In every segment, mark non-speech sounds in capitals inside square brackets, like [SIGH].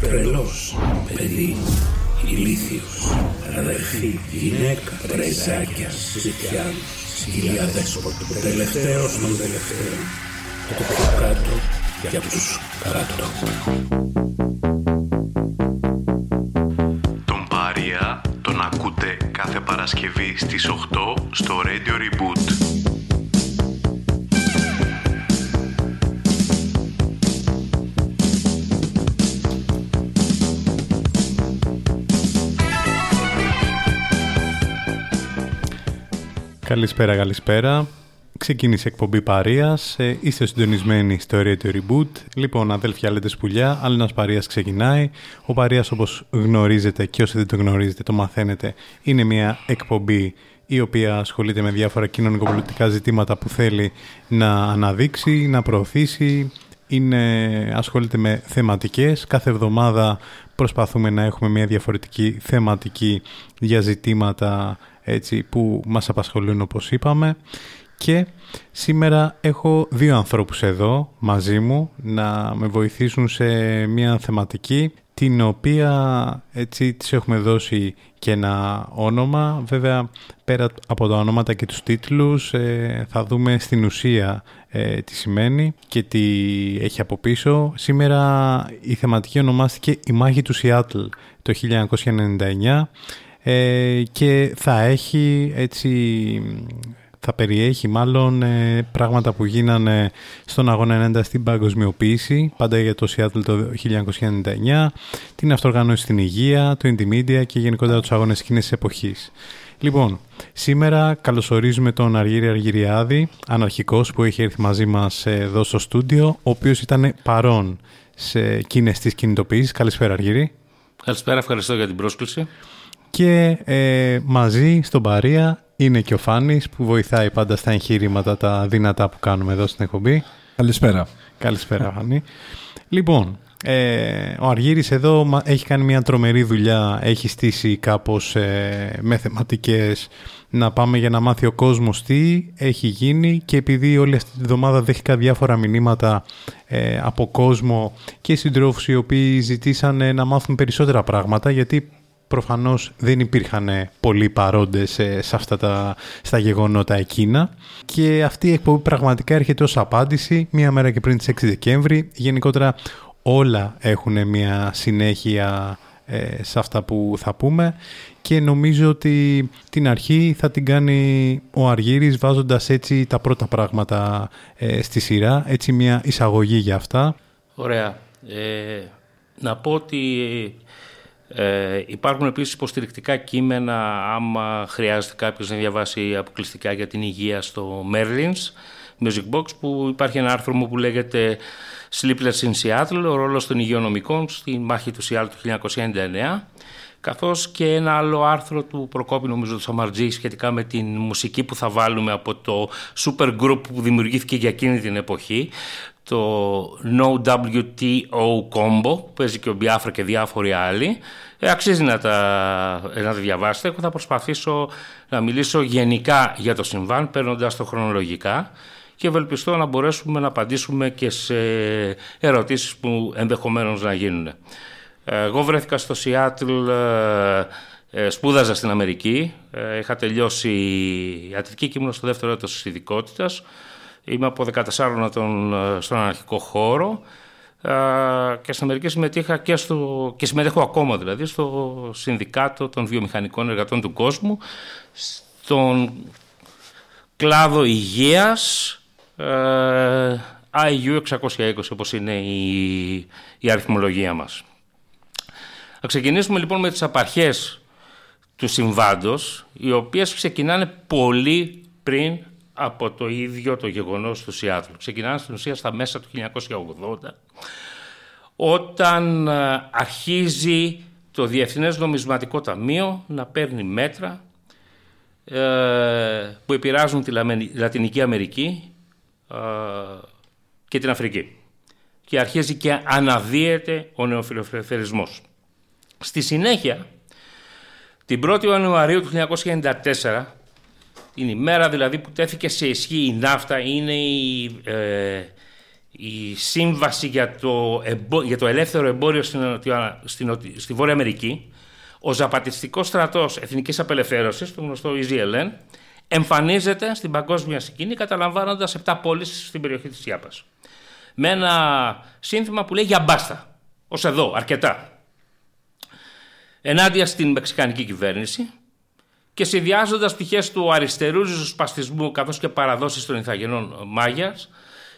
τρελός, παιδί, ηλίθιος, αδερφή, γυναίκα, πρεζάκια, ζητιά, σκυλιά δέσποτο, τελευταίος των τελευταίων, το πιο κάτω για τους κάτω. Τον Πάρια τον ακούτε κάθε Παρασκευή στις 8 στο Radio Reboot. Καλησπέρα, καλησπέρα. Ξεκίνησε εκπομπή Παρίας, ε, είστε συντονισμένοι στο Radio Reboot. Λοιπόν, αδέλφια λέτε σπουλιά, άλλο ένας Παρίας ξεκινάει. Ο Παρίας όπως γνωρίζετε και όσοι δεν το γνωρίζετε το μαθαίνετε, είναι μια εκπομπή η οποία ασχολείται με διάφορα κοινωνικοπολιτικά ζητήματα που θέλει να αναδείξει, να προωθήσει, είναι, ασχολείται με θεματικές. Κάθε εβδομάδα προσπαθούμε να έχουμε μια διαφορετική θεματική για ζητήματα έτσι, που μας απασχολούν όπως είπαμε και σήμερα έχω δύο ανθρώπους εδώ μαζί μου να με βοηθήσουν σε μια θεματική την οποία έτσι της έχουμε δώσει και ένα όνομα. Βέβαια πέρα από τα ονόματα και τους τίτλους ε, θα δούμε στην ουσία ε, τι σημαίνει και τι έχει από πίσω. Σήμερα η θεματική ονομάστηκε «Η μάχη του Σιάτλ» το 1999 ε, και θα έχει έτσι θα περιέχει μάλλον ε, πράγματα που γίνανε στον αγώνα ενέντα στην παγκοσμιοποίηση, πάντα για το Seattle το 1999, την αυτοργάνωση στην υγεία, το Intimedia και γενικότερα τους αγώνες εκείνης της εποχής. Λοιπόν, σήμερα καλωσορίζουμε τον Αργύρη Αργυριάδη, αναρχικός που έχει έρθει μαζί μας εδώ στο στούντιο, ο οποίος ήταν παρόν σε εκείνες τις κινητοποιήσεις. Καλησπέρα Αργύρη. Καλησπέρα, ευχαριστώ για την πρόσκληση. Και ε, μαζί στον Παρία είναι και ο Φάνης που βοηθάει πάντα στα εγχείρηματα τα δυνατά που κάνουμε εδώ στην εκπομπή. Καλησπέρα. Καλησπέρα Φάνη. Λοιπόν, ε, ο Αργύρης εδώ έχει κάνει μια τρομερή δουλειά, έχει στήσει κάπως ε, με θεματικές να πάμε για να μάθει ο κόσμος τι έχει γίνει και επειδή όλη αυτή τη βδομάδα δέχτηκα διάφορα μηνύματα ε, από κόσμο και συντρόφους οι οποίοι ζητήσαν να μάθουν περισσότερα πράγματα γιατί προφανώς δεν υπήρχαν πολλοί παρόντες σε αυτά τα, στα γεγονότα εκείνα και αυτή η εκπομπή πραγματικά έρχεται ως απάντηση μία μέρα και πριν τις 6 Δεκέμβρη. Γενικότερα όλα έχουν μια συνέχεια ε, σε αυτά που θα πούμε και νομίζω ότι την αρχή θα την κάνει ο Αργύρης βάζοντας έτσι τα πρώτα πράγματα ε, στη σειρά, έτσι μια εισαγωγή για αυτά. Ωραία. Ε, να πω ότι ε, υπάρχουν επίσης υποστηρικτικά κείμενα άμα χρειάζεται κάποιος να διαβάσει αποκλειστικά για την υγεία στο Merlins Music Box που υπάρχει ένα άρθρο μου που λέγεται Sleepless in Seattle, ο ρόλος των υγειονομικών στη μάχη του Seattle του 1999 καθώς και ένα άλλο άρθρο του Προκόπη νομίζω του Σαμαρτζή σχετικά με την μουσική που θα βάλουμε από το super group που δημιουργήθηκε για εκείνη την εποχή το No WTO Combo που παίζει και ο Biafra και διάφοροι άλλοι ε, αξίζει να τα, να τα διαβάσετε εγώ θα προσπαθήσω να μιλήσω γενικά για το συμβάν παίρνοντας το χρονολογικά και ευελπιστώ να μπορέσουμε να απαντήσουμε και σε ερωτήσεις που ενδεχομένως να γίνουν. Εγώ βρέθηκα στο Σιάτλ, ε, ε, σπούδαζα στην Αμερική, είχα τελειώσει ιατρική και ήμουν στο δεύτερο έτος της ειδικότητας. Είμαι από 14 ετών στον αναρχικό χώρο και στην Αμερική συμμετείχα και, στο, και συμμετέχω ακόμα δηλαδή στο Συνδικάτο των Βιομηχανικών Εργατών του Κόσμου, στον κλάδο υγείας, ε, IU 620 όπως είναι η, η αριθμολογία μας. Θα ξεκινήσουμε λοιπόν με τις απαρχές του συμβάντος, οι οποίες ξεκινάνε πολύ πριν από το ίδιο το γεγονός του Σιάτλου. Ξεκινάνε στην ουσία στα μέσα του 1980, όταν ε, αρχίζει το Διεθνές Νομισματικό Ταμείο να παίρνει μέτρα ε, που επηρεάζουν τη Λατινική Αμερική ε, και την Αφρική. Και αρχίζει και αναδύεται ο νεοφιλελευθερισμός. Στη συνέχεια, την 1η Ιανουαρίου του 1994, την ημέρα δηλαδή που τέθηκε σε ισχύ η ναύτα, είναι η, ε, η σύμβαση για το, για το ελεύθερο εμπόριο στην, στην, στη Βόρεια Αμερική, ο Ζαπατιστικός στρατός Εθνικής Απελευθέρωσης, το γνωστό EZLN, εμφανίζεται στην παγκόσμια σκηνή καταλαμβάνοντας 7 πόλεις στην περιοχή της Ιάπας. Με ένα σύνθημα που λέει για μπάστα, ως εδώ, αρκετά. Ενάντια στην μεξικανική κυβέρνηση και συνδυάζοντας πτυχέ του αριστερού ριζοσπαστισμού καθώς και παραδόσεις των Ιθαγενών Μάγιας,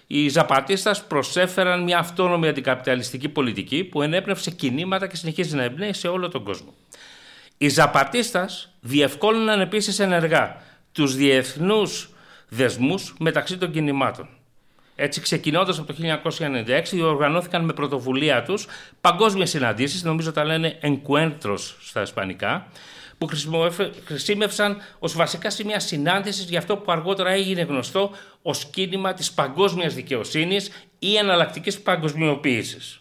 οι Ζαπατίστας προσέφεραν μια αυτόνομη αντικαπιταλιστική πολιτική που ενέπνευσε κινήματα και συνεχίζει να εμπνέει σε όλο τον κόσμο. Οι Ζαπατίστας διευκόλυναν επίσης ενεργά τους διεθνούς δεσμούς μεταξύ των κινημάτων. Έτσι, ξεκινώντας από το 1996, διοργανώθηκαν με πρωτοβουλία τους παγκόσμιες συναντήσεις, νομίζω τα λένε encuentros στα Ισπανικά, που χρησιμεύσαν ως βασικά σημεία συνάντησης για αυτό που αργότερα έγινε γνωστό ως κίνημα της παγκόσμιας δικαιοσύνης ή εναλλακτικής παγκοσμιοποίησης.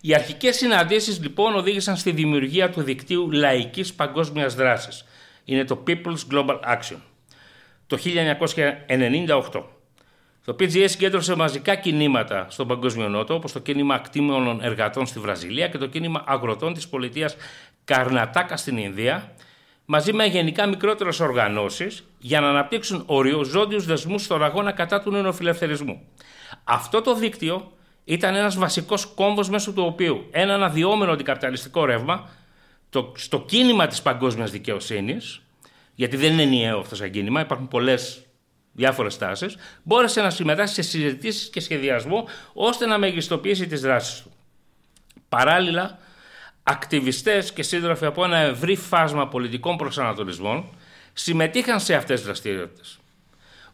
Οι αρχικές συναντήσεις λοιπόν οδήγησαν στη δημιουργία του δικτύου λαϊκής παγκόσμιας δράσης. Είναι το People's Global Action. Το 1998. Το PGA συγκέντρωσε μαζικά κινήματα στον Παγκόσμιο Νότο, όπως το κίνημα ακτήμων εργατών στη Βραζιλία και το κίνημα αγροτών της πολιτείας Καρνατάκα στην Ινδία, μαζί με γενικά μικρότερες οργανώσεις για να αναπτύξουν οριοζόντιους δεσμούς στον αγώνα κατά του νεοφιλελευθερισμού. Αυτό το δίκτυο ήταν ένας βασικός κόμβος μέσω του οποίου ένα αναδυόμενο αντικαπιταλιστικό ρεύμα, το, στο κίνημα της παγκόσμιας δικαιοσύνης, γιατί δεν είναι ενιαίο αυτό σαν κίνημα, υπάρχουν πολλές διάφορες τάσεις, μπόρεσε να συμμετάσχει σε συζητήσεις και σχεδιασμό ώστε να μεγιστοποιήσει τις δράσεις του. Παράλληλα, ακτιβιστές και σύντροφοι από ένα ευρύ φάσμα πολιτικών προσανατολισμών συμμετείχαν σε αυτές τις δραστηριότητες.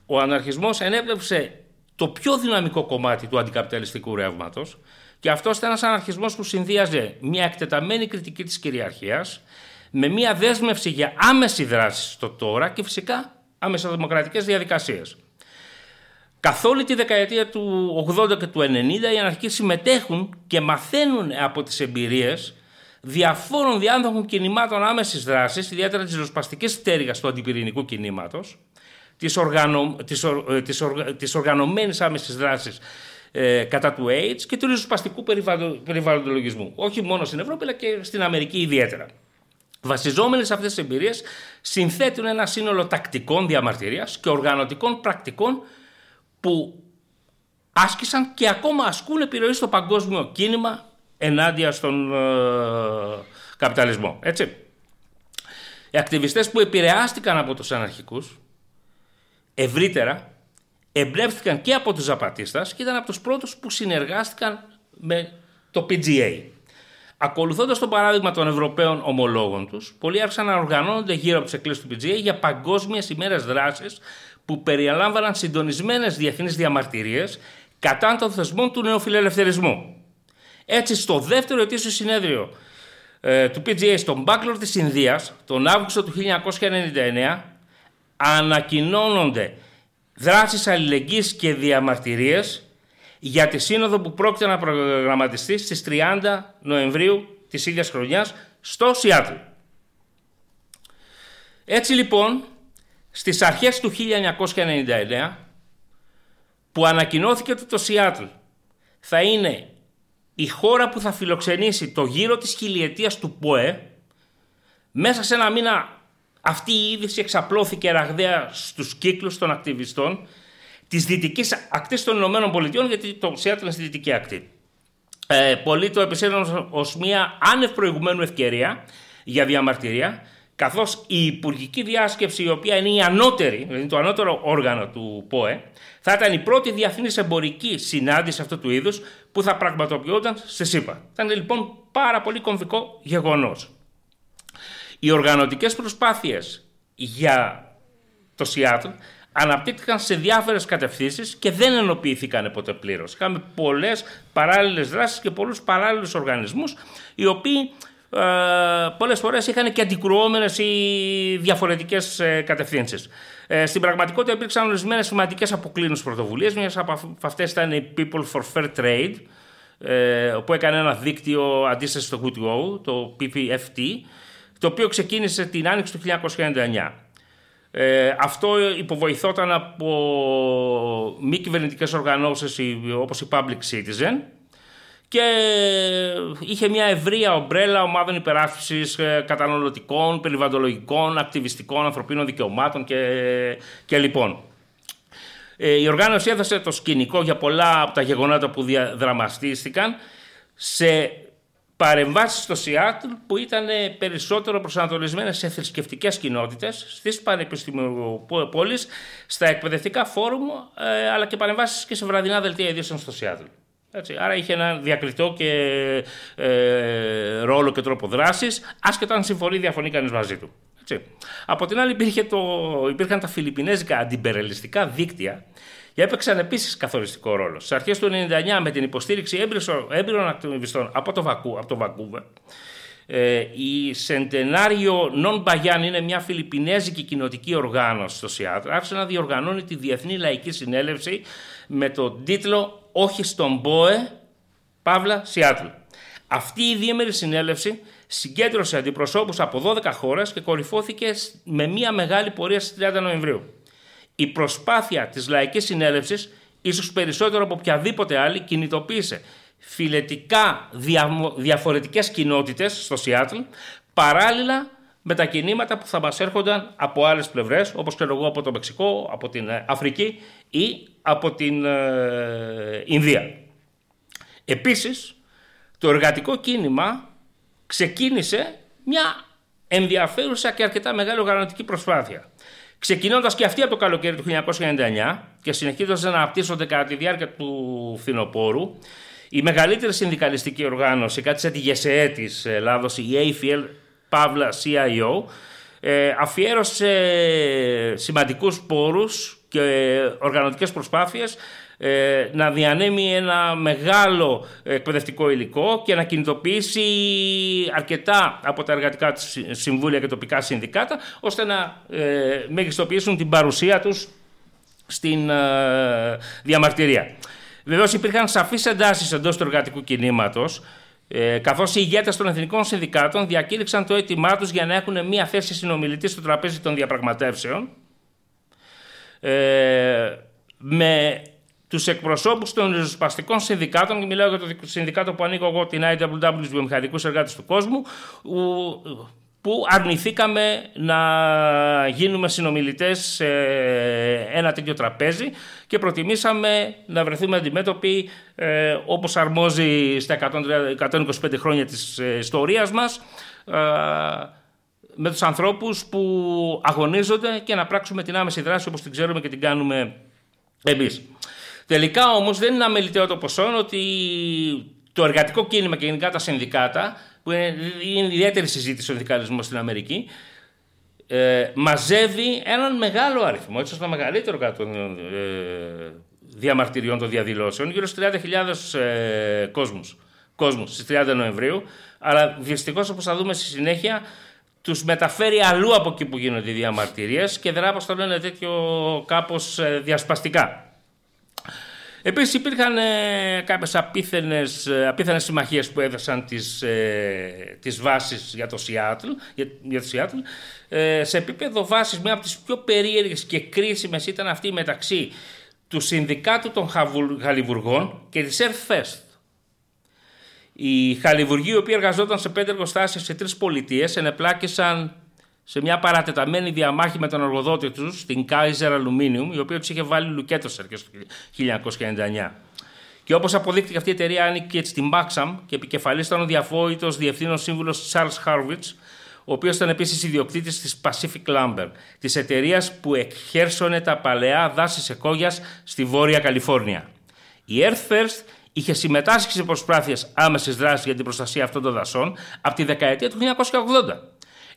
Ο αναρχισμός ενέπλεψε το πιο δυναμικό κομμάτι του αντικαπιταλιστικού ρεύματος και αυτός ήταν ένας αναρχισμός που συνδύαζε μια εκτεταμένη κριτική της κυριαρχίας με μια δέσμευση για άμεση δράση στο τώρα και φυσικά άμεσα διαδικασίες. Καθ' όλη τη δεκαετία του 80 και του 90 οι αναρχικοί συμμετέχουν και μαθαίνουν από τις εμπειρίες διαφόρων διάδοχων κινημάτων άμεσης δράσης, ιδιαίτερα τη ριζοσπαστική πτέρυγα του αντιπυρηνικού κινήματος, τη οργανω... της ε, της της οργανωμένη άμεσης δράσης ε, κατά του AIDS και του ριζοσπαστικού περιβαλλοντολογισμού. Όχι μόνο στην Ευρώπη, αλλά και στην Αμερική ιδιαίτερα. Βασιζόμενοι σε αυτές τις εμπειρίες, συνθέτουν ένα σύνολο τακτικών διαμαρτυρίας και οργανωτικών πρακτικών που άσκησαν και ακόμα ασκούν επιρροή στο παγκόσμιο κίνημα ενάντια στον ε, καπιταλισμό. Έτσι. Οι ακτιβιστές που επηρεάστηκαν από τους αναρχικούς ευρύτερα εμπνεύστηκαν και από τους Ζαπατίστας και ήταν από τους πρώτους που συνεργάστηκαν με το PGA. Ακολουθώντας το παράδειγμα των Ευρωπαίων ομολόγων τους, πολλοί άρχισαν να οργανώνονται γύρω από τις εκκλήσεις του PGA για παγκόσμιες ημέρες δράσης που περιαλάμβαναν συντονισμένες διεθνείς διαμαρτυρίες κατά των θεσμών του νεοφιλελευθερισμού. Έτσι, στο δεύτερο ετήσιο συνέδριο ε, του PGA στον Μπάκλορ της Ινδίας, τον Αύγουστο του 1999, ανακοινώνονται δράσεις αλληλεγγύης και διαμαρτυρίες για τη σύνοδο που πρόκειται να προγραμματιστεί στις 30 Νοεμβρίου της ίδιας χρονιάς στο Σιάτλ. Έτσι λοιπόν, στις αρχές του 1999, που ανακοινώθηκε ότι το Σιάτλ θα είναι η χώρα που θα φιλοξενήσει το γύρο της χιλιετίας του ΠΟΕ, μέσα σε ένα μήνα αυτή η είδηση εξαπλώθηκε ραγδαία στους κύκλους των ακτιβιστών της δυτικής ακτής των Ηνωμένων Πολιτειών, γιατί το Σιάτλ είναι στη δυτική ακτή. Ε, πολλοί το επισέδωσαν ως μια άνευ προηγουμένου ευκαιρία για διαμαρτυρία, καθώς η υπουργική διάσκεψη, η οποία είναι η ανώτερη, δηλαδή το ανώτερο όργανο του ΠΟΕ, θα ήταν η πρώτη διεθνής εμπορική συνάντηση αυτού του είδους που θα πραγματοποιόταν σε ΣΥΠΑ. Ήταν λοιπόν πάρα πολύ κομβικό γεγονός. Οι οργανωτικές προσπάθειες για το Σιάτλ αναπτύχθηκαν σε διάφορες κατευθύνσεις και δεν ενοποιήθηκαν ποτέ πλήρως. Είχαμε πολλές παράλληλες δράσεις και πολλούς παράλληλους οργανισμούς οι οποίοι ε, πολλές φορές είχαν και αντικρουόμενες ή διαφορετικές ε, κατευθύνσεις. Ε, στην πραγματικότητα υπήρξαν ορισμένες σημαντικές αποκλίνουσες πρωτοβουλίες. Μιας από αυτές ήταν η People for Fair Trade, ε, που έκανε ένα δίκτυο αντίστασης στο Good το PPFT, το οποίο ξεκίνησε την άνοιξη του 1999. Ε, αυτό υποβοηθόταν από μη κυβερνητικές οργανώσεις όπως η Public Citizen και είχε μια ευρεία ομπρέλα ομάδων υπεράσπισης ε, καταναλωτικών, περιβαλλοντολογικών, ακτιβιστικών, ανθρωπίνων δικαιωμάτων και, και λοιπόν. Ε, η οργάνωση έδωσε το σκηνικό για πολλά από τα γεγονότα που διαδραματίστηκαν σε παρεμβάσεις στο Σιάτλ που ήταν περισσότερο προσανατολισμένες σε θρησκευτικές κοινότητες στις πανεπιστημιοπόλεις, στα εκπαιδευτικά φόρουμ ε, αλλά και παρεμβάσεις και σε βραδινά δελτία ειδήσεων στο Σιάτλ. Έτσι, άρα είχε ένα διακριτό και ε, ρόλο και τρόπο δράσης, άσχετα αν συμφωνεί διαφωνεί κανείς μαζί του. Έτσι. Από την άλλη υπήρχε το, υπήρχαν τα φιλιππινέζικα αντιπερελιστικά δίκτυα και έπαιξαν επίσης καθοριστικό ρόλο. Στι αρχές του 1999, με την υποστήριξη έμπειρων ακτιβιστών από το, Βακού, από το Βακούβε, ε, η Σεντενάριο Non Bayan είναι μια φιλιππινέζικη κοινοτική οργάνωση στο Σιάτρ. Άρχισε να διοργανώνει τη Διεθνή Λαϊκή Συνέλευση με τον τίτλο «Όχι στον ΠΟΕ, Παύλα Σιάτλ». Αυτή η διήμερη συνέλευση συγκέντρωσε αντιπροσώπους από 12 χώρες και κορυφώθηκε με μια μεγάλη πορεία στις 30 Νοεμβρίου. Η προσπάθεια της Λαϊκής Συνέλευσης, ίσως περισσότερο από οποιαδήποτε άλλη, κινητοποίησε φιλετικά διαφορετικές κοινότητες στο Σιάτλ, παράλληλα με τα κινήματα που θα μας έρχονταν από άλλες πλευρές, όπως και εγώ από το Μεξικό, από την ε, Αφρική ή από την ε, Ινδία. Επίσης, το εργατικό κίνημα ξεκίνησε μια ενδιαφέρουσα και αρκετά μεγάλη οργανωτική προσπάθεια. Ξεκινώντας και αυτή από το καλοκαίρι του 1999 και συνεχίζοντας να αναπτύσσονται κατά τη διάρκεια του φθινοπόρου, η μεγαλύτερη συνδικαλιστική οργάνωση, κάτι σαν τη ΓΕΣΕΕ της Ελλάδος, η AFL Παύλα CIO, ε, αφιέρωσε σημαντικούς πόρους και οργανωτικές προσπάθειες ε, να διανέμει ένα μεγάλο εκπαιδευτικό υλικό και να κινητοποιήσει αρκετά από τα εργατικά συμβούλια και τοπικά συνδικάτα ώστε να ε, μεγιστοποιήσουν την παρουσία τους στην ε, διαμαρτυρία. Βεβαίως υπήρχαν σαφείς εντάσεις εντός του εργατικού κινήματος, ε, καθώς οι ηγέτες των εθνικών συνδικάτων διακήρυξαν το αίτημά τους για να έχουν μία θέση συνομιλητή στο τραπέζι των διαπραγματεύσεων. Ε, με τους εκπροσώπους των ριζοσπαστικών συνδικάτων, μιλάω για το συνδικάτο που ανήκω εγώ, την IWW, του βιομηχανικούς εργάτες του κόσμου, που αρνηθήκαμε να γίνουμε συνομιλητές σε ένα τέτοιο τραπέζι και προτιμήσαμε να βρεθούμε αντιμέτωποι ε, όπως αρμόζει στα 125 χρόνια της ε, ιστορίας μας. Ε, με τους ανθρώπους που αγωνίζονται και να πράξουμε την άμεση δράση όπως την ξέρουμε και την κάνουμε εμείς. Τελικά όμως δεν είναι αμεληταίο το ποσό ότι το εργατικό κίνημα και γενικά τα συνδικάτα, που είναι, είναι ιδιαίτερη συζήτηση ο συνδικαλισμός στην Αμερική, ε, μαζεύει έναν μεγάλο αριθμό, έτσι ώστε το μεγαλύτερο κάτω των ε, διαμαρτυριών των διαδηλώσεων, γύρω στους 30.000 ε, κόσμους, κόσμους στις 30 Νοεμβρίου, αλλά δυστυχώς όπως θα δούμε στη συνέχεια τους μεταφέρει αλλού από εκεί που γίνονται οι διαμαρτυρίες και δεν αποστολούν τέτοιο κάπως ε, διασπαστικά. Επίσης υπήρχαν ε, κάποιες απίθανες, ε, απίθανες συμμαχίες που έδωσαν τις, ε, τις βάσεις για το Seattle, για, για το Seattle. Ε, σε επίπεδο βάσης, μία από τις πιο περίεργες και κρίσιμες ήταν αυτή μεταξύ του Συνδικάτου των Χαλιβουργών και της Earthfest. Οι Χαλιβουργοί, οι οποίοι εργαζόταν σε πέντε εργοστάσια σε τρεις πολιτείες, ενεπλάκησαν σε μια παρατεταμένη διαμάχη με τον εργοδότη τους, την Kaiser Aluminium, η οποία τους είχε βάλει λουκέτος στι αρχές του 1999. Και όπως αποδείχτηκε αυτή η εταιρεία ανήκε στην Maxam και επικεφαλής ήταν ο διαφόητο διευθύνων σύμβουλος Charles Harwitz, ο οποίος ήταν επίσης ιδιοκτήτης της Pacific Lumber, της εταιρείας που εκχέρσωνε τα παλαιά δάση σεκόγιας στη Βόρεια Καλιφόρνια. Η Earth First είχε συμμετάσχει σε προσπάθειες άμεσης δράσης για την προστασία αυτών των δασών από τη δεκαετία του 1980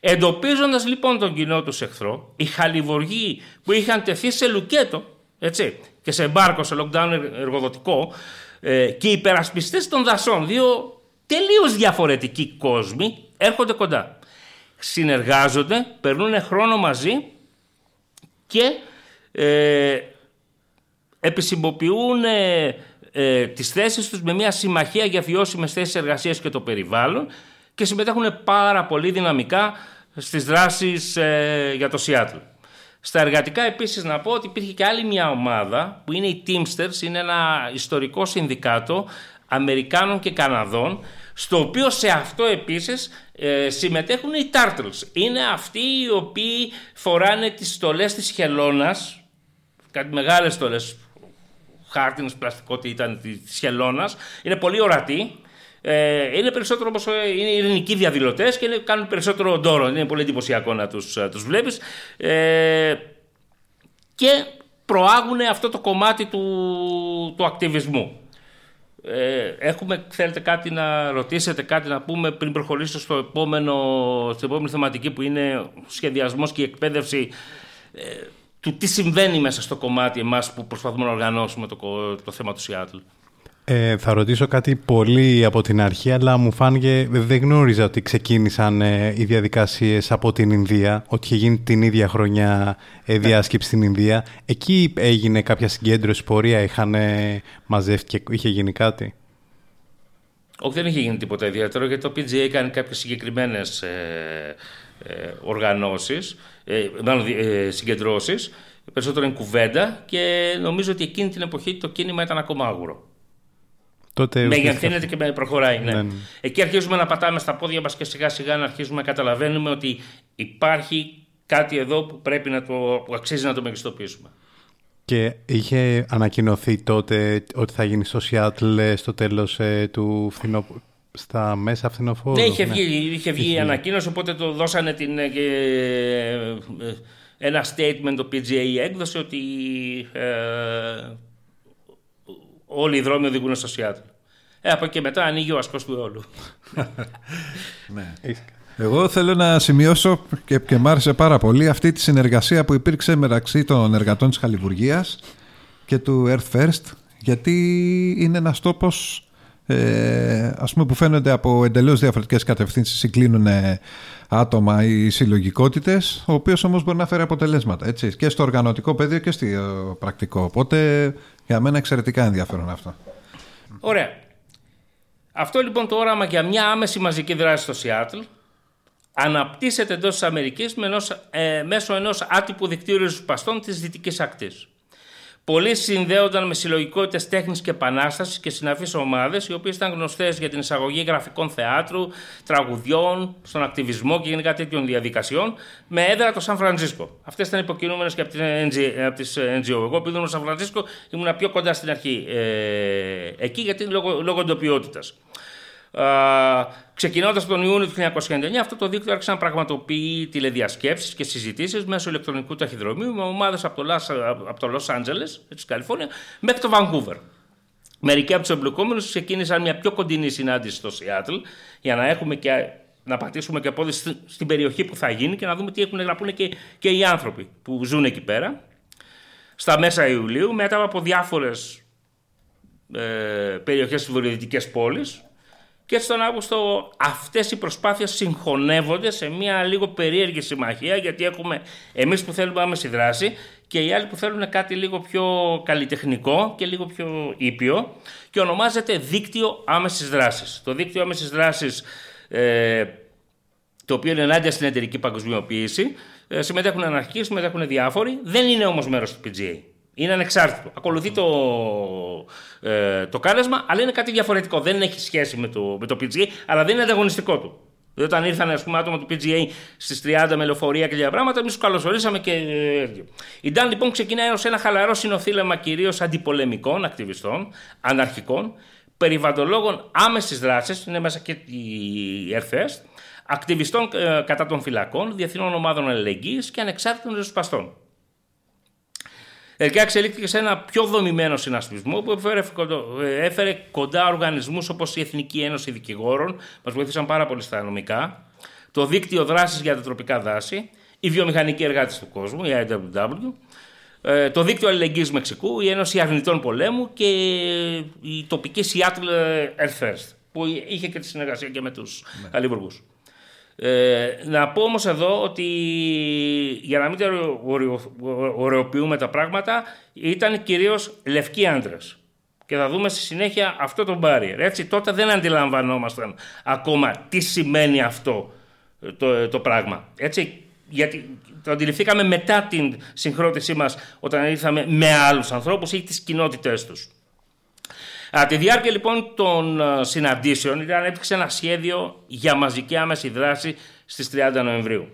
Εντοπίζοντας λοιπόν τον κοινό τους εχθρό, οι χαλιβουργοί που είχαν τεθεί σε λουκέτο έτσι, και σε μπάρκο, σε lockdown εργοδοτικό ε, και οι υπερασπιστές των δασών, δύο τελείως διαφορετικοί κόσμοι, έρχονται κοντά. Συνεργάζονται, περνούν χρόνο μαζί και ε, επισυμποποιούν ε, ε, τις θέσεις τους με μια συμμαχία για βιώσιμες θέσεις εργασίας και το περιβάλλον και συμμετέχουν πάρα πολύ δυναμικά στις δράσεις ε, για το Σιάτλ. Στα εργατικά επίσης να πω ότι υπήρχε και άλλη μια ομάδα που είναι οι Teamsters, είναι ένα ιστορικό συνδικάτο Αμερικάνων και Καναδών στο οποίο σε αυτό επίσης ε, συμμετέχουν οι Turtles. Είναι αυτοί οι οποίοι φοράνε τις στολές της χελώνας, κάτι μεγάλες στολές, χάρτινες πλαστικότητα ήταν της χελώνας, είναι πολύ ορατοί ε, είναι περισσότερο όπως ε, είναι ειρηνικοί διαδηλωτές και είναι, κάνουν περισσότερο ντόρο. Είναι πολύ εντυπωσιακό να τους, ε, τους βλέπεις. Ε, και προάγουν αυτό το κομμάτι του, του ακτιβισμού. Ε, έχουμε, θέλετε κάτι να ρωτήσετε, κάτι να πούμε πριν προχωρήσω στο επόμενο, στην επόμενη θεματική που είναι ο σχεδιασμός και η εκπαίδευση; Ε, του τι συμβαίνει μέσα στο κομμάτι εμάς που προσπαθούμε να οργανώσουμε το, το θέμα του Σιάτλ. Ε, θα ρωτήσω κάτι πολύ από την αρχή, αλλά μου φάνηκε, δεν γνώριζα ότι ξεκίνησαν ε, οι διαδικασίες από την Ινδία, ότι είχε γίνει την ίδια χρονιά ε, διάσκεψη στην Ινδία. Εκεί έγινε κάποια συγκέντρωση πορεία, είχαν ε, μαζεύει και είχε γίνει κάτι; Όχι, δεν είχε γίνει τίποτα ιδιαίτερο, γιατί το PGA έκανε κάποιες συγκεκριμένες ε, ε, οργανώσεις, ε, μάλλον ε, συγκεντρώσεις, περισσότερο είναι κουβέντα και νομίζω ότι εκείνη την εποχή το κίνημα ήταν ακόμα άγουρο. Τότε Μεγεθύνεται και προχωράει. Ναι. ναι. Εκεί αρχίζουμε να πατάμε στα πόδια μας και σιγά σιγά να αρχίζουμε να καταλαβαίνουμε ότι υπάρχει κάτι εδώ που πρέπει να το που αξίζει να το μεγιστοποιήσουμε. Και είχε ανακοινωθεί τότε ότι θα γίνει στο Σιάτλ στο τέλος ε, του φθινοπόρου στα μέσα φθινοπόρου. Ναι, είχε βγει, είχε βγει η ανακοίνωση, οπότε το δώσανε την, ε, ε, ένα statement το PGA έκδοσε ότι όλοι οι δρόμοι οδηγούν στο Σιάτλ. Ε, από εκεί μετά ανοίγει ο ασκός του όλου. [LAUGHS] ναι. Εγώ θέλω να σημειώσω και, και μ' άρεσε πάρα πολύ αυτή τη συνεργασία που υπήρξε μεταξύ των εργατών της Χαλιβουργίας και του Earth First γιατί είναι ένας τόπος ε, ας πούμε που φαίνονται από εντελώς διαφορετικές κατευθύνσεις συγκλίνουν άτομα ή συλλογικότητες, ο οποίος όμως μπορεί να φέρει αποτελέσματα έτσι, και στο οργανωτικό πεδίο και στο πρακτικό. Οπότε για μένα εξαιρετικά ενδιαφέρον αυτό. Ωραία. Αυτό λοιπόν το όραμα για μια άμεση μαζική δράση στο Σιάτλ αναπτύσσεται εντός της Αμερικής ε, μέσω ενός άτυπου δικτύου ριζοσπαστών της Δυτικής Ακτής. Πολλοί συνδέονταν με συλλογικότητες τέχνης και επανάστασης και συναφείς ομάδες, οι οποίες ήταν γνωστές για την εισαγωγή γραφικών θεάτρου, τραγουδιών, στον ακτιβισμό και γενικά τέτοιων διαδικασιών, με έδρα το Σαν Φραντζίσκο. Αυτές ήταν υποκινούμενες και από τις NGO. Εγώ, επειδή ήμουν στο Σαν Φραντζίσκο, ήμουν πιο κοντά στην αρχή ε, εκεί, γιατί λόγω, λόγω εντοπιότητας. Ξεκινώντας τον Ιούνιο του 1999, αυτό το δίκτυο άρχισε να πραγματοποιεί τηλεδιασκέψεις και συζητήσεις μέσω ηλεκτρονικού ταχυδρομείου με ομάδες από το Λο Άντζελε, της Καλιφόρνια, μέχρι το Βανκούβερ. Μερικοί από τους εμπλεκόμενους ξεκίνησαν μια πιο κοντινή συνάντηση στο Σιάτλ για να έχουμε και να πατήσουμε και πόδι στην περιοχή που θα γίνει και να δούμε τι έχουν να πούνε και, και οι άνθρωποι που ζουν εκεί πέρα. Στα μέσα Ιουλίου, μετά από διάφορες ε, περιοχές της βορειοδυτικέ πόλει, και στον Αύγουστο αυτές οι προσπάθειες συγχωνεύονται σε μια λίγο περίεργη συμμαχία γιατί έχουμε εμείς που θέλουμε άμεση δράση και οι άλλοι που θέλουν κάτι λίγο πιο καλλιτεχνικό και λίγο πιο ήπιο και ονομάζεται Δίκτυο Άμεσης Δράσης. Το Δίκτυο Άμεσης Δράσης ε, το οποίο είναι ενάντια στην εταιρική παγκοσμιοποίηση ε, συμμετέχουν αναρχικοί, συμμετέχουν διάφοροι, δεν είναι όμως μέρος του PGA. Είναι ανεξάρτητο. Ακολουθεί το, ε, το κάλεσμα, αλλά είναι κάτι διαφορετικό. Δεν έχει σχέση με το, με το PGA, αλλά δεν είναι ανταγωνιστικό του. Δηλαδή, όταν ήρθαν ας πούμε, άτομα του PGA στις 30 με λεωφορεία και τέτοια πράγματα, εμείς τους καλωσορίσαμε και. Η Ντάν λοιπόν ξεκινάει ως ένα χαλαρό συνοθήλευμα κυρίως αντιπολεμικών ακτιβιστών, αναρχικών, περιβαλλοντολόγων άμεσης δράσης, είναι μέσα και η ΕΡΘΕΣ, ακτιβιστών ε, κατά των φυλακών, διεθνών ομάδων αλληλεγγύης και ανεξάρτητων ριζοσπαστών. Τελικά εξελίχθηκε σε ένα πιο δομημένο συνασπισμό που έφερε, κοντά οργανισμούς όπως η Εθνική Ένωση Δικηγόρων, μας βοήθησαν πάρα πολύ στα νομικά, το δίκτυο δράσης για τα τροπικά δάση, η βιομηχανική εργάτης του κόσμου, η IWW, ε, το δίκτυο αλληλεγγύης Μεξικού, η Ένωση Αρνητών Πολέμου και η τοπική Seattle Earth First, που είχε και τη συνεργασία και με τους ναι. Ε, να πω όμως εδώ ότι για να μην τα ωρεοποιούμε τα πράγματα ήταν κυρίως λευκοί άντρες και θα δούμε στη συνέχεια αυτό το barrier. Έτσι, τότε δεν αντιλαμβανόμασταν ακόμα τι σημαίνει αυτό το, το πράγμα. Έτσι, γιατί το αντιληφθήκαμε μετά την συγχρότησή μας όταν ήρθαμε με άλλους ανθρώπους ή τις κοινότητές τους. Από τη διάρκεια λοιπόν των ε, συναντήσεων ήταν έπαιξε ένα σχέδιο για μαζική άμεση δράση στις 30 Νοεμβρίου.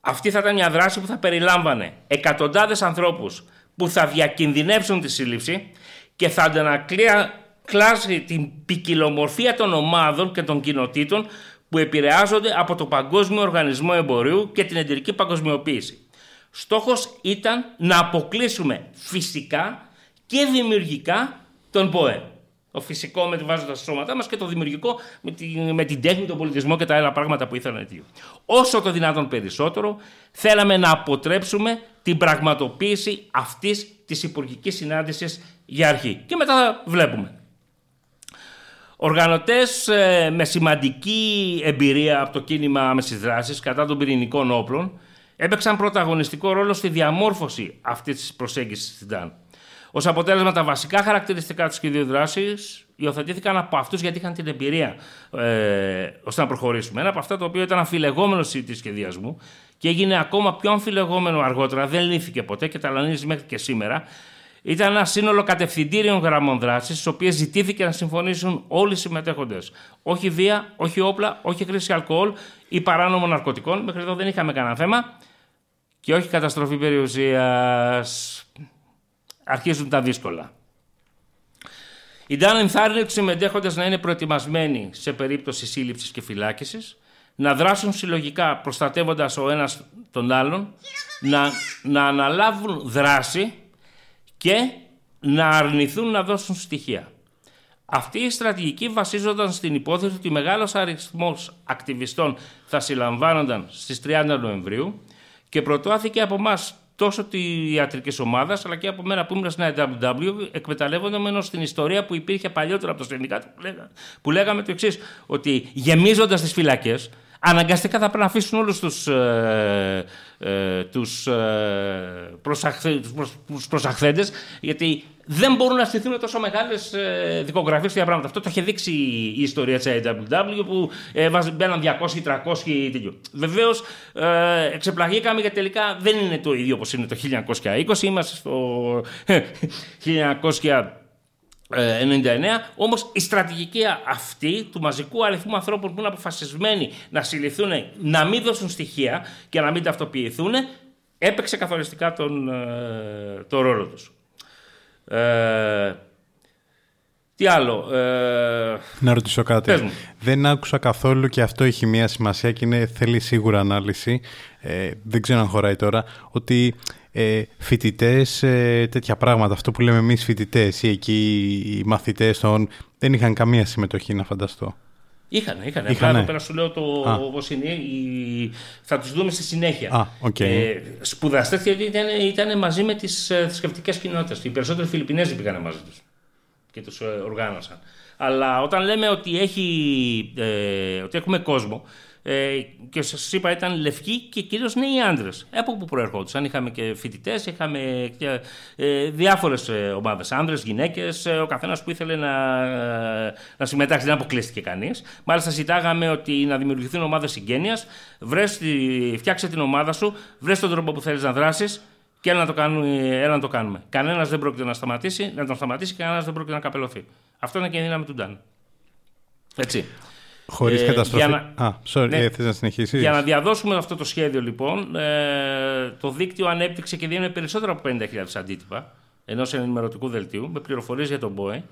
Αυτή θα ήταν μια δράση που θα περιλάμβανε εκατοντάδες ανθρώπους που θα διακινδυνεύσουν τη σύλληψη και θα αντανακλάσει την ποικιλομορφία των ομάδων και των κοινοτήτων που επηρεάζονται από το Παγκόσμιο Οργανισμό Εμπορίου και την εταιρική παγκοσμιοποίηση. Στόχος ήταν να αποκλείσουμε φυσικά και δημιουργικά τον ΠΟΕ. Το φυσικό με τη βάση στα σώματά μας και το δημιουργικό με, τη, με την τέχνη, τον πολιτισμό και τα άλλα πράγματα που ήθελαν οι Όσο το δυνατόν περισσότερο θέλαμε να αποτρέψουμε την πραγματοποίηση αυτής της υπουργικής συνάντησης για αρχή. Και μετά βλέπουμε. Οργανωτές ε, με σημαντική εμπειρία από το κίνημα άμεσης δράσης κατά των πυρηνικών όπλων έπαιξαν πρωταγωνιστικό ρόλο στη διαμόρφωση αυτής της προσέγγισης στην ΤΑΝ. Ω αποτέλεσμα, τα βασικά χαρακτηριστικά του σχεδίου δράσης υιοθετήθηκαν από αυτούς γιατί είχαν την εμπειρία ε, ώστε να προχωρήσουμε. Ένα από αυτά το οποίο ήταν αμφιλεγόμενο της σχεδιασμού και έγινε ακόμα πιο αμφιλεγόμενο αργότερα, δεν λύθηκε ποτέ και ταλανίζει μέχρι και σήμερα, ήταν ένα σύνολο κατευθυντήριων γραμμών δράσης, στις οποίες ζητήθηκε να συμφωνήσουν όλοι οι συμμετέχοντες. Όχι βία, όχι όπλα, όχι χρήση αλκοόλ ή παράνομων ναρκωτικών. Μέχρι εδώ δεν είχαμε κανένα θέμα. Και όχι καταστροφή περιουσίας. Αρχίζουν τα δύσκολα. Η Ντάν ενθάρρυνε του συμμετέχοντε να είναι προετοιμασμένοι σε περίπτωση σύλληψης και φυλάκισης, να δράσουν συλλογικά προστατεύοντας ο ένας τον άλλον, να, να αναλάβουν δράση και να αρνηθούν να δώσουν στοιχεία. Αυτή η στρατηγική βασίζονταν στην υπόθεση ότι μεγάλος αριθμός ακτιβιστών θα συλλαμβάνονταν στις 30 Νοεμβρίου και προτάθηκε από εμά τόσο τη ιατρική ομάδα, αλλά και από μένα που ήμουν στην IWW, εκμεταλλεύονταν στην ιστορία που υπήρχε παλιότερα από το συνδικάτο, που, λέγα, που λέγαμε το εξής, ότι γεμίζοντας τις φυλακές, αναγκαστικά θα πρέπει να αφήσουν όλους τους, ε, ε, τους, ε, προσαχθέντες γιατί δεν μπορούν να στηθούν τόσο μεγάλες ε, δικογραφίες για πράγματα. Αυτό το είχε δείξει η ιστορία της AWW που ε, μπαίναν 200-300 τέτοιο. Βεβαίως ε, εξεπλαγήκαμε γιατί τελικά δεν είναι το ίδιο όπως είναι το 1920, είμαστε στο 1900 99, όμως η στρατηγική αυτή του μαζικού αριθμού ανθρώπων που είναι αποφασισμένοι να συλληφθούν, να μην δώσουν στοιχεία και να μην ταυτοποιηθούν, έπαιξε καθοριστικά τον, ε, τον ρόλο τους. Ε, τι άλλο. Ε... Να ρωτήσω κάτι. Δεν άκουσα καθόλου και αυτό έχει μία σημασία και είναι, θέλει σίγουρα ανάλυση. Ε, δεν ξέρω αν χωράει τώρα. Ότι ε, φοιτητές, ε, τέτοια πράγματα. Αυτό που λέμε εμείς φοιτητές ή εκεί οι μαθητές των δεν είχαν καμία συμμετοχή, να φανταστώ. Είχαν, είχαν. Απλά εδώ πέρα σου λέω το όπως είναι. Η... Θα τους δούμε στη συνέχεια. Α, okay. ε, Σπουδαστές γιατί ήταν, ήταν μαζί με τις ε, θρησκευτικές κοινότητες. Οι περισσότεροι Φιλιππινέζοι πήγαν μαζί τους και τους ε, οργάνωσαν. Αλλά όταν λέμε ότι, έχει, ε, ότι έχουμε κόσμο, ε, και σας είπα ήταν λευκοί και κυρίως νέοι άντρες. Από πού προερχόντουσαν. Είχαμε και φοιτητές, είχαμε και, ε, διάφορες ομάδες. Άνδρες, γυναίκες, ε, ο καθένας που ήθελε να, να συμμετάξει. Δεν αποκλείστηκε κανείς. Μάλιστα, ζητάγαμε ότι να δημιουργηθούν ομάδες συγγένειας. Φτιάξε την ομάδα σου, βρες τον τρόπο που θέλεις να δράσεις και έλα να το κάνουμε. Έλα να το κάνουμε. Κανένας δεν πρόκειται να σταματήσει, να τον σταματήσει και κανένας δεν πρόκειται να καπελωθεί. Αυτό είναι και η δύναμη του Ντάν. Έτσι. Χωρίς ε, καταστροφή. Να... Α, sorry, ναι, ε, να συνεχίσεις. Για να διαδώσουμε αυτό το σχέδιο, λοιπόν, ε, το δίκτυο ανέπτυξε και δίνει περισσότερο από 50.000 αντίτυπα ενός ενημερωτικού δελτίου με πληροφορίες για τον ΠΟΕ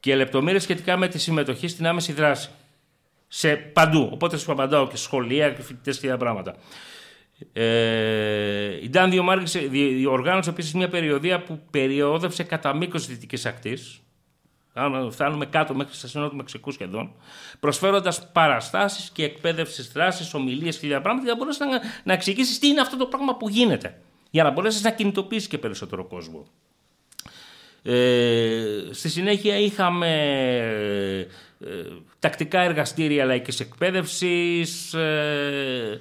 και λεπτομέρειες σχετικά με τη συμμετοχή στην άμεση δράση. Σε παντού. Οπότε σου απαντάω και σχολεία και φοιτητές και τέτοια πράγματα. Ε, η Ντάν διοργάνωσε επίσης μια περιοδία που περιόδευσε κατά μήκος της Δυτικής Ακτής φτάνουμε κάτω μέχρι στα σύνορα του Μεξικού σχεδόν, προσφέροντας παραστάσεις και εκπαίδευσης δράση, ομιλίες και τέτοια πράγματα, για να μπορέσεις να, να εξηγήσεις τι είναι αυτό το πράγμα που γίνεται. Για να μπορέσεις να κινητοποιήσεις και περισσότερο κόσμο. Ε, στη συνέχεια είχαμε ε, τακτικά εργαστήρια λαϊκής εκπαίδευσης, ε,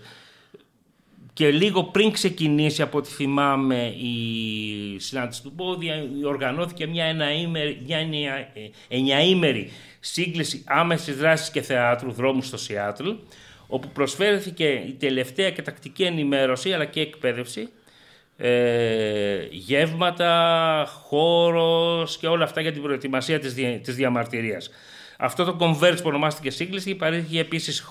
και λίγο πριν ξεκινήσει από ό,τι θυμάμαι η συνάντηση του Πόδια οργανώθηκε μια, εναήμερη, μια εννιαήμερη σύγκληση άμεσης δράσης και θεάτρου δρόμου στο Σιάτλ όπου προσφέρθηκε η τελευταία και τακτική ενημέρωση αλλά και εκπαίδευση ε, γεύματα, χώρος και όλα αυτά για την προετοιμασία της, της διαμαρτυρίας. Αυτό το converge που ονομάστηκε σύγκληση παρέχει επίσης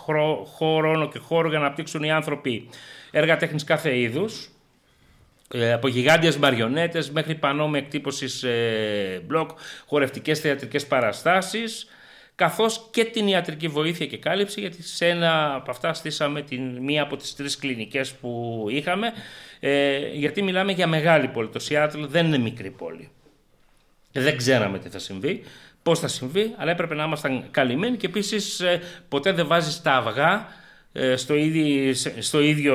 χρόνο και χώρο για να αναπτύξουν οι άνθρωποι έργα τέχνης κάθε είδους, ε, από γιγάντιες μαριονέτες μέχρι πανό με εκτύπωσης σε μπλοκ, χορευτικές θεατρικές παραστάσεις, καθώς και την ιατρική βοήθεια και κάλυψη, γιατί σε ένα από αυτά στήσαμε την, μία από τις τρεις κλινικές που είχαμε, ε, γιατί μιλάμε για μεγάλη πόλη. Το Σιάτλ δεν είναι μικρή πόλη. Δεν ξέραμε τι θα συμβεί, πώς θα συμβεί, αλλά έπρεπε να ήμασταν καλυμμένοι και επίσης ε, ποτέ δεν βάζεις τα αυγά ε, στο ίδιο, στο ίδιο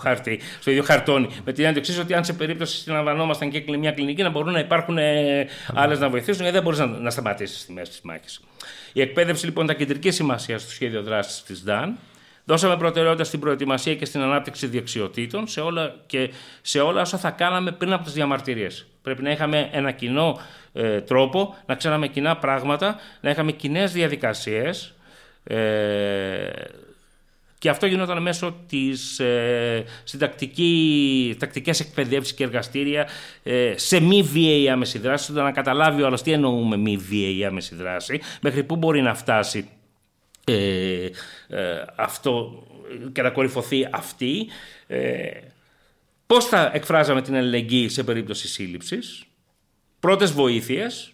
χαρτί, στο ίδιο χαρτόνι. Με την έννοια ότι αν σε περίπτωση συλλαμβανόμασταν και μια κλινική να μπορούν να υπάρχουν ε, άλλες να βοηθήσουν, γιατί δεν μπορείς να, να σταματήσεις στη μέση της μάχης. Η εκπαίδευση λοιπόν ήταν κεντρική σημασία στο σχέδιο δράσης της ΔΑΝ. Δώσαμε προτεραιότητα στην προετοιμασία και στην ανάπτυξη δεξιοτήτων σε όλα, και σε όλα όσα θα κάναμε πριν από τις διαμαρτυρίες. Πρέπει να είχαμε ένα κοινό ε, τρόπο, να ξέραμε κοινά πράγματα, να είχαμε κοινές διαδικασίες ε, και αυτό γινόταν μέσω της ε, τακτική, τακτικές εκπαιδεύσεις και εργαστήρια ε, σε μη βίαιη άμεση δράση, ώστε να καταλάβει ο άλλος τι εννοούμε μη βίαιη άμεση δράση, μέχρι πού μπορεί να φτάσει ε, ε αυτό και να κορυφωθεί αυτή. Ε, πώς θα εκφράζαμε την αλληλεγγύη σε περίπτωση σύλληψης, πρώτες βοήθειες,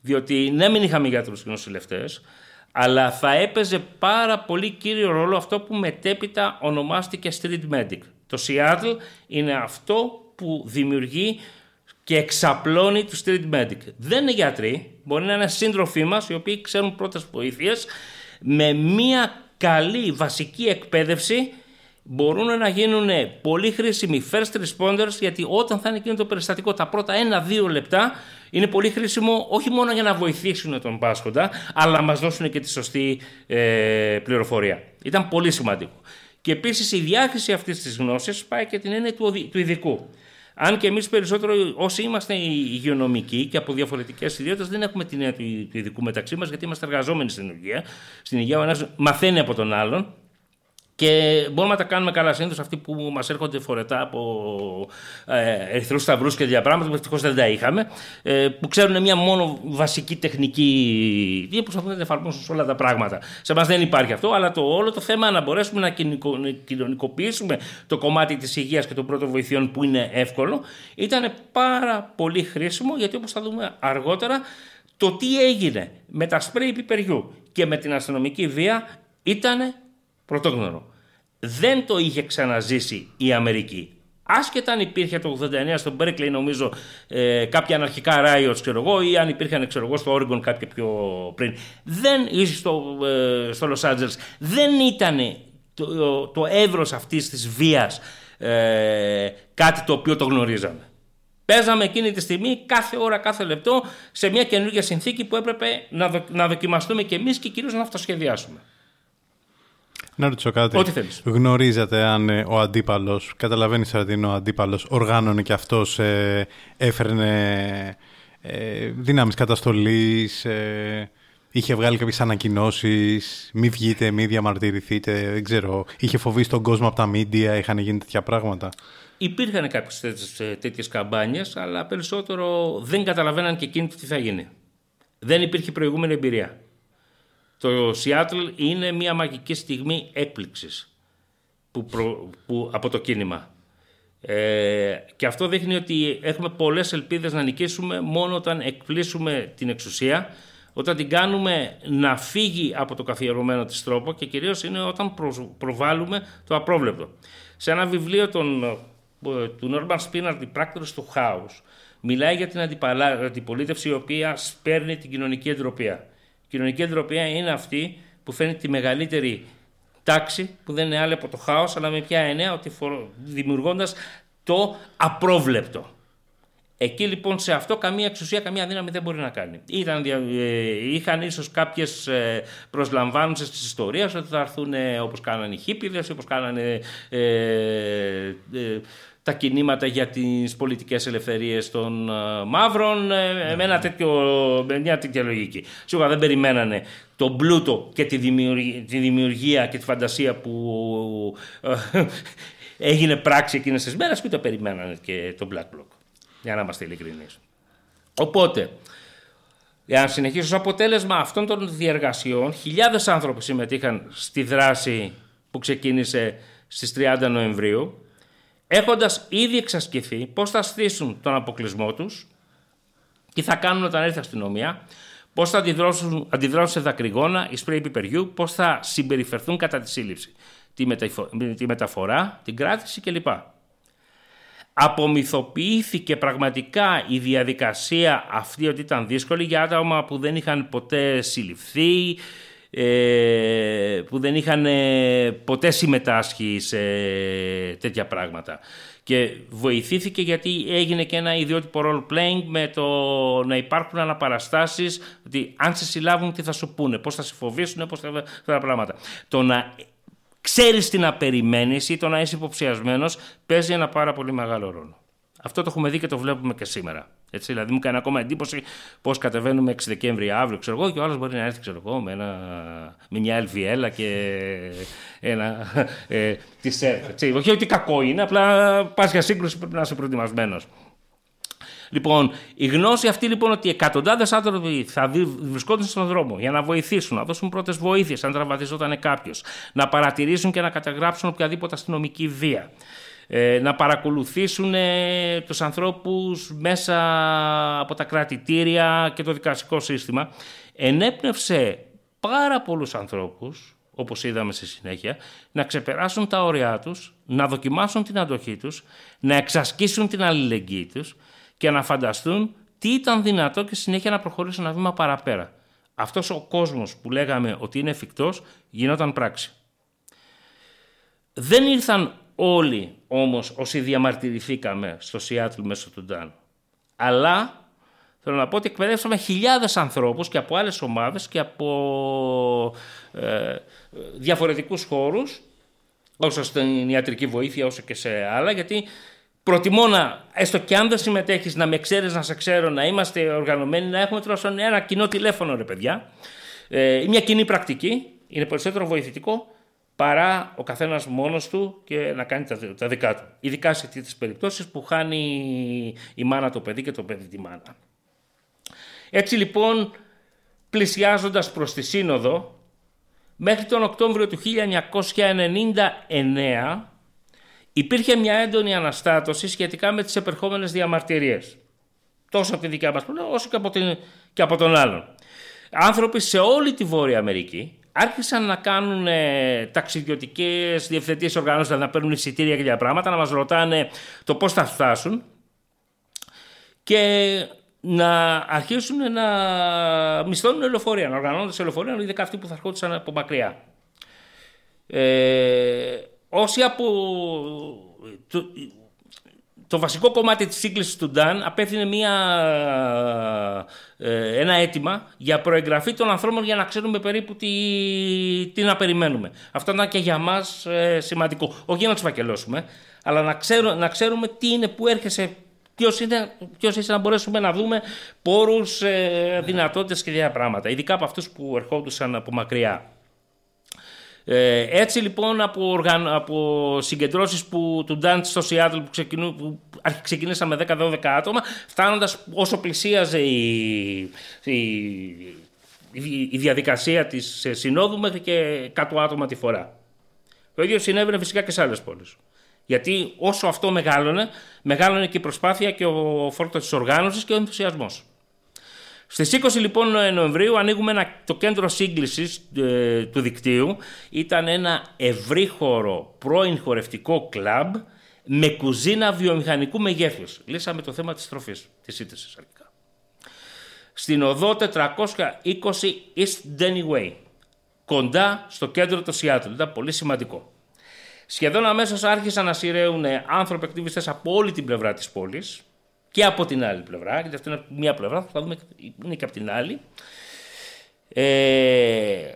διότι ναι μην είχαμε γιατρούς και νοσηλευτές, αλλά θα έπαιζε πάρα πολύ κύριο ρόλο αυτό που μετέπειτα ονομάστηκε Street Medic. Το Seattle είναι αυτό που δημιουργεί και εξαπλώνει τους Street Medic. Δεν είναι γιατροί, μπορεί να είναι σύντροφοί μας οι οποίοι ξέρουν πρώτες βοήθειες με μια καλή βασική εκπαίδευση μπορούν να γίνουν πολύ χρήσιμοι first responders γιατί όταν θα είναι εκείνο το περιστατικό τα πρώτα ένα-δύο λεπτά είναι πολύ χρήσιμο όχι μόνο για να βοηθήσουν τον πάσχοντα αλλά να μας δώσουν και τη σωστή ε, πληροφορία. Ήταν πολύ σημαντικό. Και επίσης η διάχυση αυτής της γνώσης πάει και την έννοια του, του ειδικού. Αν και εμείς περισσότερο, όσοι είμαστε υγειονομικοί και από διαφορετικές ιδιότητες, δεν έχουμε την έννοια του ειδικού μεταξύ μας, γιατί είμαστε εργαζόμενοι στην υγεία. Στην υγεία ο ένας μαθαίνει από τον άλλον και μπορούμε να τα κάνουμε καλά συνήθως αυτοί που μας έρχονται φορετά από ε, ερυθρούς σταυρούς και τέτοια πράγματα που ευτυχώ δεν τα είχαμε. Ε, που ξέρουν μια μόνο βασική τεχνική. Τι προσπαθούν να εφαρμόσουν σε όλα τα πράγματα. Σε εμάς δεν υπάρχει αυτό, αλλά το όλο το θέμα να μπορέσουμε να κοινωνικοποιήσουμε το κομμάτι της υγείας και των πρώτων βοηθειών που είναι εύκολο ήταν πάρα πολύ χρήσιμο γιατί όπως θα δούμε αργότερα το τι έγινε με τα σπρέι πιπεριού και με την αστυνομική βία ήταν πρωτόγνωρο δεν το είχε ξαναζήσει η Αμερική. Άσχετα αν υπήρχε το 89 στο Berkeley νομίζω ε, κάποια αναρχικά riots ξέρω εγώ ή αν υπήρχαν ξέρω εγώ στο Oregon κάποια πιο πριν. Δεν, είσαι στο, ε, στο Los Angeles. Δεν ήταν το, το εύρος αυτής της βίας ε, κάτι το οποίο το γνωρίζαμε. Παίζαμε εκείνη τη στιγμή κάθε ώρα, κάθε λεπτό σε μια καινούργια συνθήκη που έπρεπε να, να δοκιμαστούμε και εμείς και κυρίως να αυτοσχεδιάσουμε. Να ρωτήσω κάτι. Ό,τι θέλεις. Γνωρίζετε αν ε, ο αντίπαλος, καταλαβαίνεις ότι είναι ο αντίπαλος, οργάνωνε και αυτός, ε, έφερνε ε, δυνάμεις καταστολής, ε, είχε βγάλει κάποιες ανακοινώσεις, μη βγείτε, μη διαμαρτυρηθείτε, δεν ξέρω. Είχε φοβήσει τον κόσμο από τα μίντια, είχαν γίνει τέτοια πράγματα. Υπήρχαν κάποιες τέτοιες καμπάνιες, αλλά περισσότερο δεν καταλαβαίναν και εκείνοι τι θα γίνει. Δεν υπήρχε προηγούμενη εμπειρία. Το Σιάτλ είναι μια μαγική στιγμή έκπληξης που, που, από το κίνημα. Ε, και αυτό δείχνει ότι έχουμε πολλές ελπίδες να νικήσουμε μόνο όταν εκπλήσουμε την εξουσία, όταν την κάνουμε να φύγει από το καθιερωμένο της τρόπο και κυρίως είναι όταν προβάλλουμε το απρόβλεπτο. Σε ένα βιβλίο των του Νόρμαν Σπίναρτ, η πράκτορας του χάους, μιλάει για την αντιπολίτευση η οποία σπέρνει την κοινωνική εντροπία. Η κοινωνική εντροπία είναι αυτή που φέρνει τη μεγαλύτερη τάξη που δεν είναι άλλη από το χάος αλλά με ποια εννέα ότι δημιουργώντας το απρόβλεπτο. Εκεί λοιπόν σε αυτό καμία εξουσία, καμία δύναμη δεν μπορεί να κάνει. Ήταν, ε, είχαν ίσως κάποιες ε, προσλαμβάνουσες της ιστορίας ότι θα έρθουν ε, όπως κάνανε οι χίπιδες, όπως κάνανε ε, ε, τα κινήματα για τις πολιτικές ελευθερίες των ε, μαύρων με, ένα τέτοιο, με μια τέτοια λογική. Σίγουρα δεν περιμένανε τον πλούτο και τη δημιουργία, τη δημιουργία και τη φαντασία που [LAUGHS] έγινε πράξη εκείνες τις μέρες και ούτε περιμένανε και τον Black Bloc για να είμαστε ειλικρινείς. Οπότε, για να συνεχίσω, ως αποτέλεσμα αυτών των διεργασιών, χιλιάδες άνθρωποι συμμετείχαν στη δράση που ξεκίνησε στις 30 Νοεμβρίου, έχοντας ήδη εξασκηθεί πώς θα στήσουν τον αποκλεισμό τους, τι θα κάνουν όταν έρθει η αστυνομία, πώς θα αντιδράσουν, αντιδράσουν σε δακρυγόνα, η σπρέη πιπεριού, πώς θα συμπεριφερθούν κατά τη σύλληψη, τη μεταφορά, την κράτηση κλπ. Απομυθοποιήθηκε πραγματικά η διαδικασία αυτή ότι ήταν δύσκολη για άτομα που δεν είχαν ποτέ συλληφθεί, ε, που δεν είχαν ε, ποτέ συμμετάσχει σε τέτοια πράγματα. Και βοηθήθηκε γιατί έγινε και ένα ιδιότυπο role playing με το να υπάρχουν αναπαραστάσεις ότι αν σε συλλάβουν τι θα σου πούνε, πώς θα σε φοβήσουν, πώς θα αυτά τα πράγματα. Το να ξέρεις τι να περιμένεις ή το να είσαι υποψιασμένος παίζει ένα πάρα πολύ μεγάλο ρόλο. Αυτό το έχουμε δει και το βλέπουμε και σήμερα. Έτσι, δηλαδή μου κάνει ακόμα εντύπωση πώς κατεβαίνουμε 6 Δεκέμβρη αύριο, ξέρω εγώ, και ο άλλος μπορεί να έρθει ξέρω εγώ, με, ένα, με μια ελβιέλα και ένα. Ε, τη Όχι ότι κακό είναι, απλά πας για σύγκρουση πρέπει να είσαι προετοιμασμένος. Λοιπόν, η γνώση αυτή λοιπόν ότι εκατοντάδες άνθρωποι θα βρισκόταν στον δρόμο για να βοηθήσουν, να δώσουν πρώτες βοήθειες αν τραυματιζόταν κάποιος, να παρατηρήσουν και να καταγράψουν οποιαδήποτε αστυνομική βία, ε, να παρακολουθήσουν ε, τους ανθρώπους μέσα από τα κρατητήρια και το δικαστικό σύστημα, ενέπνευσε πάρα πολλούς ανθρώπους, όπως είδαμε στη συνέχεια, να ξεπεράσουν τα όρια τους, να δοκιμάσουν την αντοχή τους, να εξασκήσουν την αλληλεγγύη τους και να φανταστούν τι ήταν δυνατό και συνέχεια να προχωρήσουν ένα βήμα παραπέρα. Αυτός ο κόσμος που λέγαμε ότι είναι εφικτός γινόταν πράξη. Δεν ήρθαν όλοι όμως όσοι διαμαρτυρηθήκαμε στο Σιάτλ μέσω του Ντάν. Αλλά θέλω να πω ότι εκπαιδεύσαμε χιλιάδες ανθρώπους και από άλλες ομάδες και από ε, διαφορετικούς χώρους όσο στην ιατρική βοήθεια όσο και σε άλλα γιατί Προτιμώ να, έστω και αν δεν συμμετέχεις, να με ξέρεις, να σε ξέρω, να είμαστε οργανωμένοι, να έχουμε τουλάχιστον ένα κοινό τηλέφωνο, ρε παιδιά. Ε, μια κοινή πρακτική. Είναι περισσότερο βοηθητικό παρά ο καθένας μόνος του και να κάνει τα, τα δικά του. Ειδικά σε τέτοιες περιπτώσεις που χάνει η μάνα το παιδί και το παιδί τη μάνα. Έτσι λοιπόν, πλησιάζοντας προς τη Σύνοδο, μέχρι τον Οκτώβριο του 1999 υπήρχε μια έντονη αναστάτωση σχετικά με τις επερχόμενες διαμαρτυρίες. Τόσο από τη δικιά μας πλευρά όσο και από, την, και από τον άλλον. Άνθρωποι σε όλη τη Βόρεια Αμερική άρχισαν να κάνουν ε, ταξιδιωτικές διευθετήσεις οργανώσεις, δηλαδή να παίρνουν εισιτήρια και τέτοια πράγματα, να μας ρωτάνε το πώς θα φτάσουν και να αρχίσουν να μισθώνουν λεωφορεία, να οργανώνονται σε λεωφορεία, ειδικά αυτοί που θα ερχόντουσαν από μακριά. Ε, όσοι από το, το βασικό κομμάτι της σύγκλησης του Ντάν απέθυνε μια, ε, ένα αίτημα για προεγγραφή των ανθρώπων για να ξέρουμε περίπου τι, τι να περιμένουμε. Αυτό ήταν και για μας ε, σημαντικό. Όχι για να τους φακελώσουμε, αλλά να, ξέρω, να ξέρουμε τι είναι που έρχεσαι Ποιος, είναι, ποιος είσαι να μπορέσουμε να δούμε πόρους, ε, δυνατότητες και τέτοια πράγματα. Ειδικά από αυτούς που ερχόντουσαν από μακριά. Ε, έτσι λοιπόν από, οργαν... από συγκεντρώσεις που, του Dance στο Seattle που, ξεκινού, που ξεκινήσαν με 10-12 άτομα φτάνοντας όσο πλησίαζε η, η, η διαδικασία της συνόδου μέχρι και 100 άτομα τη φορά. Το ίδιο συνέβαινε φυσικά και σε άλλες πόλεις. Γιατί όσο αυτό μεγάλωνε, μεγάλωνε και η προσπάθεια και ο φόρτος της οργάνωσης και ο ενθουσιασμός. Στις 20 λοιπόν Νοεμβρίου ανοίγουμε ένα, το κέντρο σύγκλησης ε, του δικτύου. Ήταν ένα ευρύχωρο πρώην χορευτικό κλαμπ με κουζίνα βιομηχανικού μεγέθους. Λύσαμε το θέμα της τροφής, της σύνθεσης αρχικά. Στην οδό 420 East Denny Way, κοντά στο κέντρο του Σιάτλ. Ήταν πολύ σημαντικό. Σχεδόν αμέσως άρχισαν να σειραίουν άνθρωποι ακτιβιστές από όλη την πλευρά της πόλης και από την άλλη πλευρά. Γιατί αυτή είναι μία πλευρά, θα δούμε είναι και από την άλλη. Ε,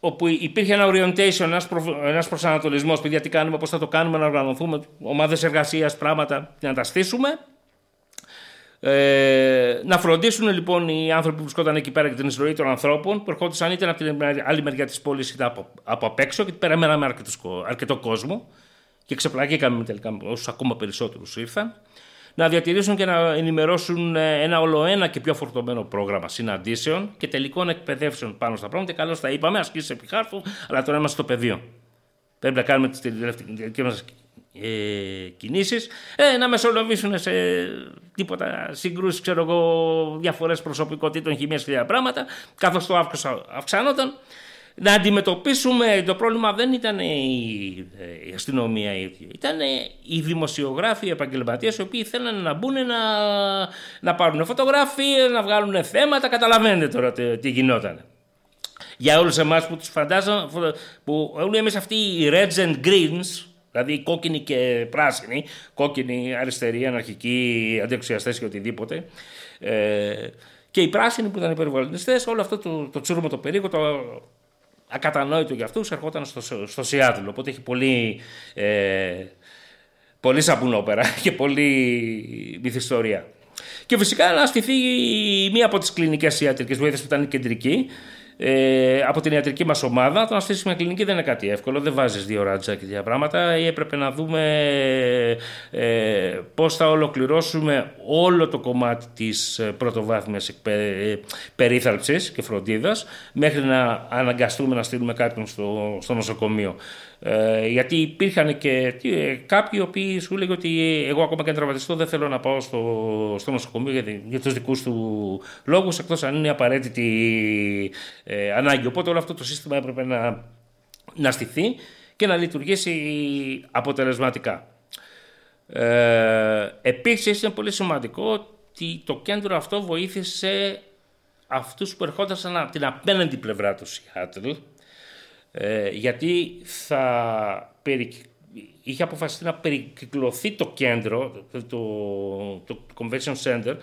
όπου υπήρχε ένα orientation, ένας, προ, ένας προσανατολισμός, παιδιά τι κάνουμε, πώς θα το κάνουμε, να οργανωθούμε, ομάδες εργασίας, πράγματα, να τα στήσουμε. Ε, να φροντίσουν λοιπόν οι άνθρωποι που βρισκόταν εκεί πέρα για την εισρωή των ανθρώπων που ερχόντουσαν είτε από την άλλη μεριά της πόλης είτε από, από απ' έξω και περιμέναμε αρκετό, αρκετό κόσμο και ξεπλαγήκαμε τελικά όσους ακόμα περισσότερους ήρθαν να διατηρήσουν και να ενημερώσουν ε, ένα ολοένα και πιο φορτωμένο πρόγραμμα συναντήσεων και τελικών εκπαιδεύσεων πάνω στα πράγματα. Καλώς τα είπαμε, ασκήσεις επιχάρτου, αλλά τώρα είμαστε στο πεδίο. Πρέπει να κάνουμε τις τελευταίε μας ε, κινήσεις, ε, να μεσολαβήσουν σε τίποτα συγκρούσεις, ξέρω εγώ, διαφορές προσωπικότητων, χημίας και τέτοια πράγματα, καθώς το αύξος αυξάνονταν. Να αντιμετωπίσουμε το πρόβλημα δεν ήταν η, η αστυνομία η ίδια, ήταν οι δημοσιογράφοι, οι επαγγελματίες οι οποίοι θέλανε να μπουν να, να πάρουν φωτογραφίες, να βγάλουν θέματα, καταλαβαίνετε τώρα τι, γινόταν. Για όλους εμάς που τους φαντάζαμε, που όλοι εμείς αυτοί οι Reds and Greens, Δηλαδή κόκκινη και πράσινη, κόκκινη, αριστερή, αναρχική, αντιεξιαστές και οτιδήποτε. Ε, και οι πράσινοι που ήταν οι όλο αυτό το, το τσούρμο το περίεργο, το ακατανόητο για αυτούς, ερχόταν στο, στο Σιάτλ. Οπότε έχει πολύ, ε, πολύ σαπουνόπερα [LAUGHS] και πολύ μυθιστορία. Και φυσικά να στηθεί μία από τις κλινικές ιατρικέ βοήθειες που ήταν κεντρική, ε, από την ιατρική μας ομάδα. Το να στήσεις μια κλινική δεν είναι κάτι εύκολο. Δεν βάζεις δύο ράτζα και τέτοια πράγματα. Ή έπρεπε να δούμε ε, πώς θα ολοκληρώσουμε όλο το κομμάτι της ε, πρωτοβάθμιας ε, περίθαλψης και φροντίδας μέχρι να αναγκαστούμε να στείλουμε κάποιον στο, στο νοσοκομείο. Ε, γιατί υπήρχαν και ε, κάποιοι οι οποίοι σου λέγανε ότι εγώ ακόμα και αν τραυματιστώ δεν θέλω να πάω στο, στο νοσοκομείο για, για τους δικούς του λόγους εκτός αν είναι απαραίτητη ε, ανάγκη. Οπότε όλο αυτό το σύστημα έπρεπε να, να στηθεί και να λειτουργήσει αποτελεσματικά. Ε, επίσης είναι πολύ σημαντικό ότι το κέντρο αυτό βοήθησε αυτούς που ερχόντουσαν από την απέναντι πλευρά του Σιάτλ ε, γιατί θα είχε αποφασιστεί να περικυκλωθεί το κέντρο, το, το Convention Center,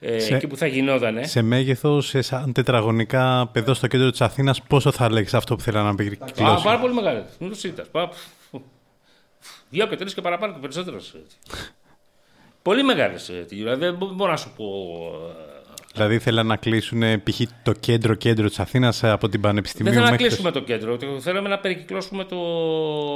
ε, σε, εκεί που θα γινόταν. Σε μέγεθος, σε σαν τετραγωνικά πεδό στο κέντρο της Αθήνας, πόσο θα λέγει αυτό που θέλει να περικυκλώσει. Α, πάρα πολύ μεγάλο. Μην το συζητά. Δύο και τρεις και παραπάνω και περισσότερος. πολύ μεγάλες. Δηλαδή, δεν μπορώ να σου πω Δηλαδή θέλανε να κλείσουν π.χ. το κέντρο-κέντρο της Αθήνας ε, από την Πανεπιστημίου. Δεν θέλαμε να κλείσουμε το κέντρο. Θέλαμε να περικυκλώσουμε το.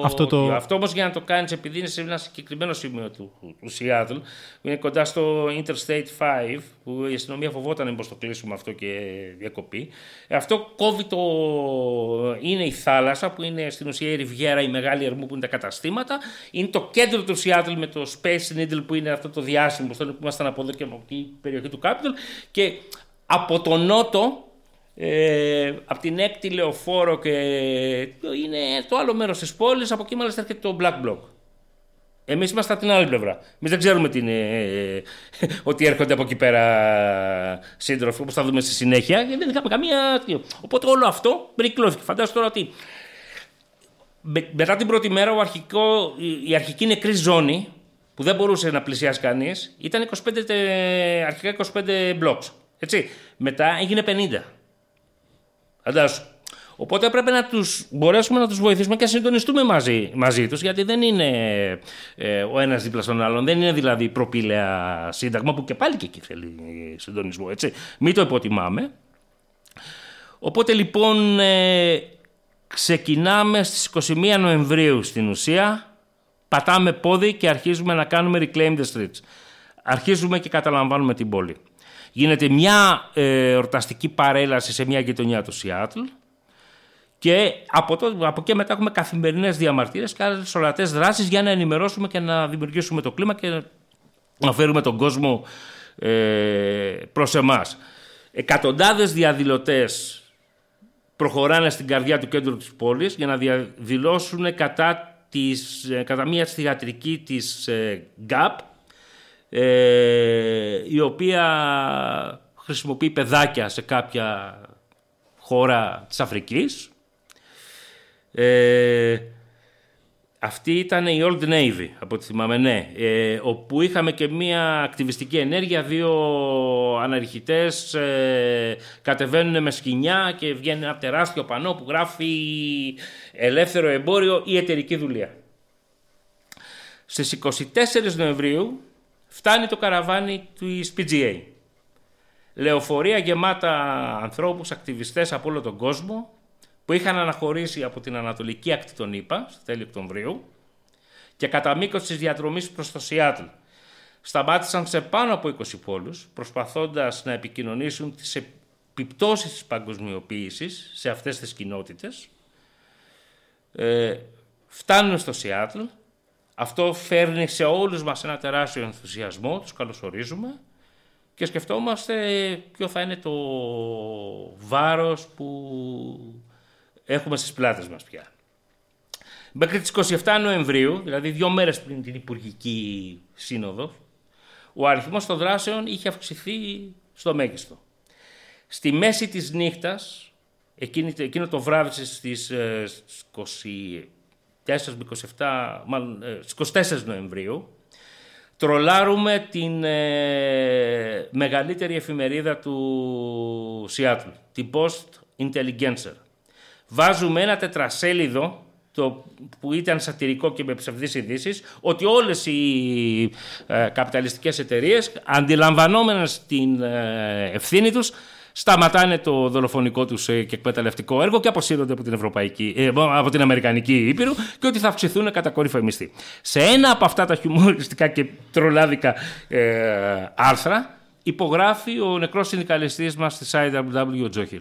Αυτό, το... Αυτό όμως για να το κάνεις, επειδή είναι σε ένα συγκεκριμένο σημείο του, του Seattle, που είναι κοντά στο Interstate 5, που η αστυνομία φοβόταν μήπως το κλείσουμε αυτό και διακοπή. Αυτό κόβει το. Είναι η θάλασσα, που είναι στην ουσία η Ριβιέρα, η μεγάλη ερμού που είναι τα καταστήματα. Είναι το κέντρο του Seattle με το Space Needle που είναι αυτό το διάσημο, που ήμασταν από εδώ και από την περιοχή του Capitol. Και από τον νότο, ε, από την έκτη λεωφόρο και είναι το άλλο μέρος της πόλης, από εκεί μάλιστα έρχεται το Black Block. Εμείς είμαστε από την άλλη πλευρά. Εμείς δεν ξέρουμε τι είναι, ε, ότι έρχονται από εκεί πέρα σύντροφοι, όπως θα δούμε στη συνέχεια, γιατί δεν είχαμε καμία... Οπότε όλο αυτό περικλώθηκε. Φαντάζομαι τώρα ότι μετά την πρώτη μέρα ο αρχικό, η αρχική νεκρή ζώνη που δεν μπορούσε να πλησιάσει κανείς, ήταν 25, αρχικά 25 blocks. Έτσι. Μετά έγινε 50. Φαντάσου. Οπότε πρέπει να τους μπορέσουμε να τους βοηθήσουμε και να συντονιστούμε μαζί, μαζί τους γιατί δεν είναι ε, ο ένας δίπλα στον άλλον. Δεν είναι δηλαδή προπήλαια σύνταγμα που και πάλι και εκεί θέλει συντονισμό. Έτσι. Μην το υποτιμάμε. Οπότε λοιπόν ε, ξεκινάμε στις 21 Νοεμβρίου στην ουσία πατάμε πόδι και αρχίζουμε να κάνουμε reclaim the streets. Αρχίζουμε και καταλαμβάνουμε την πόλη. Γίνεται μια ε, ορταστική παρέλαση σε μια γειτονιά του Σιάτλ και από, το, από εκεί μετά έχουμε καθημερινές διαμαρτύρες και άλλες ορατές δράσεις για να ενημερώσουμε και να δημιουργήσουμε το κλίμα και να φέρουμε τον κόσμο ε, προς εμάς. Εκατοντάδες διαδηλωτές προχωράνε στην καρδιά του κέντρου της πόλης για να διαδηλώσουν κατά της, ε, κατά μία θηγατρική της GAP ε, η οποία χρησιμοποιεί παιδάκια σε κάποια χώρα της Αφρικής. Ε, αυτή ήταν η Old Navy, από ό,τι θυμάμαι, ναι. Ε, όπου είχαμε και μία ακτιβιστική ενέργεια, δύο αναρχητές ε, κατεβαίνουν με σκηνιά και βγαίνει ένα τεράστιο πανό που γράφει ελεύθερο εμπόριο ή εταιρική δουλεία. Στις 24 Νοεμβρίου φτάνει το καραβάνι του PGA. Λεωφορεία γεμάτα ανθρώπους, ακτιβιστές από όλο τον κόσμο που είχαν αναχωρήσει από την Ανατολική ακτή των ΗΠΑ, στο τέλη Οκτωβρίου, και κατά μήκος της διαδρομής προς το Σιάτλ. Σταμάτησαν σε πάνω από 20 πόλους, προσπαθώντας να επικοινωνήσουν τις επιπτώσεις της παγκοσμιοποίησης σε αυτές τις κοινότητες. Ε, φτάνουν στο Σιάτλ. Αυτό φέρνει σε όλους μας ένα τεράστιο ενθουσιασμό, τους καλωσορίζουμε και σκεφτόμαστε ποιο θα είναι το βάρος που έχουμε στις πλάτες μας πια. Μέχρι τις 27 Νοεμβρίου, δηλαδή δύο μέρες πριν την Υπουργική Σύνοδος, ο αριθμός των δράσεων είχε αυξηθεί στο μέγιστο. Στη μέση της νύχτας, εκείνο το βράδυ στις 24 27, μάλλον, ε, στις 24 Νοεμβρίου, τρολάρουμε την ε, μεγαλύτερη εφημερίδα του Σιάτλ, την Post Intelligencer βάζουμε ένα τετρασέλιδο το που ήταν σατυρικό και με ψευδείς ειδήσεις, ότι όλες οι ε, καπιταλιστικές εταιρείες αντιλαμβανόμενες την ε, ευθύνη τους σταματάνε το δολοφονικό τους ε, και εκμεταλλευτικό έργο και αποσύρονται από την, Ευρωπαϊκή, ε, από την Αμερικανική Ήπειρο και ότι θα αυξηθούν κατακόρυφα οι μισθοί. Σε ένα από αυτά τα χιουμοριστικά και τρολάδικα ε, άρθρα υπογράφει ο νεκρός συνδικαλιστής μας της IWW, ο Τζόχιλ.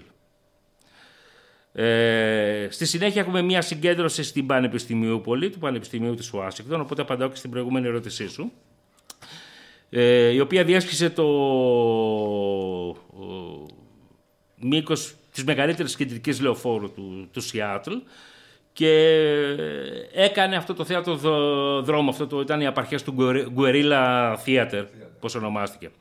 Ε, στη συνέχεια έχουμε μια συγκέντρωση στην Πανεπιστημιούπολη, του Πανεπιστημίου της Ουάσιγκτον, οπότε απαντάω και στην προηγούμενη ερώτησή σου, ε, η οποία διέσχισε το μήκος της μεγαλύτερης κεντρικής λεωφόρου του, του Σιάτλ και έκανε αυτό το θέατρο δρόμο, αυτό το ήταν οι απαρχές του Guerrilla Theater, πώς ονομάστηκε.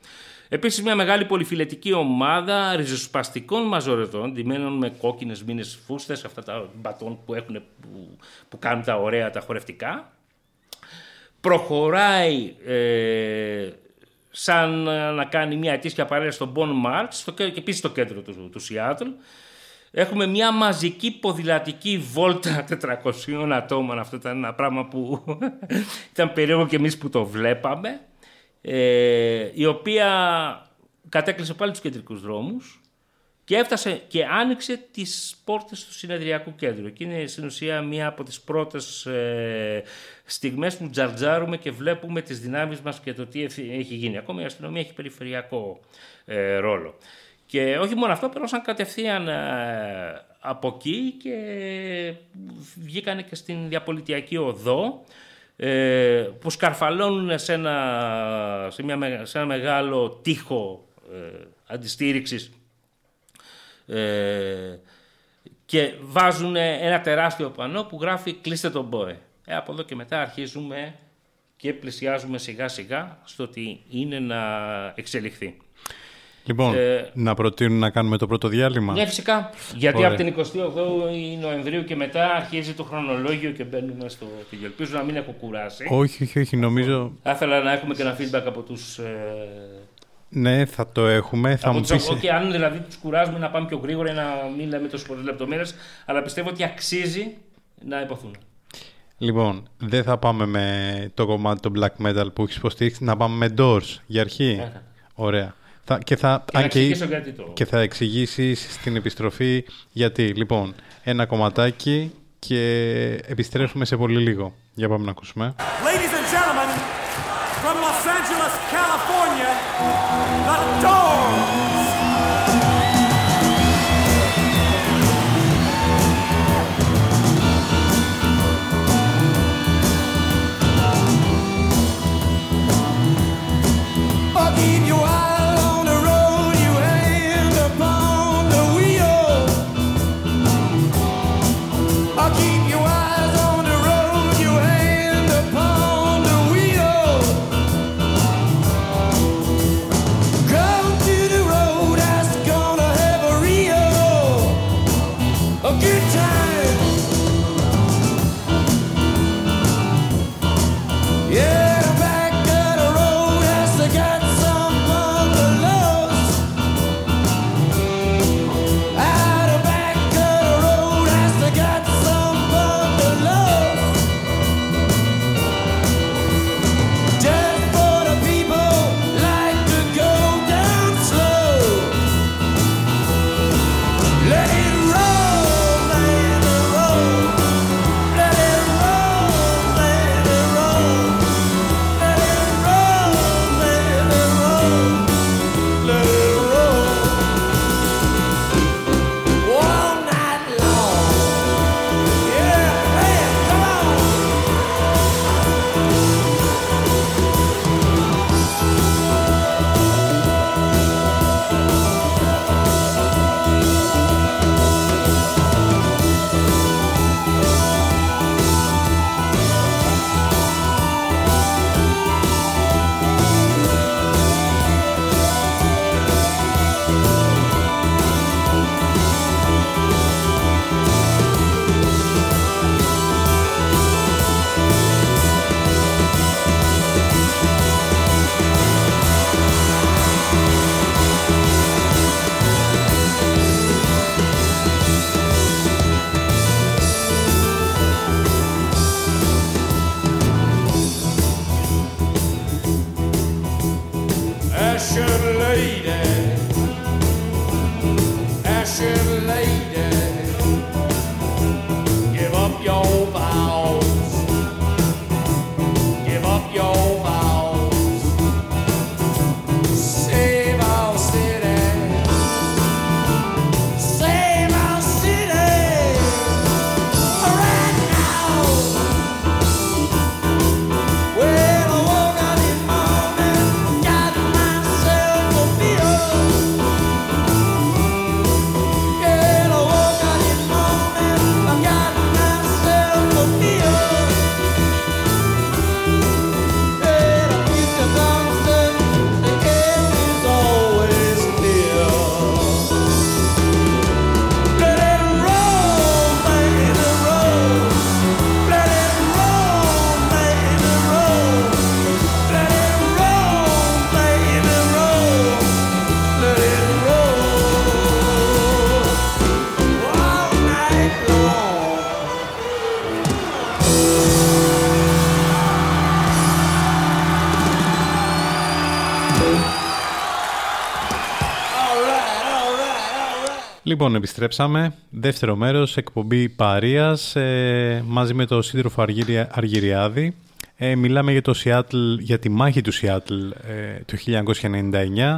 Επίσης, μια μεγάλη πολυφιλετική ομάδα ριζοσπαστικών μαζορετών, ντυμένων με κόκκινες μήνες φούστες, αυτά τα μπατόν που, έχουν, που, που κάνουν τα ωραία τα χορευτικά. Προχωράει ε, σαν να κάνει μια ετήσια παρέα στο Bon March και επίσης στο κέντρο του, του Seattle. Έχουμε μια μαζική ποδηλατική βόλτα 400 ατόμων. Αυτό ήταν ένα πράγμα που [LAUGHS] ήταν περίεργο και εμείς που το βλέπαμε ε, η οποία κατέκλυσε πάλι τους κεντρικούς δρόμους και έφτασε και άνοιξε τις πόρτες του συνεδριακού κέντρου. Και είναι στην ουσία μία από τις πρώτες ε, στιγμές που τζαρτζάρουμε και βλέπουμε τις δυνάμεις μας και το τι έχει γίνει. Ακόμα η αστυνομία έχει περιφερειακό ε, ρόλο. Και όχι μόνο αυτό, περάσαν κατευθείαν ε, από εκεί και βγήκανε και στην διαπολιτιακή οδό ε, που σκαρφαλώνουν σε ένα, σε μια, σε ένα μεγάλο τείχο ε, αντιστήριξης ε, και βάζουν ένα τεράστιο πανό που γράφει «Κλείστε τον ΠΟΕ». Ε, από εδώ και μετά αρχίζουμε και πλησιάζουμε σιγά σιγά στο ότι είναι να εξελιχθεί. Λοιπόν, ε, να προτείνουν να κάνουμε το πρώτο διάλειμμα; Ναι, φυσικά. Γιατί Ωραία. από την 28η Νοεμβρίου και μετά αρχίζει το χρονολόγιο και μπαίνουμε στο τίγιο. Ελπίζω να μην έχω κουράσει. Όχι, όχι, όχι. Νομίζω. Θα ήθελα να έχουμε και ένα feedback από τους. Ε... Ναι, θα το έχουμε. Θα από μου τους... okay, αν δηλαδή τους κουράζουμε να πάμε πιο γρήγορα ή να μην λέμε τόσο πολλές λεπτομέρειες, αλλά πιστεύω ότι αξίζει να υποθούν. Λοιπόν, δεν θα πάμε με το κομμάτι του black metal που έχεις υποστήριξει, να πάμε με doors για αρχή. Ωραία. Θα, και θα, και, αν και, γιατί το... και θα εξηγήσεις στην επιστροφή γιατί. Λοιπόν, ένα κομματάκι και επιστρέφουμε σε πολύ λίγο. Για πάμε να ακούσουμε. Ladies Λοιπόν, επιστρέψαμε. Δεύτερο μέρος, εκπομπή Παρίας, ε, μαζί με το σύντροφο Αργυρια, Αργυριάδη. Ε, μιλάμε για, το Seattle, για τη μάχη του Σιάτλ ε, το 1999.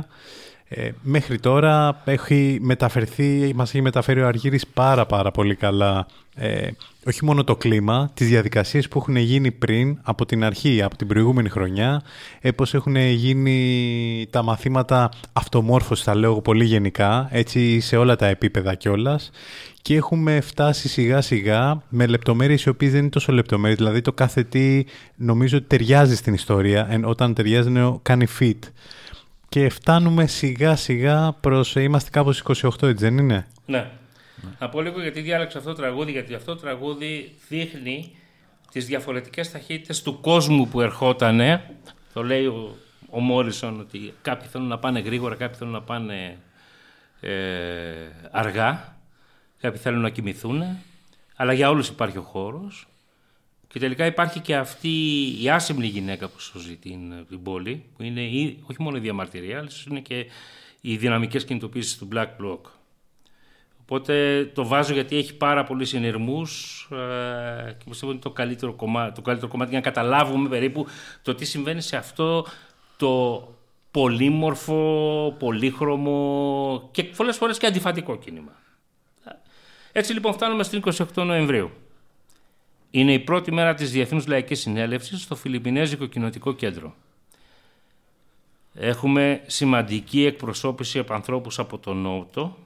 Ε, μέχρι τώρα έχει μεταφερθεί, μας έχει μεταφέρει ο Αργύρης πάρα πάρα πολύ καλά ε, όχι μόνο το κλίμα, τις διαδικασίες που έχουν γίνει πριν από την αρχή, από την προηγούμενη χρονιά, ε, πώς έχουν γίνει τα μαθήματα αυτομόρφωσης, θα λέω πολύ γενικά, έτσι σε όλα τα επίπεδα κιόλας. Και έχουμε φτάσει σιγά σιγά με λεπτομέρειες οι οποίες δεν είναι τόσο λεπτομέρειες, δηλαδή το κάθε τι νομίζω ότι ταιριάζει στην ιστορία, όταν ταιριάζει κάνει fit και φτάνουμε σιγά σιγά προς, είμαστε κάπως 28 έτσι δεν είναι; Ναι. Να πω λίγο γιατί διάλεξα αυτό το τραγούδι, γιατί αυτό το τραγούδι δείχνει τις διαφορετικές ταχύτητες του κόσμου που ερχότανε. Το λέει ο, ο Μόρισον ότι κάποιοι θέλουν να πάνε γρήγορα, κάποιοι θέλουν να πάνε ε, αργά, κάποιοι θέλουν να κοιμηθούν, αλλά για όλους υπάρχει ο χώρος. Και τελικά υπάρχει και αυτή η άσημνη γυναίκα που σώζει την, την πόλη, που είναι η, όχι μόνο η διαμαρτυρία, αλλά είναι και οι δυναμικές κινητοποίησεις του Black Bloc. Οπότε το βάζω γιατί έχει πάρα πολλούς συνειρμούς ε, και πιστεύω είναι το καλύτερο, κομμάτι, το καλύτερο κομμάτι για να καταλάβουμε περίπου το τι συμβαίνει σε αυτό το πολύμορφο, πολύχρωμο και πολλές φορές και αντιφατικό κίνημα. Έτσι λοιπόν φτάνουμε στην 28 Νοεμβρίου. Είναι η πρώτη μέρα της Διεθνούς Λαϊκής Συνέλευσης στο Φιλιππινέζικο Κοινοτικό Κέντρο. Έχουμε σημαντική εκπροσώπηση από ανθρώπους από τον Νότο.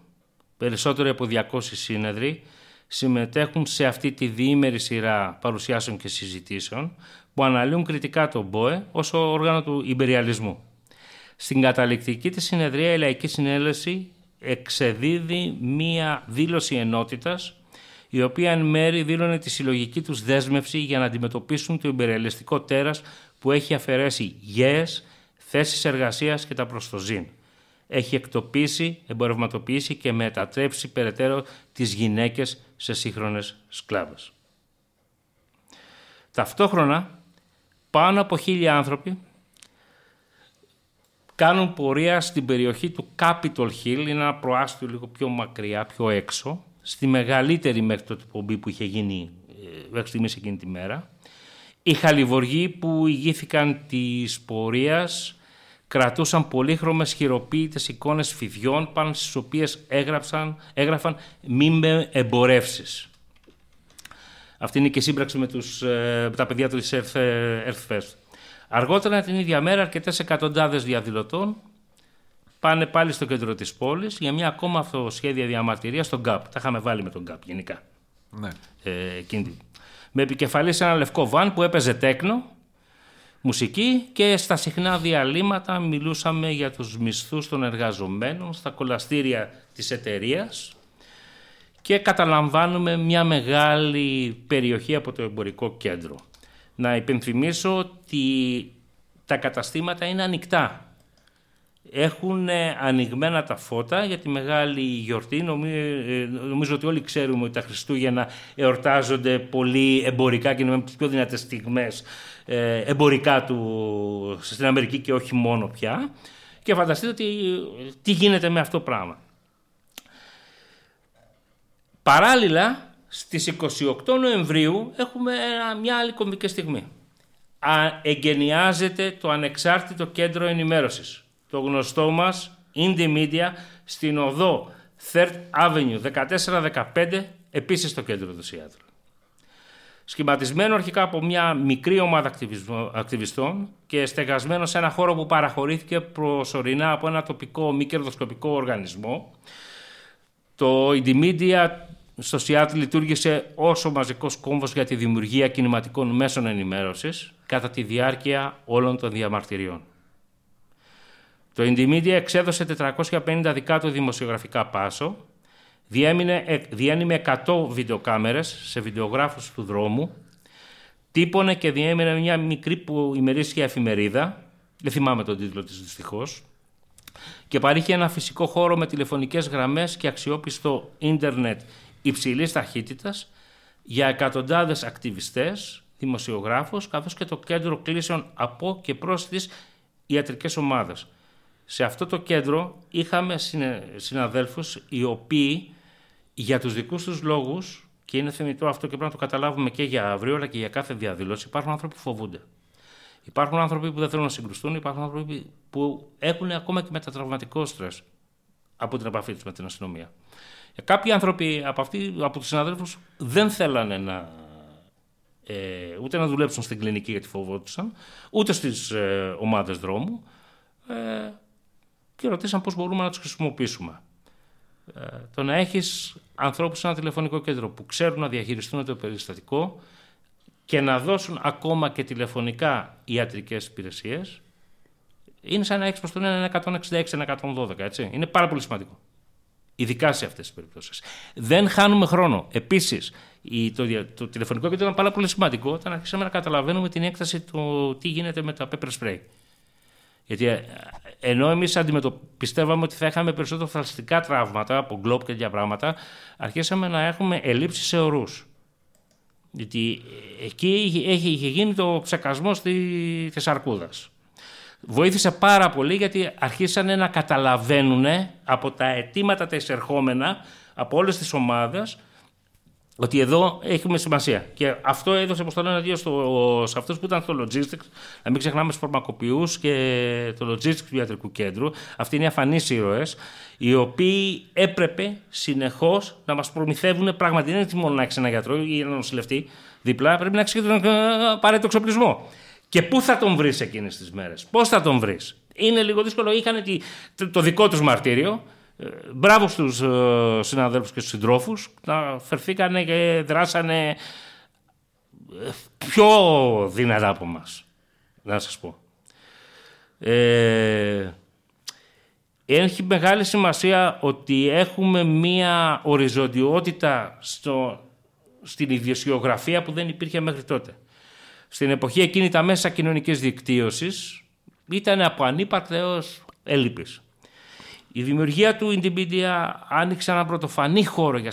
Περισσότεροι από 200 σύνεδροι συμμετέχουν σε αυτή τη διήμερη σειρά παρουσιάσεων και συζητήσεων που αναλύουν κριτικά τον ΠΟΕ ως όργανο του υπεριαλισμού. Στην καταληκτική της συνεδρία η Λαϊκή Συνέλευση εξεδίδει μία δήλωση ενότητας η οποία εν μέρη δήλωνε τη συλλογική τους δέσμευση για να αντιμετωπίσουν το υπερελιστικό τέρας που έχει αφαιρέσει γέες, θέσεις εργασίας και τα προστοζήν. Έχει εκτοπίσει, εμπορευματοποιήσει και μετατρέψει περαιτέρω τις γυναίκες σε σύγχρονες σκλάβες. Ταυτόχρονα, πάνω από χίλια άνθρωποι κάνουν πορεία στην περιοχή του Capitol Hill, είναι ένα προάστιο λίγο πιο μακριά, πιο έξω, στη μεγαλύτερη μέχρι το πομπή που είχε γίνει ε, μέχρι στιγμής εκείνη τη μέρα. Οι χαλιβοργοί που ηγήθηκαν της πορείας κρατούσαν πολύχρωμες χειροποίητες εικόνες φιδιών πάνω στις οποίες έγραψαν, έγραφαν «μη με εμπορεύσεις». Αυτή είναι και η σύμπραξη με, τους, ε, τα παιδιά του Earth, Earth Fest. Αργότερα την ίδια μέρα αρκετές εκατοντάδες διαδηλωτών πάνε πάλι στο κέντρο της πόλης για μια ακόμα αυτοσχέδια διαμαρτυρία στον ΚΑΠ. Τα είχαμε βάλει με τον ΚΑΠ γενικά. Ναι. Ε, Με επικεφαλής σε ένα λευκό βαν που έπαιζε τέκνο, μουσική και στα συχνά διαλύματα μιλούσαμε για τους μισθούς των εργαζομένων στα κολαστήρια της εταιρείας και καταλαμβάνουμε μια μεγάλη περιοχή από το εμπορικό κέντρο. Να υπενθυμίσω ότι τα καταστήματα είναι ανοιχτά έχουν ε, ανοιγμένα τα φώτα για τη μεγάλη γιορτή. Ε, νομίζω ότι όλοι ξέρουμε ότι τα Χριστούγεννα εορτάζονται πολύ εμπορικά και είναι με τις πιο δυνατές στιγμές ε, εμπορικά του στην Αμερική και όχι μόνο πια. και φανταστείτε τι, τι γίνεται με αυτό το πράγμα. Παράλληλα, στις 28 Νοεμβρίου έχουμε μια άλλη κομβική στιγμή. Εγκαινιάζεται το ανεξάρτητο κέντρο ενημέρωσης. Το γνωστό μας Indie Media στην οδό 3rd Avenue 1415, επίσης στο κέντρο του Σιάτρου. Σχηματισμένο αρχικά από μια μικρή ομάδα ακτιβιστών και στεγασμένο σε ένα χώρο που παραχωρήθηκε προσωρινά από ένα τοπικό μη κερδοσκοπικό οργανισμό, το Media στο Σιάτλ λειτουργήσε όσο μαζικός κόμβος για τη δημιουργία κινηματικών μέσων ενημέρωσης κατά τη διάρκεια όλων των διαμαρτυριών. Το Indymedia εξέδωσε 450 δικά του δημοσιογραφικά πάσο, διέμεινε 100 βιντεοκάμερες σε βιντεογράφους του δρόμου, τύπωνε και διέμεινε μια μικρή που ημερήσια εφημερίδα, δεν θυμάμαι τον τίτλο της δυστυχώς, και παρήχε ένα φυσικό χώρο με τηλεφωνικές γραμμές και αξιόπιστο ίντερνετ υψηλής ταχύτητας για εκατοντάδες ακτιβιστές, δημοσιογράφους, καθώς και το κέντρο κλήσεων από και προς τις ιατρικές ομάδες. Σε αυτό το κέντρο είχαμε συναδέλφους οι οποίοι για τους δικούς τους λόγους και είναι θεμητό αυτό και πρέπει να το καταλάβουμε και για αύριο αλλά και για κάθε διαδήλωση υπάρχουν άνθρωποι που φοβούνται. Υπάρχουν άνθρωποι που δεν θέλουν να συγκρουστούν, υπάρχουν άνθρωποι που έχουν ακόμα και μετατραυματικό στρες από την επαφή τους με την αστυνομία. Κάποιοι άνθρωποι από, αυτοί, από τους συναδέλφους δεν θέλανε να, ε, ούτε να δουλέψουν στην κλινική γιατί φοβόντουσαν, ούτε στις ε, ομάδες δρόμου ε, και ρωτήσαν πώς μπορούμε να τους χρησιμοποιήσουμε. Ε, το να έχεις ανθρώπους σε ένα τηλεφωνικό κέντρο που ξέρουν να διαχειριστούν το περιστατικό και να δώσουν ακόμα και τηλεφωνικά ιατρικές υπηρεσίες είναι σαν να έχεις προς τον ένα 166, ένα 112, έτσι. Είναι πάρα πολύ σημαντικό. Ειδικά σε αυτές τις περιπτώσεις. Δεν χάνουμε χρόνο. Επίσης, το, το τηλεφωνικό κέντρο ήταν πάρα πολύ σημαντικό όταν αρχίσαμε να καταλαβαίνουμε την έκταση του τι γίνεται με τα pepper spray. Γιατί ε, ενώ εμείς πιστεύαμε ότι θα είχαμε περισσότερο θραστικά τραύματα από γκλόπ και τέτοια πράγματα, αρχίσαμε να έχουμε ελλείψεις σε ορούς. Γιατί εκεί είχε γίνει το ψεκασμός τη Αρκούδας. Βοήθησε πάρα πολύ γιατί αρχίσανε να καταλαβαίνουν από τα αιτήματα τα εισερχόμενα από όλες τις ομάδες ότι εδώ έχουμε σημασία. Και αυτό έδωσε, όπω το λένε, δύο σε αυτούς που ήταν στο logistics, να μην ξεχνάμε στους φαρμακοποιούς και το logistics του ιατρικού κέντρου. Αυτοί είναι οι αφανείς ήρωες, οι οποίοι έπρεπε συνεχώς να μας προμηθεύουν πράγματι. Δεν είναι μόνο να έχεις ένα γιατρό ή ένα νοσηλευτή δίπλα, πρέπει να έχεις πάρει το εξοπλισμό. Και πού θα τον βρεις εκείνες τις μέρες, πώς θα τον βρεις; Είναι λίγο δύσκολο. Είχαν το δικό τους μαρτύριο ε, μπράβο στους ε, συναδέλφους και στους συντρόφους να φερθήκανε και δράσανε ε, πιο δυνατά από μας, να σας πω. Ε, έχει μεγάλη σημασία ότι έχουμε μία οριζοντιότητα στο, στην ιδιοσιογραφία που δεν υπήρχε μέχρι τότε. Στην εποχή εκείνη τα μέσα κοινωνικής δικτύωσης ήταν από ανύπαρκτα έως έλλειπης. Η δημιουργία του Indymedia άνοιξε ένα πρωτοφανή χώρο για,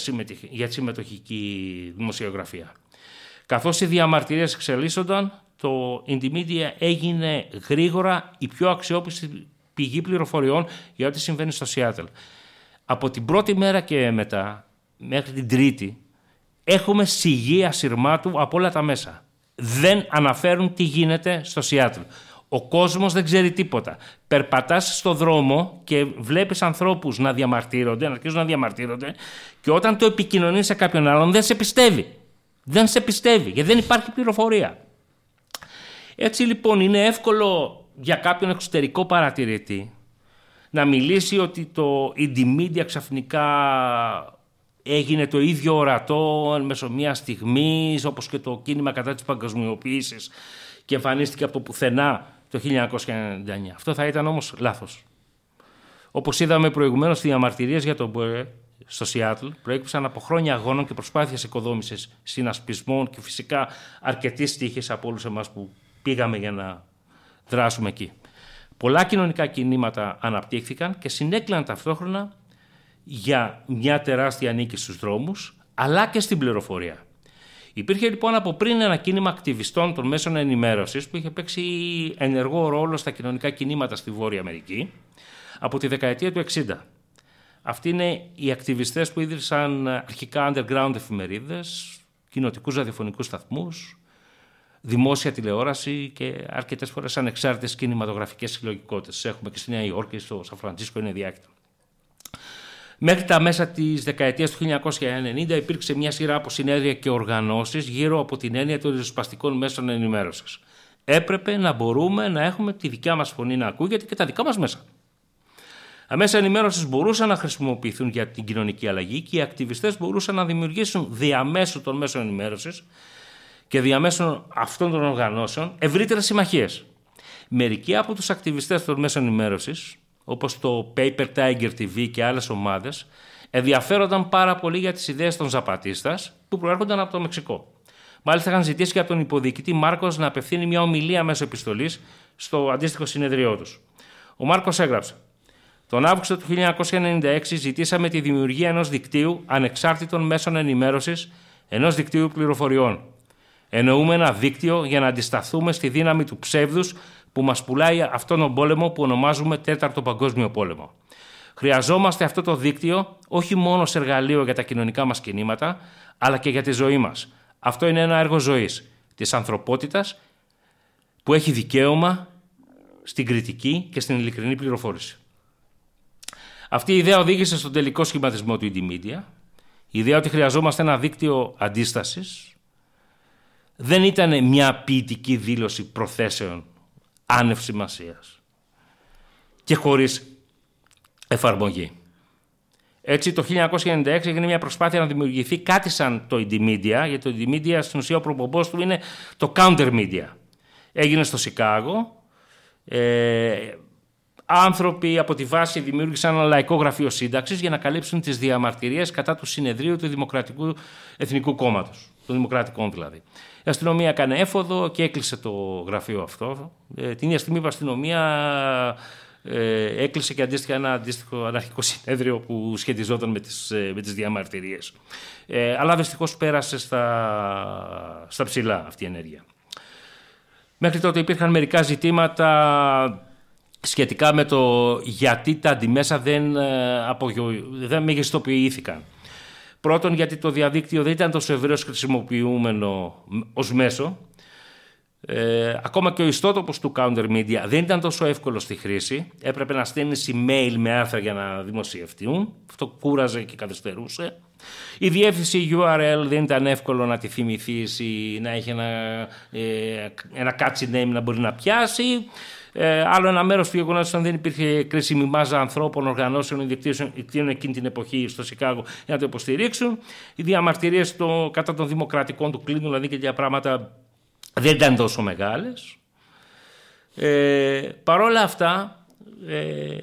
για συμμετοχική δημοσιογραφία. Καθώς οι διαμαρτυρίες εξελίσσονταν, το Indymedia έγινε γρήγορα η πιο αξιόπιστη πηγή πληροφοριών για ό,τι συμβαίνει στο Σιάτελ. Από την πρώτη μέρα και μετά, μέχρι την τρίτη, έχουμε σιγή ασυρμάτου από όλα τα μέσα. Δεν αναφέρουν τι γίνεται στο Σιάτελ. Ο κόσμος δεν ξέρει τίποτα. Περπατάς στο δρόμο και βλέπεις ανθρώπους να διαμαρτύρονται, να αρχίζουν να διαμαρτύρονται και όταν το επικοινωνείς σε κάποιον άλλον δεν σε πιστεύει. Δεν σε πιστεύει γιατί δεν υπάρχει πληροφορία. Έτσι λοιπόν είναι εύκολο για κάποιον εξωτερικό παρατηρητή να μιλήσει ότι το Indymedia ξαφνικά έγινε το ίδιο ορατό εν μέσω μιας στιγμής, όπως και το κίνημα κατά της παγκοσμιοποίησης και εμφανίστηκε από το πουθενά το 1999. Αυτό θα ήταν όμως λάθος. Όπως είδαμε προηγουμένως, οι διαμαρτυρίες για τον ΠΟΕ στο Σιάτλ προέκυψαν από χρόνια αγώνων και προσπάθειες οικοδόμησης συνασπισμών και φυσικά αρκετής στίχη από όλους εμάς που πήγαμε για να δράσουμε εκεί. Πολλά κοινωνικά κινήματα αναπτύχθηκαν και συνέκλυναν ταυτόχρονα για μια τεράστια νίκη στους δρόμους, αλλά και στην πληροφορία. Υπήρχε λοιπόν από πριν ένα κίνημα ακτιβιστών των μέσων ενημέρωσης που είχε παίξει ενεργό ρόλο στα κοινωνικά κινήματα στη Βόρεια Αμερική από τη δεκαετία του 60. Αυτοί είναι οι ακτιβιστές που ίδρυσαν αρχικά underground εφημερίδες, κοινοτικούς ραδιοφωνικούς σταθμούς, δημόσια τηλεόραση και αρκετές φορές ανεξάρτητες κινηματογραφικές συλλογικότητες. Έχουμε και στη Νέα Υόρκη, στο Σαν Φρανσίσκο είναι διάκριτο. Μέχρι τα μέσα της δεκαετίας του 1990 υπήρξε μια σειρά από συνέδρια και οργανώσεις γύρω από την έννοια των ριζοσπαστικών μέσων ενημέρωσης. Έπρεπε να μπορούμε να έχουμε τη δικιά μας φωνή να ακούγεται και τα δικά μας μέσα. Τα μέσα ενημέρωσης μπορούσαν να χρησιμοποιηθούν για την κοινωνική αλλαγή και οι ακτιβιστές μπορούσαν να δημιουργήσουν διαμέσου των μέσων ενημέρωσης και διαμέσου αυτών των οργανώσεων ευρύτερες συμμαχίες. Μερικοί από τους ακτιβιστές των μέσων ενημέρωσης, όπως το Paper Tiger TV και άλλες ομάδες, ενδιαφέρονταν πάρα πολύ για τις ιδέες των Ζαπατίστας που προέρχονταν από το Μεξικό. Μάλιστα, είχαν ζητήσει και από τον υποδιοικητή Μάρκος να απευθύνει μια ομιλία μέσω επιστολής στο αντίστοιχο συνεδριό τους. Ο Μάρκος έγραψε: Τον Αύγουστο του 1996 ζητήσαμε τη δημιουργία ενός δικτύου ανεξάρτητων μέσων ενημέρωσης, ενός δικτύου πληροφοριών. Εννοούμε ένα δίκτυο για να αντισταθούμε στη δύναμη του ψεύδους που μας πουλάει αυτόν τον πόλεμο που ονομάζουμε Τέταρτο Παγκόσμιο Πόλεμο. Χρειαζόμαστε αυτό το δίκτυο όχι μόνο σε εργαλείο για τα κοινωνικά μας κινήματα, αλλά και για τη ζωή μας. Αυτό είναι ένα έργο ζωής της ανθρωπότητας που έχει δικαίωμα στην κριτική και στην ειλικρινή πληροφόρηση. Αυτή η ιδέα οδήγησε στον τελικό σχηματισμό του Indymedia. Η ιδέα ότι χρειαζόμαστε ένα δίκτυο αντίστασης δεν ήταν μια ποιητική δήλωση προθέσεων άνευ σημασίας και χωρίς εφαρμογή. Έτσι το 1996 έγινε μια προσπάθεια να δημιουργηθεί κάτι σαν το Indymedia, γιατί το Indymedia στην ουσία ο προπομπός του είναι το counter media. Έγινε στο Σικάγο, ε, άνθρωποι από τη βάση δημιούργησαν ένα λαϊκό γραφείο σύνταξης για να καλύψουν τις διαμαρτυρίες κατά του συνεδρίου του Δημοκρατικού Εθνικού Κόμματος, των Δημοκρατικών δηλαδή. Η αστυνομία έκανε έφοδο και έκλεισε το γραφείο αυτό. Ε, την ίδια στιγμή η αστυνομία ε, έκλεισε και αντίστοιχα ένα αντίστοιχο αναρχικό συνέδριο που σχετιζόταν με τις, ε, με τις διαμαρτυρίες. Ε, αλλά δυστυχώς πέρασε στα, στα ψηλά αυτή η ενέργεια. Μέχρι τότε υπήρχαν μερικά ζητήματα σχετικά με το γιατί τα αντιμέσα δεν, ε, δεν μεγιστοποιήθηκαν. Πρώτον, γιατί το διαδίκτυο δεν ήταν τόσο ευρέως χρησιμοποιούμενο ως μέσο. Ε, ακόμα και ο ιστότοπος του Counter Media δεν ήταν τόσο εύκολος στη χρήση. Έπρεπε να στέλνεις email με άρθρα για να δημοσιευτούν. Αυτό κούραζε και καθυστερούσε. Η διεύθυνση URL δεν ήταν εύκολο να τη θυμηθείς ή να έχει ένα, ε, ένα catchy name να μπορεί να πιάσει. Ε, άλλο ένα μέρος του γεγονότος ήταν δεν υπήρχε κρίσιμη μάζα ανθρώπων, οργανώσεων, δικτύων εκείνη την εποχή στο Σικάγο για να το υποστηρίξουν. Οι διαμαρτυρίες κατά των δημοκρατικών του κλείνου, δηλαδή και τέτοια πράγματα, δεν ήταν τόσο μεγάλες. Ε, Παρ' όλα αυτά, ε,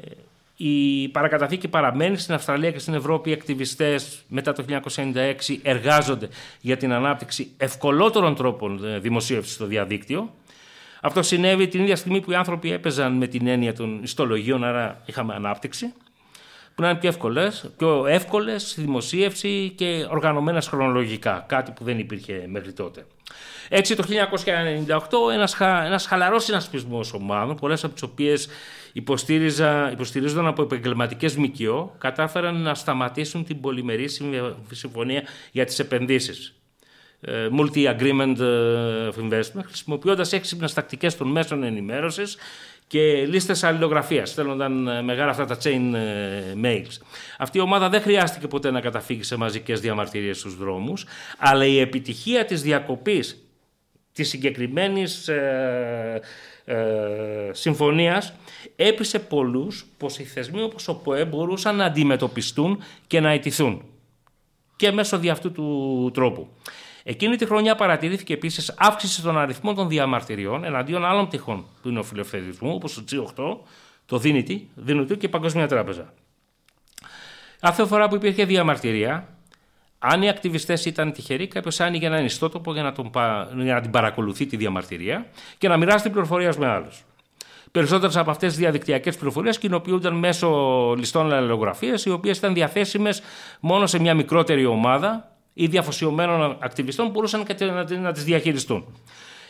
η παρακαταθήκη παραμένει στην Αυστραλία και στην Ευρώπη. Οι ακτιβιστές μετά το 1996 εργάζονται για την ανάπτυξη ευκολότερων τρόπων ε, δημοσίευσης στο διαδίκτυο. Αυτό συνέβη την ίδια στιγμή που οι άνθρωποι έπαιζαν με την έννοια των ιστολογίων, άρα είχαμε ανάπτυξη, που να είναι πιο εύκολες, πιο εύκολες δημοσίευση και οργανωμένα χρονολογικά, κάτι που δεν υπήρχε μέχρι τότε. Έτσι το 1998 ένας, ένας χαλαρός συνασπισμός ομάδων, πολλές από τις οποίες υποστηρίζονταν από επαγγελματικές ΜΚΟ, κατάφεραν να σταματήσουν την πολυμερή συμφωνία για τις επενδύσεις ε, multi-agreement ε, of investment, χρησιμοποιώντας έξυπνες τακτικές των μέσων ενημέρωσης και λίστες αλληλογραφίας. Στέλνονταν ε, μεγάλα αυτά τα chain mails. Αυτή η ομάδα δεν χρειάστηκε ποτέ να καταφύγει σε μαζικές διαμαρτυρίες στους δρόμους, αλλά η επιτυχία της διακοπής της συγκεκριμένης ε, ε, συμφωνίας έπεισε πολλούς πως οι θεσμοί όπως ο ΠΟΕ μπορούσαν να αντιμετωπιστούν και να αιτηθούν και μέσω δι' αυτού του τρόπου. Εκείνη τη χρονιά παρατηρήθηκε επίσης αύξηση των αριθμών των διαμαρτυριών εναντίον άλλων πτυχών του νεοφιλελευθερισμού, όπως το G8, το Δίνητη, Δίνητου και η Παγκόσμια Τράπεζα. Κάθε φορά που υπήρχε διαμαρτυρία, αν οι ακτιβιστές ήταν τυχεροί, κάποιος άνοιγε έναν ιστότοπο για να, τον, για να την παρακολουθεί τη διαμαρτυρία και να μοιράσει την πληροφορία με άλλους. Περισσότερες από αυτές τις διαδικτυακές πληροφορίες κοινοποιούνταν μέσω ληστών αλληλογραφία, οι οποίες ήταν διαθέσιμες μόνο σε μια μικρότερη ομάδα ή διαφοσιωμένων ακτιβιστών μπορούσαν να τις διαχειριστούν.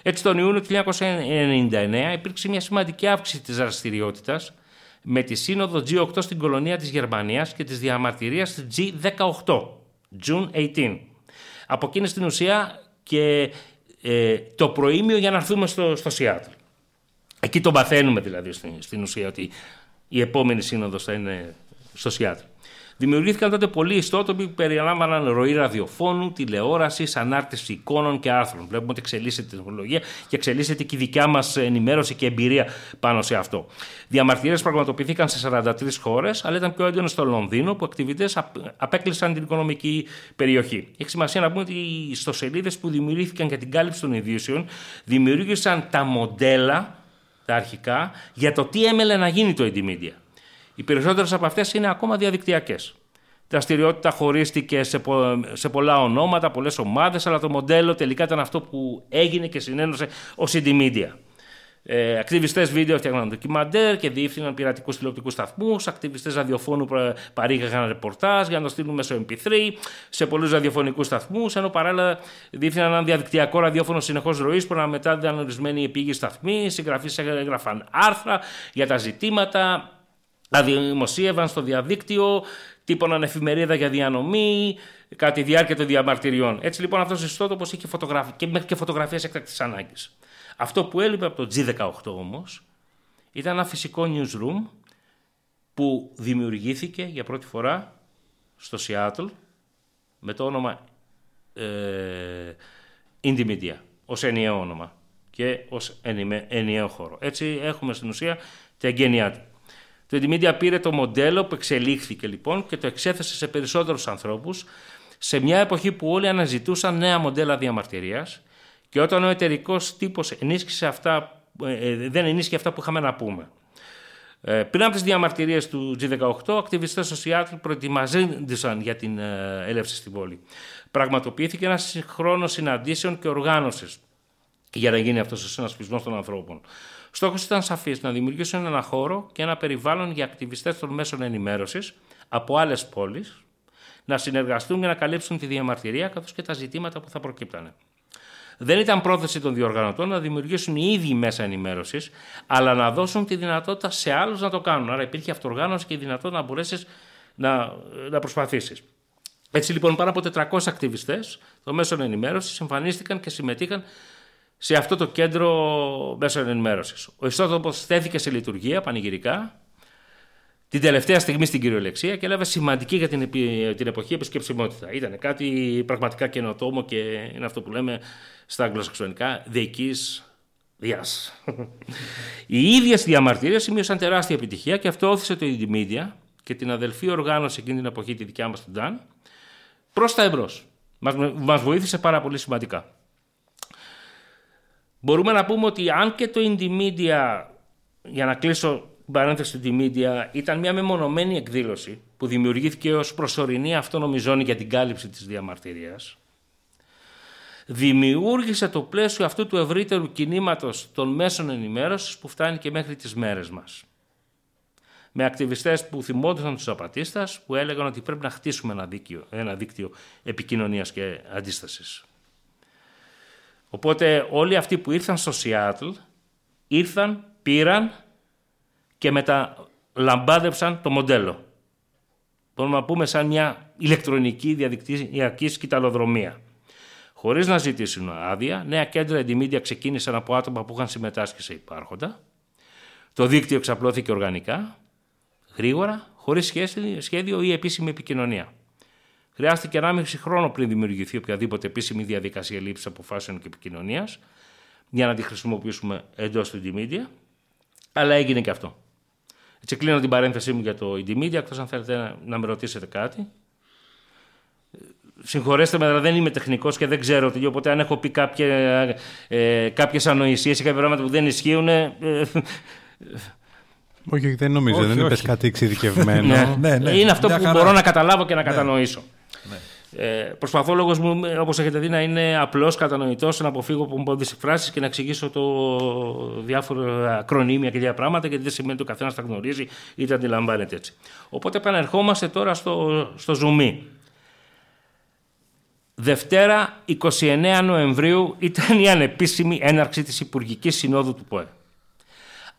Έτσι, τον Ιούνιο του 1999 υπήρξε μια σημαντική αύξηση της δραστηριότητας με τη σύνοδο G8 στην κολονία της Γερμανίας και της διαμαρτυρίας G18, June 18. Από εκείνη στην ουσία και ε, το προήμιο για να έρθουμε στο, στο Σιάτλ. Εκεί το παθαίνουμε δηλαδή στην, στην ουσία ότι η επόμενη σύνοδος θα είναι στο Σιάτλ. Δημιουργήθηκαν τότε πολλοί ιστότοποι που περιλάμβαναν ροή ραδιοφώνου, τηλεόραση, ανάρτηση εικόνων και άρθρων. Βλέπουμε ότι εξελίσσεται η τεχνολογία και εξελίσσεται και η δικιά μας ενημέρωση και εμπειρία πάνω σε αυτό. Διαμαρτυρίες πραγματοποιήθηκαν σε 43 χώρες, αλλά ήταν πιο έντονο στο Λονδίνο, που ακτιβιτές απέκλεισαν την οικονομική περιοχή. Έχει σημασία να πούμε ότι οι ιστοσελίδες που δημιουργήθηκαν για την κάλυψη των ειδήσεων δημιούργησαν τα μοντέλα, τα αρχικά, για το τι έμελε να γίνει το Indymedia. Οι περισσότερες από αυτές είναι ακόμα διαδικτυακές. Δραστηριότητα χωρίστηκε σε, σε πολλά ονόματα, πολλές ομάδες, αλλά το μοντέλο τελικά ήταν αυτό που έγινε και συνένωσε ω CD Media. Ε, Ακτιβιστές βίντεο φτιάχναν ντοκιμαντέρ και διεύθυναν πειρατικούς τηλεοπτικούς σταθμούς. Ακτιβιστές ραδιοφώνου παρήγαγαν ρεπορτάζ για να το στείλουν μέσω MP3 σε πολλούς ραδιοφωνικούς σταθμούς. Ενώ παράλληλα διεύθυναν ένα διαδικτυακό ραδιόφωνο συνεχώς ροής που μετά ήταν ορισμένοι επίγειοι σταθμοί. Συγγραφείς έγραφαν άρθρα για τα ζητήματα τα δημοσίευαν στο διαδίκτυο, τύπωναν εφημερίδα για διανομή, κατά τη διάρκεια των διαμαρτυριών. Έτσι λοιπόν αυτός ο ιστότοπος είχε φωτογραφ... και μέχρι και φωτογραφίες έκτακτης ανάγκης. Αυτό που έλειπε από το G18 όμως ήταν ένα φυσικό newsroom που δημιουργήθηκε για πρώτη φορά στο Seattle με το όνομα ε, Indie Media ως ενιαίο όνομα και ως ενιαίο χώρο. Έτσι έχουμε στην ουσία την εγγένειά του. Το Wikimedia πήρε το μοντέλο που εξελίχθηκε λοιπόν και το εξέθεσε σε περισσότερους ανθρώπους σε μια εποχή που όλοι αναζητούσαν νέα μοντέλα διαμαρτυρίας και όταν ο εταιρικός τύπος ενίσχυσε αυτά, ε, ε, δεν ενίσχυε αυτά που είχαμε να πούμε. Ε, πριν από τις διαμαρτυρίες του G18, ακτιβιστές στο Σιάτλ προετοιμαζόντουσαν για την έλευση στην πόλη. Πραγματοποιήθηκε ένας χρόνο συναντήσεων και οργάνωσης για να γίνει αυτός ο συνασπισμός των ανθρώπων. Στόχος ήταν σαφής να δημιουργήσουν ένα χώρο και ένα περιβάλλον για ακτιβιστές των μέσων ενημέρωσης από άλλες πόλεις να συνεργαστούν για να καλύψουν τη διαμαρτυρία καθώς και τα ζητήματα που θα προκύπτανε. Δεν ήταν πρόθεση των διοργανωτών να δημιουργήσουν οι ίδιοι μέσα ενημέρωσης, αλλά να δώσουν τη δυνατότητα σε άλλους να το κάνουν. Άρα υπήρχε αυτοργάνωση και η δυνατότητα να μπορέσεις να, να προσπαθήσεις. Έτσι λοιπόν, πάνω από 400 ακτιβιστές των μέσων ενημέρωσης εμφανίστηκαν και συμμετείχαν σε αυτό το κέντρο μέσων ενημέρωσης. Ο ιστότοπο θέθηκε σε λειτουργία πανηγυρικά την τελευταία στιγμή στην κυριολεξία και έλαβε σημαντική για την, την εποχή επισκεψιμότητα. Ήταν κάτι πραγματικά καινοτόμο και είναι αυτό που λέμε στα αγγλοσαξονικά δεική διά. Οι ίδιες διαμαρτυρίες σημείωσαν τεράστια επιτυχία και αυτό όθησε το Indymedia και την αδελφή οργάνωση εκείνη την εποχή, τη δικιά μας την Dan, προς τα εμπρός. Μας βοήθησε πάρα πολύ σημαντικά. Μπορούμε να πούμε ότι αν και το Indymedia, για να κλείσω την παρένθεση του Indymedia, ήταν μια μεμονωμένη εκδήλωση που δημιουργήθηκε ως προσωρινή αυτόνομη ζώνη για την κάλυψη της διαμαρτυρίας, δημιούργησε το πλαίσιο αυτού του ευρύτερου κινήματος των μέσων ενημέρωσης που φτάνει και μέχρι τις μέρες μας. Με ακτιβιστές που θυμόντουσαν τους απατίστας, που έλεγαν ότι πρέπει να χτίσουμε ένα, δίκτυο, ένα δίκτυο επικοινωνίας και αντίστασης. Οπότε όλοι αυτοί που ήρθαν στο Σιάτλ ήρθαν, πήραν και μεταλαμπάδευσαν το μοντέλο. Μπορούμε να πούμε σαν μια ηλεκτρονική διαδικτυακή σκηταλοδρομία. Χωρίς να ζητήσουν άδεια, νέα κέντρα εντιμίδια ξεκίνησαν από άτομα που είχαν συμμετάσχει σε υπάρχοντα. Το δίκτυο εξαπλώθηκε οργανικά, γρήγορα, χωρίς σχέδιο ή επίσημη επικοινωνία. Χρειάστηκε 1,5 χρόνο πριν δημιουργηθεί οποιαδήποτε επίσημη διαδικασία λήψης αποφάσεων και επικοινωνίας για να τη χρησιμοποιήσουμε εντός του Indymedia, αλλά έγινε και αυτό. Έτσι κλείνω την παρένθεσή μου για το Indymedia, εκτός αν θέλετε να με ρωτήσετε κάτι. Συγχωρέστε με, αλλά δεν είμαι τεχνικός και δεν ξέρω τι. Οπότε, αν έχω πει κάποιε ε, κάποιες ανοησίες ή κάποια πράγματα που δεν ισχύουν. Ε, όχι, δεν νομίζω. δεν είπες κάτι εξειδικευμένο. ναι, ναι, ναι, Είναι αυτό που μπορώ να καταλάβω και να ναι. κατανοήσω. Ναι. Ε, προσπαθώ ο λόγος μου, όπως έχετε δει, να είναι απλός, κατανοητός, να αποφύγω πομπόδε εκφράσεις και να εξηγήσω το διάφορα ακρονίμια και τέτοια πράγματα, γιατί δεν σημαίνει ότι ο καθένας τα γνωρίζει ή τα αντιλαμβάνεται έτσι. Οπότε επανερχόμαστε τώρα στο, στο zoom. Δευτέρα 29 Νοεμβρίου ήταν η ανεπίσημη έναρξη της Υπουργικής Συνόδου του ΠΟΕ.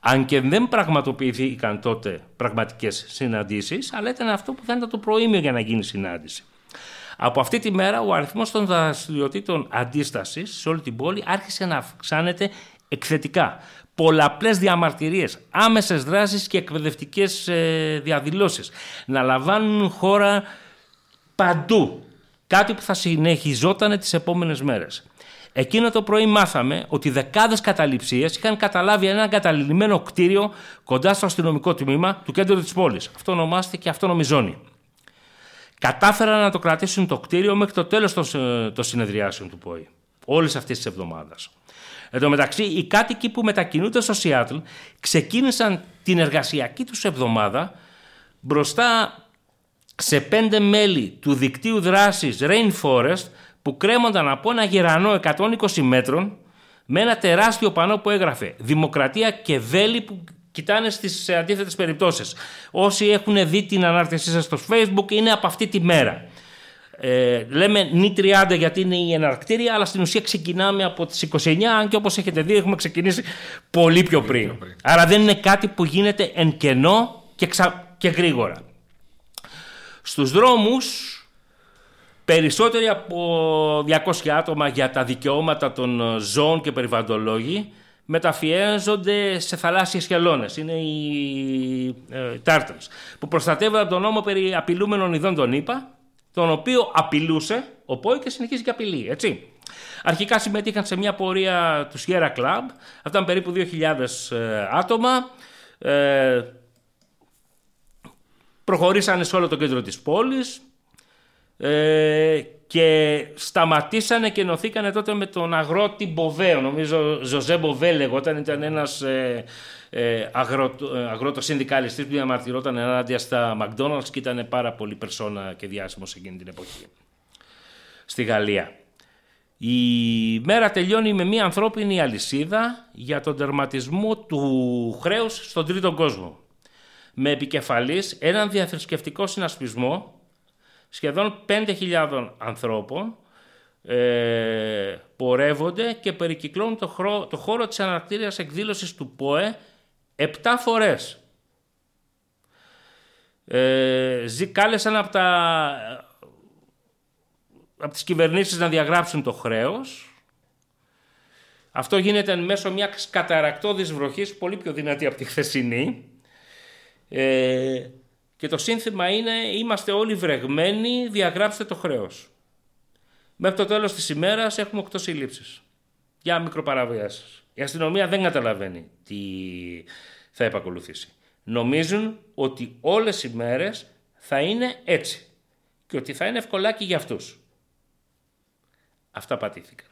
Αν και δεν πραγματοποιήθηκαν τότε πραγματικές συναντήσεις, αλλά ήταν αυτό που θα ήταν το προήμιο για να γίνει συνάντηση. Από αυτή τη μέρα ο αριθμός των δραστηριοτήτων αντίστασης σε όλη την πόλη άρχισε να αυξάνεται εκθετικά. Πολλαπλές διαμαρτυρίες, άμεσες δράσεις και εκπαιδευτικές ε, διαδηλώσεις να λαμβάνουν χώρα παντού. Κάτι που θα συνεχιζόταν τις επόμενες μέρες. Εκείνο το πρωί μάθαμε ότι δεκάδες καταληψίες είχαν καταλάβει ένα εγκαταλειμμένο κτίριο κοντά στο αστυνομικό τμήμα του κέντρου της πόλης. Αυτό ονομάστηκε αυτόνομη ζώνη. Κατάφεραν να το κρατήσουν το κτίριο μέχρι το τέλος των συνεδριάσεων του ΠΟΗ. Όλες αυτές τις εβδομάδες. Εν τω μεταξύ, οι κάτοικοι που μετακινούνται στο Σιάτλ ξεκίνησαν την εργασιακή τους εβδομάδα μπροστά σε πέντε μέλη του δικτύου δράσης Rainforest που κρέμονταν από ένα γερανό 120 μέτρων με ένα τεράστιο πανό που έγραφε «Δημοκρατία και βέλη που κοιτάνε στις αντίθετες περιπτώσεις». Όσοι έχουν δει την ανάρτησή σας στο facebook είναι από αυτή τη μέρα. Ε, λέμε νη 30 γιατί είναι η εναρκτήρια, αλλά στην ουσία ξεκινάμε από τις 29, αν και όπως έχετε δει έχουμε ξεκινήσει πολύ πιο πριν. Άρα δεν είναι κάτι που γίνεται εν κενό και, και γρήγορα. Στους δρόμους περισσότεροι από 200 άτομα για τα δικαιώματα των ζώων και περιβαλλοντολόγοι μεταφιέζονται σε θαλάσσιες χελώνες. Είναι οι ε, που προστατεύονται από τον νόμο περί απειλούμενων ειδών των ΗΠΑ τον οποίο απειλούσε ο ΠΟΗ και συνεχίζει και απειλεί, έτσι. Αρχικά συμμετείχαν σε μια πορεία του Sierra Club, αυτά ήταν περίπου 2.000 ε, άτομα, ε, προχωρήσανε σε όλο το κέντρο της πόλης ε, και σταματήσανε και ενωθήκανε τότε με τον αγρότη Μποβέο, νομίζω Ζωζέ Μποβέ λεγόταν, ήταν ένας ε, ε, αγρότος συνδικαλιστής που διαμαρτυρόταν ενάντια στα McDonald's και ήταν πάρα πολύ περσόνα και διάσημος εκείνη την εποχή στη Γαλλία. Η μέρα τελειώνει με μια ανθρώπινη αλυσίδα για τον τερματισμό του χρέους στον τρίτο κόσμο. Με επικεφαλής έναν διαθρησκευτικό συνασπισμό σχεδόν 5.000 ανθρώπων ε, πορεύονται και περικυκλώνουν το, χώρο, το χώρο της ανακτήριας εκδήλωσης του ΠΟΕ Επτά φορές. Ε, κάλεσαν από, τα, από τις κυβερνήσεις να διαγράψουν το χρέος. Αυτό γίνεται μέσω μιας καταρακτώδης βροχής, πολύ πιο δυνατή από τη χθεσινή. Ε, και το σύνθημα είναι «Είμαστε όλοι βρεγμένοι, διαγράψτε το χρέος». Μέχρι το τέλος της ημέρας έχουμε οκτώ συλλήψεις για μικροπαραβιάσεις. Η αστυνομία δεν καταλαβαίνει τι θα επακολουθήσει. Νομίζουν ότι όλες οι μέρες θα είναι έτσι και ότι θα είναι ευκολάκι για αυτούς. Αυτά πατήθηκαν.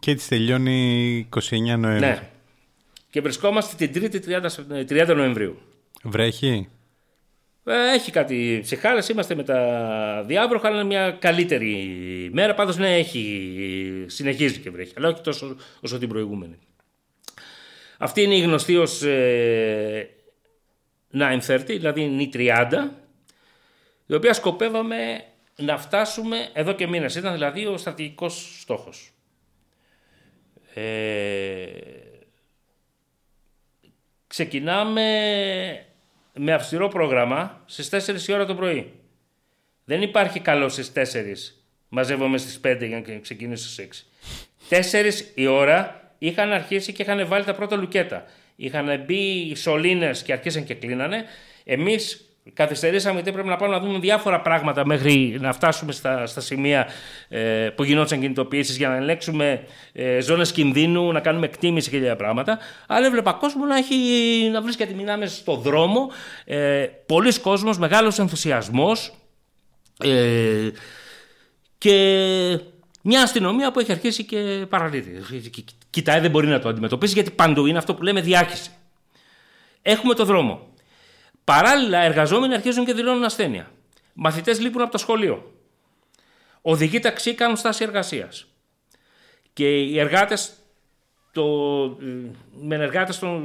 Και έτσι τελειώνει 29 Νοεμβρίου. Ναι. Και βρισκόμαστε την 3η 30, 30 Νοεμβρίου. Βρέχει; Ε, έχει κάτι ψυχάρες, είμαστε με τα διάβροχα, αλλά είναι μια καλύτερη μέρα. Πάντως ναι, έχει, συνεχίζει και βρέχει, αλλά όχι τόσο όσο την προηγούμενη. Αυτή είναι η γνωστή ως ε, 930, δηλαδή η 30, η οποία σκοπεύαμε να φτάσουμε εδώ και μήνες. Ήταν δηλαδή ο στρατηγικός στόχος. Ε, ξεκινάμε με αυστηρό πρόγραμμα στις 4 η ώρα το πρωί. Δεν υπάρχει καλό στις 4. Μαζεύομαι στις 5 για να ξεκινήσω στις 6. 4 η ώρα είχαν αρχίσει και είχαν βάλει τα πρώτα λουκέτα. Είχαν μπει οι σωλήνες και αρχίσαν και κλείνανε. Εμείς Καθυστερήσαμε γιατί πρέπει να πάμε να δούμε διάφορα πράγματα μέχρι να φτάσουμε στα, στα σημεία ε, που γινόταν κινητοποιήσεις για να ελέγξουμε ε, ζώνες κινδύνου, να κάνουμε εκτίμηση και τέτοια πράγματα. Αλλά έβλεπα κόσμο να, έχει, να βρίσκεται μηνάμε στο δρόμο. Ε, Πολλοί κόσμος, μεγάλος ενθουσιασμός. Ε, και μια αστυνομία που έχει αρχίσει και παραλύει. Κοιτάει, δεν μπορεί να το αντιμετωπίσει γιατί παντού είναι αυτό που λέμε διάχυση. Έχουμε το δρόμο. Παράλληλα, εργαζόμενοι αρχίζουν και δηλώνουν ασθένεια. Μαθητές λείπουν από το σχολείο. Οδηγοί ταξί κάνουν στάση εργασίας. Και οι εργάτες το, με εργάτες το,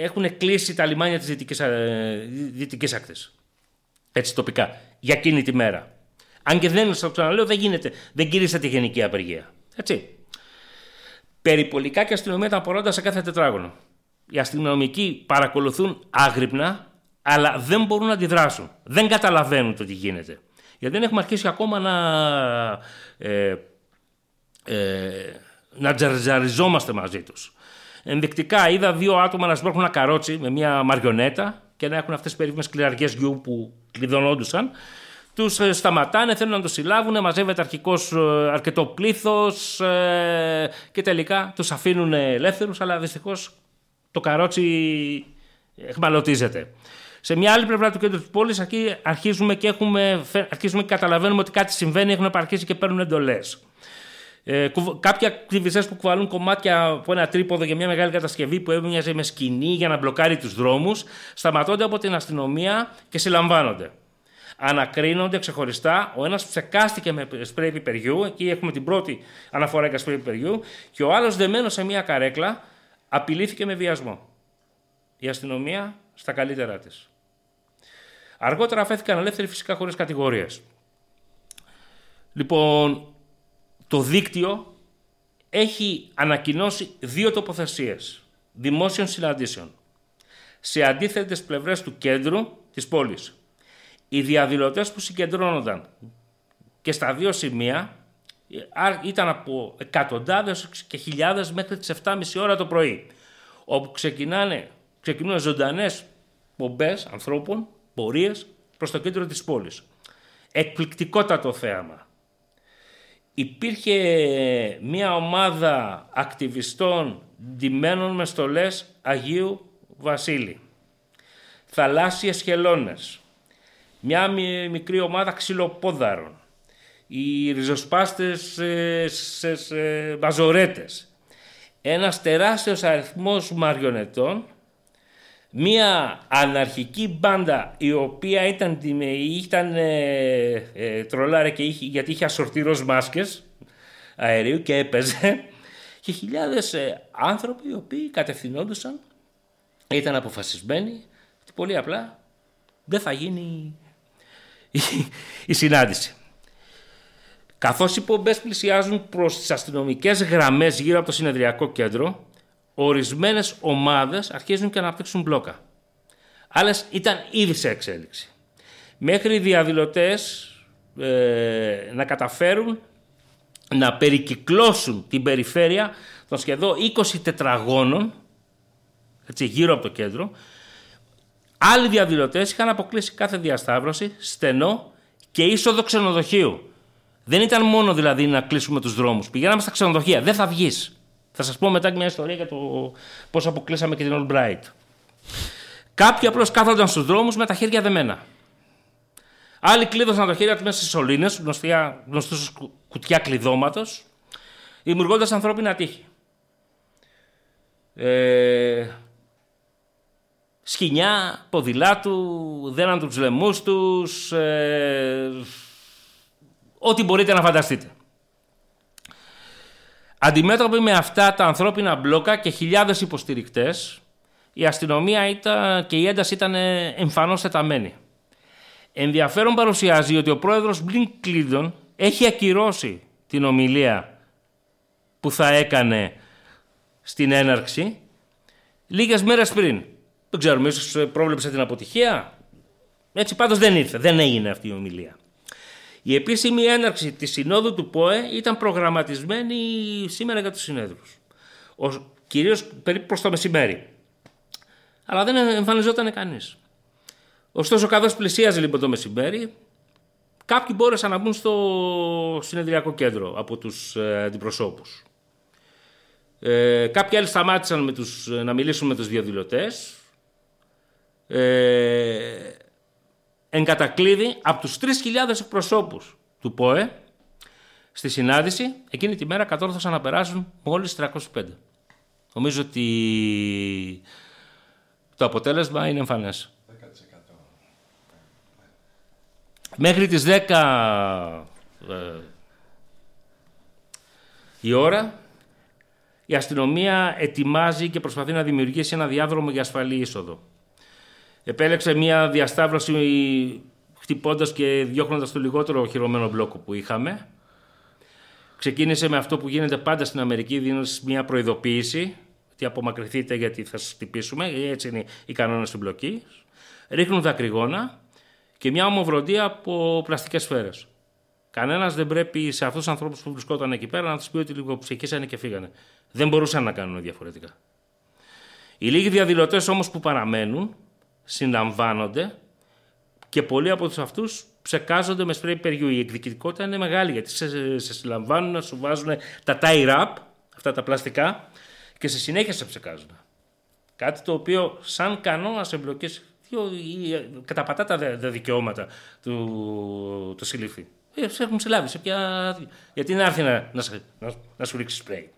έχουν κλείσει τα λιμάνια της Δυτικής, ε, Δυτικής Ακτής. Έτσι τοπικά. Για εκείνη τη μέρα. Αν και δεν, σας ξαναλέω, δεν γίνεται. Δεν κηρύσσεται γενική απεργία. Έτσι. Περιπολικά και αστυνομία ήταν απορρόντα σε κάθε τετράγωνο. Οι αστυνομικοί παρακολουθούν άγρυπνα, αλλά δεν μπορούν να αντιδράσουν. Δεν καταλαβαίνουν το τι γίνεται. Γιατί δεν έχουμε αρχίσει ακόμα να, ε, ε, να τζαρζαριζόμαστε μαζί τους. Ενδεικτικά είδα δύο άτομα να σπρώχνουν ένα καρότσι με μια μαριονέτα και να έχουν αυτές τις περίφημες κλειδαργές γιου που κλειδωνόντουσαν. Τους ε, σταματάνε, θέλουν να τους συλλάβουν, μαζεύεται αρχικώς ε, αρκετό πλήθος ε, και τελικά τους αφήνουν ελεύθερους, αλλά δυστυχώς το καρότσι εχμαλωτίζεται. Σε μια άλλη πλευρά του κέντρου της πόλης αρχίζουμε και, έχουμε, αρχίζουμε και καταλαβαίνουμε ότι κάτι συμβαίνει, έχουν επαρκήσει και παίρνουν εντολές. Ε, κάποιοι ακτιβιστές που κουβαλούν κομμάτια από ένα τρίποδο για μια μεγάλη κατασκευή που έμοιαζε με σκηνή για να μπλοκάρει τους δρόμους, σταματώνται από την αστυνομία και συλλαμβάνονται. Ανακρίνονται ξεχωριστά. Ο ένας ψεκάστηκε με σπρέι πιπεριού, εκεί έχουμε την πρώτη αναφορά για σπρέι πιπεριού, και ο άλλος δεμένος σε μια καρέκλα απειλήθηκε με βιασμό. Η αστυνομία στα καλύτερά της. Αργότερα αφέθηκαν ελεύθεροι φυσικά χωρίς κατηγορίες. Λοιπόν, το δίκτυο έχει ανακοινώσει δύο τοποθεσίες δημόσιων συναντήσεων σε αντίθετες πλευρές του κέντρου της πόλης. Οι διαδηλωτές που συγκεντρώνονταν και στα δύο σημεία ήταν από εκατοντάδες και χιλιάδες μέχρι τις 7.30 ώρα το πρωί όπου ξεκινάνε, ξεκινούν ζωντανές πομπές ανθρώπων πορείες προς το κέντρο της πόλης. Εκπληκτικότατο θέαμα. Υπήρχε μια ομάδα ακτιβιστών ντυμένων μες στολές Αγίου Βασίλη. Θαλάσσιες χελώνες. Μια μικρή ομάδα ξυλοπόδαρων. Οι ριζοσπάστες ε, σε μαζορέτες. Ένας τεράστιος αριθμός μαριονετών μία αναρχική μπάντα η οποία ήταν, ήταν ε, ε, τρολάρα και είχε, γιατί είχε ασορτήρως μάσκες αερίου και έπαιζε και χιλιάδες ε, άνθρωποι οι οποίοι κατευθυνόντουσαν ήταν αποφασισμένοι ότι πολύ απλά δεν θα γίνει η, η συνάντηση. Καθώς οι πομπές πλησιάζουν προς τις αστυνομικές γραμμές γύρω από το συνεδριακό κέντρο ορισμένες ομάδες αρχίζουν και αναπτύξουν μπλόκα. Άλλες ήταν ήδη σε εξέλιξη. Μέχρι οι διαδηλωτές ε, να καταφέρουν να περικυκλώσουν την περιφέρεια των σχεδόν 20 τετραγώνων έτσι, γύρω από το κέντρο. Άλλοι διαδηλωτές είχαν αποκλείσει κάθε διασταύρωση, στενό και είσοδο ξενοδοχείου. Δεν ήταν μόνο δηλαδή να κλείσουμε τους δρόμους. Πηγαίναμε στα ξενοδοχεία. Δεν θα βγεις. Θα σας πω μετά μια ιστορία για το πώς αποκλείσαμε και την Albright. Κάποιοι απλώς κάθονταν στους δρόμους με τα χέρια δεμένα. Άλλοι κλείδωσαν τα χέρια τους μέσα στις σωλήνες, γνωστούς κουτιά κλειδώματος, δημιουργώντας ανθρώπινα τείχη. Ε, σκηνιά, ποδηλάτου, δέναν τους λαιμούς τους, ε, ό,τι μπορείτε να φανταστείτε. Αντιμέτωποι με αυτά τα ανθρώπινα μπλόκα και χιλιάδες υποστηρικτές, η αστυνομία ήταν, και η ένταση ήταν εμφανώς τεταμένη. Ενδιαφέρον παρουσιάζει ότι ο πρόεδρος Μπλιν Κλίντον έχει ακυρώσει την ομιλία που θα έκανε στην έναρξη λίγες μέρες πριν. Δεν ξέρουμε, ίσως πρόβλεψε την αποτυχία. Έτσι πάντως δεν ήρθε, δεν έγινε αυτή η ομιλία. Η επίσημη έναρξη της συνόδου του ΠΟΕ ήταν προγραμματισμένη σήμερα για τους συνέδρους. Ο, κυρίως περίπου προς το μεσημέρι. Αλλά δεν εμφανιζόταν κανείς. Ωστόσο, καθώς πλησίαζε λοιπόν το μεσημέρι, κάποιοι μπόρεσαν να μπουν στο συνεδριακό κέντρο από τους ε, αντιπροσώπους. Ε, κάποιοι άλλοι σταμάτησαν με τους, να μιλήσουν με τους διαδηλωτές. Ε, εν κατακλείδη από τους 3.000 εκπροσώπους του ΠΟΕ στη συνάντηση εκείνη τη μέρα κατόρθωσαν να περάσουν μόλις 305. Νομίζω ότι το αποτέλεσμα είναι εμφανές. 10%. Μέχρι τις 10 ε, η ώρα η αστυνομία ετοιμάζει και προσπαθεί να δημιουργήσει ένα διάδρομο για ασφαλή είσοδο επέλεξε μια διασταύρωση χτυπώντας και διώχνοντας το λιγότερο οχυρωμένο μπλόκο που είχαμε. Ξεκίνησε με αυτό που γίνεται πάντα στην Αμερική, δίνοντας μια προειδοποίηση ότι απομακρυνθείτε γιατί θα σας χτυπήσουμε, έτσι είναι οι κανόνες του μπλοκή. Ρίχνουν δακρυγόνα και μια ομοβροντία από πλαστικές σφαίρες. Κανένας δεν πρέπει σε αυτούς τους ανθρώπους που βρισκόταν εκεί πέρα να τους πει ότι λίγο ψυχήσανε και φύγανε. Δεν μπορούσαν να κάνουν διαφορετικά. Οι λίγοι διαδηλωτές όμως που παραμένουν συλλαμβάνονται και πολλοί από τους αυτούς ψεκάζονται με σπρέι παιριού. Η εκδικητικότητα είναι μεγάλη γιατί σε, σε συλλαμβάνουν να σου βάζουν τα tie wrap, αυτά τα πλαστικά, και σε συνέχεια σε ψεκάζουν. Κάτι το οποίο σαν κανόνας εμπλοκής καταπατά τα δικαιώματα του, του συλλήφθη. Ε, σε έχουν συλλάβει. Σε ποια... Γιατί να έρθει να, να, να, να σου ρίξει σπρέι.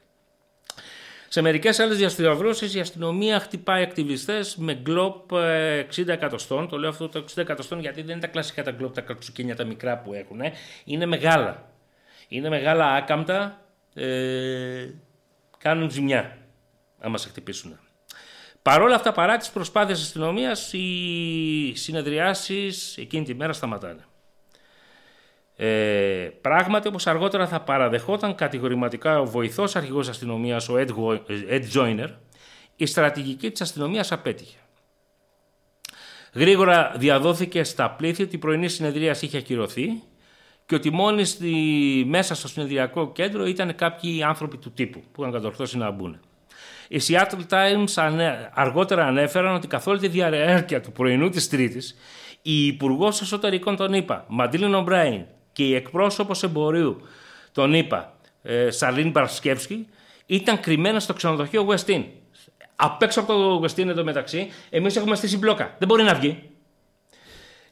Σε μερικές άλλες διαστηριαυρώσει η αστυνομία χτυπάει ακτιβιστές με γκλόπ 60 ε, εκατοστών. Το λέω αυτό το 60 εκατοστών γιατί δεν είναι τα κλασικά τα γκλόπ, τα καρτσουκίνια, τα μικρά που έχουν. Είναι μεγάλα. Είναι μεγάλα άκαμπτα. Ε, κάνουν ζημιά άμα σε χτυπήσουν. Παρ' όλα αυτά, παρά τις προσπάθειες τη αστυνομίας, οι συνεδριάσεις εκείνη τη μέρα σταματάνε. Ε, πράγματι, όπως αργότερα θα παραδεχόταν κατηγορηματικά ο βοηθός αρχηγός αστυνομίας, ο Ed, Ed Joyner, η στρατηγική της αστυνομίας απέτυχε. Γρήγορα διαδόθηκε στα πλήθη ότι η πρωινή συνεδρία είχε ακυρωθεί και ότι μόλις στη, μέσα στο συνεδριακό κέντρο ήταν κάποιοι άνθρωποι του τύπου που είχαν κατορθώσει να μπουν. Οι Seattle Times αργότερα ανέφεραν ότι καθ' όλη τη διάρκεια του πρωινού της Τρίτης η Υπουργός Εσωτερικών τον είπα, Μαντίλιν Ομπράιν, και η εκπρόσωπος εμπορίου, τον είπα, ε, Σαλίν Μπαρσκεύσκη, ήταν κρυμμένα στο ξενοδοχείο Westin. Απ' έξω από το Westin εντωμεταξύ, εμείς έχουμε στήσει μπλόκα. Δεν μπορεί να βγει.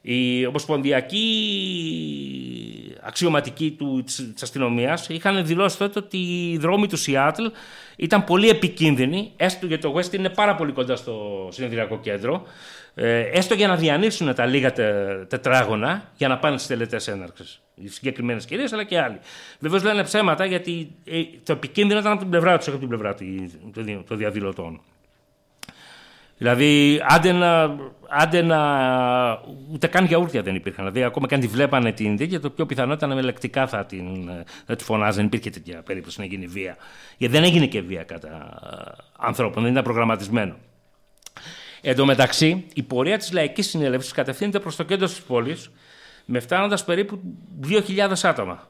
Η ομοσπονδιακή αξιωματικοί του, της, αστυνομίας είχαν δηλώσει τότε ότι οι δρόμοι του Σιάτλ ήταν πολύ επικίνδυνοι, έστω γιατί το West είναι πάρα πολύ κοντά στο συνεδριακό κέντρο, ε, έστω για να διανύσουν τα λίγα τετράγωνα για να πάνε στις τελετές έναρξης. Οι συγκεκριμένες κυρίες αλλά και άλλοι. Βεβαίως λένε ψέματα γιατί ε, το επικίνδυνο ήταν από την πλευρά τους, όχι από την πλευρά των διαδηλωτών. Δηλαδή, άντε να, άντε να. ούτε καν γιαούρτια δεν υπήρχαν. Δηλαδή, ακόμα και αν τη βλέπανε την τέτοια, το πιο πιθανό ήταν με λεκτικά θα, την, θα τη φωνάζαν. Δεν υπήρχε τέτοια περίπτωση να γίνει βία. Γιατί δεν έγινε και βία κατά ανθρώπων, δεν ήταν προγραμματισμένο. Εν τω μεταξύ, η πορεία της λαϊκής συνέλευσης κατευθύνεται προς το κέντρο της πόλης, με φτάνοντας περίπου 2.000 άτομα.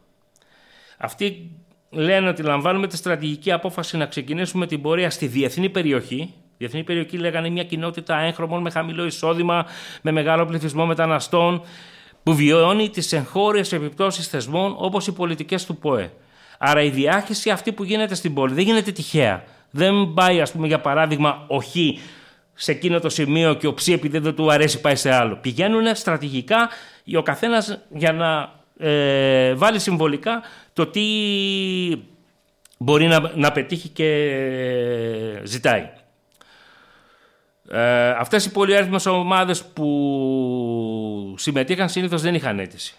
Αυτοί λένε ότι λαμβάνουμε τη στρατηγική απόφαση να ξεκινήσουμε την πορεία στη διεθνή περιοχή, Διεθνή περιοχή λέγανε μια κοινότητα έγχρωμων με χαμηλό εισόδημα, με μεγάλο πληθυσμό μεταναστών, που βιώνει τις εγχώριες επιπτώσεις θεσμών όπως οι πολιτικές του ΠΟΕ. Άρα η διάχυση αυτή που γίνεται στην πόλη δεν γίνεται τυχαία. Δεν πάει, ας πούμε, για παράδειγμα, ο Χ σε εκείνο το σημείο και ο Ψ επειδή δεν του αρέσει πάει σε άλλο. Πηγαίνουν στρατηγικά ο καθένας για να ε, βάλει συμβολικά το τι μπορεί να, να πετύχει και ζητάει. Ε, αυτές οι πολυάριθμες ομάδες που συμμετείχαν συνήθως δεν είχαν αίτηση.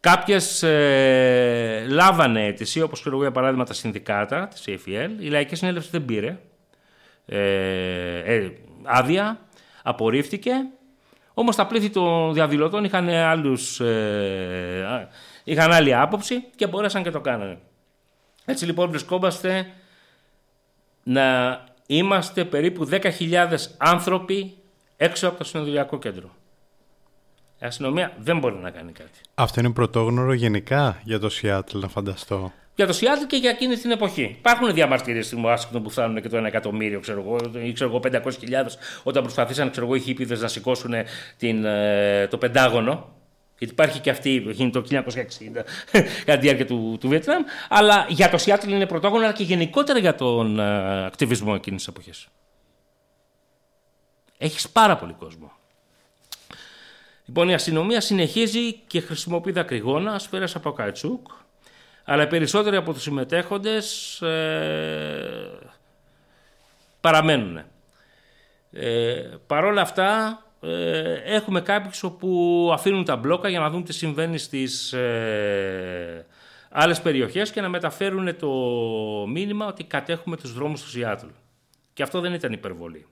Κάποιες ε, λάβανε αίτηση, όπως ξέρω για παράδειγμα τα συνδικάτα της AFL. Η Λαϊκή Συνέλευση δεν πήρε ε, ε, άδεια, απορρίφθηκε. Όμως τα πλήθη των διαδηλωτών είχαν, άλλους, ε, είχαν άλλη άποψη και μπόρεσαν και το κάνανε. Έτσι λοιπόν βρισκόμαστε να είμαστε περίπου 10.000 άνθρωποι έξω από το συνοδηλιακό κέντρο. Η αστυνομία δεν μπορεί να κάνει κάτι. Αυτό είναι πρωτόγνωρο γενικά για το Σιάτλ, να φανταστώ. Για το Σιάτλ και για εκείνη την εποχή. Υπάρχουν διαμαρτυρίες στην Ουάσιγκτον που φτάνουν και το 1 εκατομμύριο, ξέρω εγώ, ή ξέρω εγώ 500.000 όταν προσπαθήσαν ξέρω εγώ, οι χίπηδε να σηκώσουν την, ε, το Πεντάγωνο γιατί υπάρχει και αυτή, γίνει το 1960, [LAUGHS] κατά τη διάρκεια του, του Βιετνάμ. Αλλά για το Σιάτλ είναι πρωτόγνωρο, αλλά και γενικότερα για τον uh, ακτιβισμό εκείνης της εποχής. Έχεις πάρα πολύ κόσμο. Λοιπόν, η αστυνομία συνεχίζει και χρησιμοποιεί δακρυγόνα, σφαίρε από καετσούκ, αλλά περισσότεροι από τους συμμετέχοντες ε, παραμένουν. Ε, παρόλα αυτά, ε, έχουμε κάποιους όπου αφήνουν τα μπλόκα για να δουν τι συμβαίνει στις ε, άλλες περιοχές και να μεταφέρουν το μήνυμα ότι κατέχουμε τους δρόμους του Σιάτλ. Και αυτό δεν ήταν υπερβολή.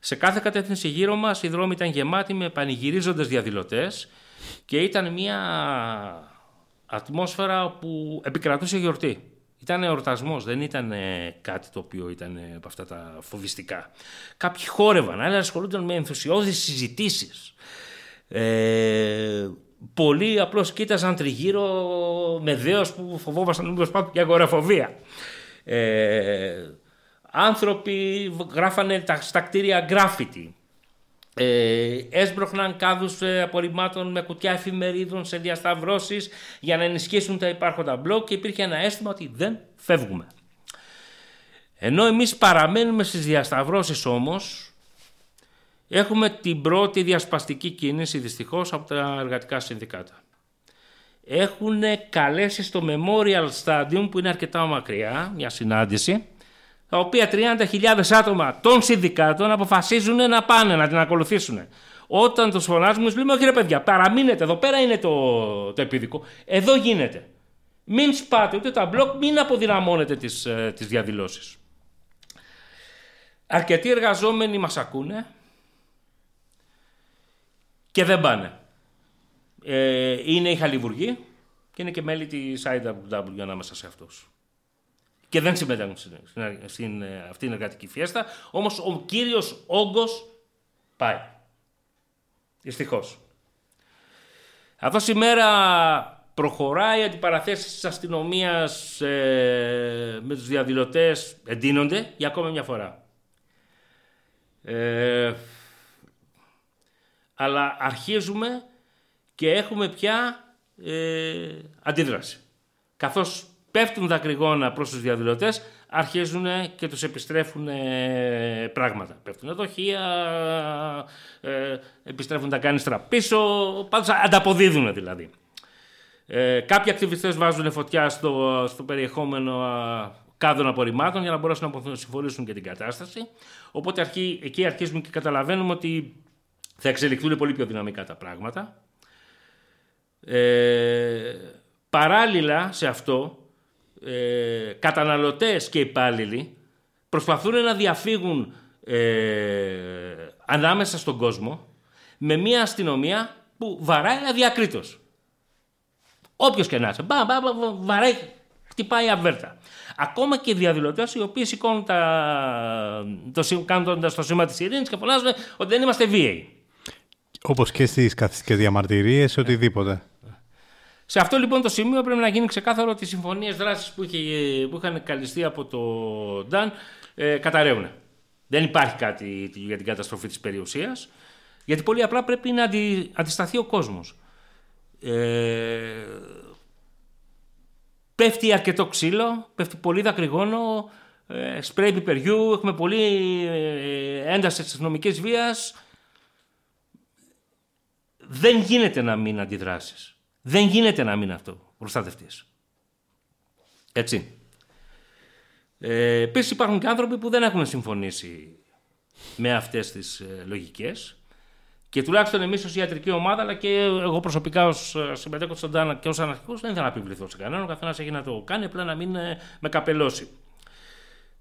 Σε κάθε κατεύθυνση γύρω μας οι δρόμοι ήταν γεμάτοι με πανηγυρίζοντες διαδηλωτές και ήταν μια ατμόσφαιρα που επικρατούσε γιορτή. Ήταν εορτασμός, δεν ήταν κάτι το οποίο ήταν από αυτά τα φοβιστικά. Κάποιοι χόρευαν, άλλοι ασχολούνταν με ενθουσιώδεις συζητήσεις. Ε, πολλοί απλώς κοίταζαν τριγύρω με δέος που φοβόβασταν μήπως πάνω και αγοραφοβία. Ε, άνθρωποι γράφανε τα, στα κτίρια γκράφιτι. Ε, έσπροχναν κάδους ε, απορριμμάτων με κουτιά εφημερίδων σε διασταυρώσεις για να ενισχύσουν τα υπάρχοντα μπλοκ και υπήρχε ένα αίσθημα ότι δεν φεύγουμε. Ενώ εμείς παραμένουμε στις διασταυρώσεις όμως έχουμε την πρώτη διασπαστική κίνηση δυστυχώς από τα εργατικά συνδικάτα. Έχουν καλέσει στο Memorial Stadium που είναι αρκετά μακριά μια συνάντηση τα οποία 30.000 άτομα των συνδικάτων αποφασίζουν να πάνε να την ακολουθήσουν. Όταν τους φωνάζουμε, λέμε: Όχι, ρε παιδιά, παραμείνετε εδώ πέρα είναι το, το επίδικο. Εδώ γίνεται. Μην σπάτε ούτε τα μπλοκ, μην αποδυναμώνετε τις, ε, τις διαδηλώσεις. Αρκετοί εργαζόμενοι μας ακούνε και δεν πάνε. Ε, είναι οι χαλιβουργοί και είναι και μέλη της IWW ανάμεσα σε αυτούς και δεν συμμετέχουν στην, στην, ε, αυτή την εργατική φιέστα. Όμως ο κύριος όγκος πάει. Δυστυχώς. Αυτός σήμερα προχωράει, οι αντιπαραθέσεις της αστυνομίας ε, με τους διαδηλωτές εντείνονται για ακόμα μια φορά. Ε, αλλά αρχίζουμε και έχουμε πια ε, αντίδραση. Καθώς πέφτουν δακρυγόνα προς τους διαδηλωτές, αρχίζουν και τους επιστρέφουν πράγματα. Πέφτουν δοχεία, ε, επιστρέφουν τα κάνιστρα πίσω, πάντως ανταποδίδουν δηλαδή. Ε, κάποιοι ακτιβιστές βάζουν φωτιά στο, στο περιεχόμενο κάδων απορριμμάτων για να μπορέσουν να συμφορήσουν και την κατάσταση. Οπότε αρχί, εκεί αρχίζουμε και καταλαβαίνουμε ότι θα εξελιχθούν πολύ πιο δυναμικά τα πράγματα. Ε, παράλληλα σε αυτό ε, καταναλωτές και υπάλληλοι προσπαθούν να διαφύγουν ε, ανάμεσα στον κόσμο με μια αστυνομία που βαράει αδιακρίτως. Όποιος και να είσαι, μπα, μπα, βαράει, χτυπάει αβέρτα. Ακόμα και οι διαδηλωτές οι οποίοι σηκώνουν τα, το, κάνοντας το σήμα της ειρήνης και φωνάζουν ότι δεν είμαστε βίαιοι. Όπως και στις καθιστικές διαμαρτυρίες, οτιδήποτε. Σε αυτό λοιπόν το σημείο πρέπει να γίνει ξεκάθαρο ότι οι συμφωνίες δράσης που, που είχαν καλυστεί από το Νταν ε, καταραίουν. Δεν υπάρχει κάτι για την καταστροφή της περιουσίας. Γιατί πολύ απλά πρέπει να αντι, αντισταθεί ο κόσμος. Ε, πέφτει αρκετό ξύλο, πέφτει πολύ δακρυγόνο, ε, σπρέι πιπεριού, έχουμε πολύ ε, ένταση της αστυνομικής βίας. Δεν γίνεται να μην αντιδράσεις. Δεν γίνεται να μην αυτό προστατευτής. Έτσι. Ε, Επίσης υπάρχουν και άνθρωποι που δεν έχουν συμφωνήσει με αυτές τις ε, λογικές και τουλάχιστον εμείς ως ιατρική ομάδα, αλλά και εγώ προσωπικά ως ε, συμμετέχοντας στον Τάνα και ως αναρχικός, δεν ήθελα να επιβληθώ σε κανέναν. Ο καθένας έχει να το κάνει, απλά να μην ε, με καπελώσει.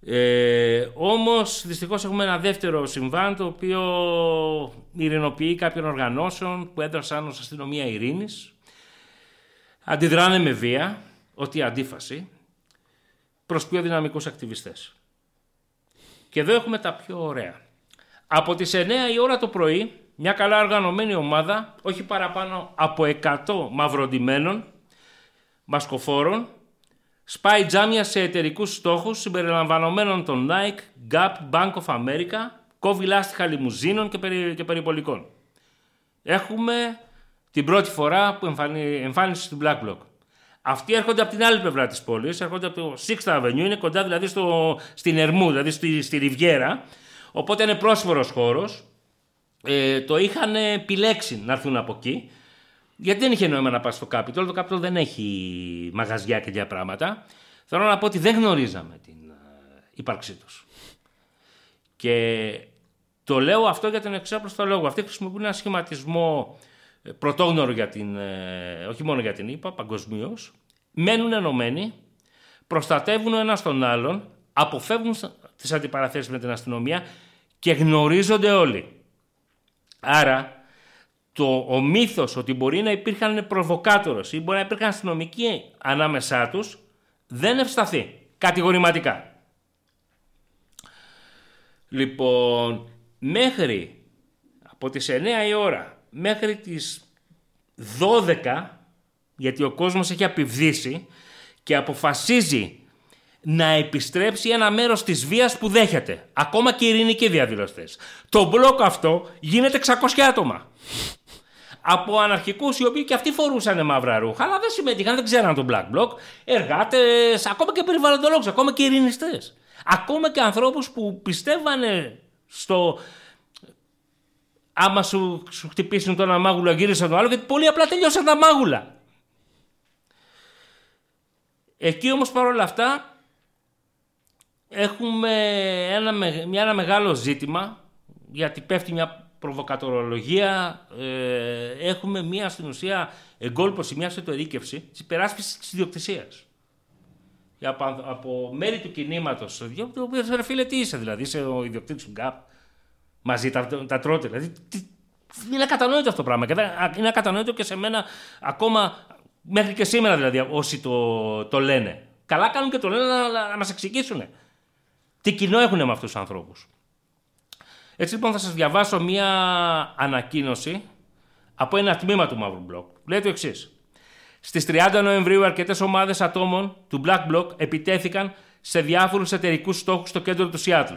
Ε, Όμως δυστυχώς έχουμε ένα δεύτερο συμβάν το οποίο ειρηνοποιεί κάποιων οργανώσεων που έδρασαν ως αστυνομία ειρήνης αντιδράνε με βία, ότι αντίφαση, προς πιο δυναμικούς ακτιβιστές. Και εδώ έχουμε τα πιο ωραία. Από τις 9 η ώρα το πρωί, μια καλά οργανωμένη ομάδα, όχι παραπάνω από 100 μαυροντημένων, μασκοφόρων, σπάει τζάμια σε εταιρικούς στόχους συμπεριλαμβανομένων των Nike, Gap, Bank of America, κόβει λάστιχα λιμουζίνων και, περι, και περιπολικών. Έχουμε την πρώτη φορά που εμφάνισε στην Black Block. Αυτοί έρχονται από την άλλη πλευρά της πόλης, έρχονται από το Sixth Avenue, είναι κοντά δηλαδή στο, στην Ερμού, δηλαδή στη, στη Ριβιέρα. Οπότε είναι πρόσφορος χώρος. Ε, το είχαν επιλέξει να έρθουν από εκεί. Γιατί δεν είχε νόημα να πας στο Capitol. Το Capitol δεν έχει μαγαζιά και τέτοια πράγματα. Θέλω να πω ότι δεν γνωρίζαμε την ε, ύπαρξή τους. Και το λέω αυτό για τον εξάπλωστο λόγο. Αυτοί χρησιμοποιούν ένα σχηματισμό πρωτόγνωρο για την, ε, όχι μόνο για την ΕΠΑ, παγκοσμίως, μένουν ενωμένοι, προστατεύουν ο ένας τον άλλον, αποφεύγουν τις αντιπαραθέσεις με την αστυνομία και γνωρίζονται όλοι. Άρα το, ο μύθος ότι μπορεί να υπήρχαν προβοκάτορες ή μπορεί να υπήρχαν αστυνομικοί ανάμεσά τους δεν ευσταθεί κατηγορηματικά. Λοιπόν, μέχρι από τις 9 η ώρα μέχρι τις 12 γιατί ο κόσμος έχει απειβδίσει και αποφασίζει να επιστρέψει ένα μέρος της βίας που δέχεται. Ακόμα και οι ειρηνικοί διαδηλωστές. Το μπλοκ αυτό γίνεται 600 άτομα. Από αναρχικούς οι οποίοι και αυτοί φορούσαν μαύρα ρούχα, αλλά δεν συμμετείχαν, δεν ξέραν τον Black Bloc. Εργάτες, ακόμα και περιβαλλοντολόγους, ακόμα και ειρηνιστές. Ακόμα και ανθρώπους που πιστεύανε στο. Άμα σου, σου χτυπήσουν τον αμάγουλο, γύρισαν τον άλλο, γιατί πολύ απλά τελειώσαν τα μάγουλα. Εκεί όμως παρόλα αυτά έχουμε ένα, μια, ένα μεγάλο ζήτημα γιατί πέφτει μια προβοκατορολογία, ε, έχουμε μια στην ουσία εγκόλπωση, μια εσωτερήκευση της υπεράσπισης της ιδιοκτησίας. Από, από μέρη του κινήματος, το οποίο φίλε, τι είσαι δηλαδή, είσαι ο ιδιοκτήτης του ΓΚΑΠ. Μαζί τα, τα τρώτε. Δηλαδή, είναι ακατανόητο αυτό το πράγμα. Και είναι ακατανόητο και σε μένα ακόμα μέχρι και σήμερα δηλαδή όσοι το, το λένε. Καλά κάνουν και το λένε να, να μας εξηγήσουν. Τι κοινό έχουν με αυτούς τους ανθρώπους. Έτσι λοιπόν θα σας διαβάσω μία ανακοίνωση από ένα τμήμα του Μαύρου Μπλοκ. Λέει το εξής. Στις 30 Νοεμβρίου αρκετές ομάδες ατόμων του Black Bloc επιτέθηκαν σε διάφορους εταιρικούς στόχους στο κέντρο του Σιάτλ.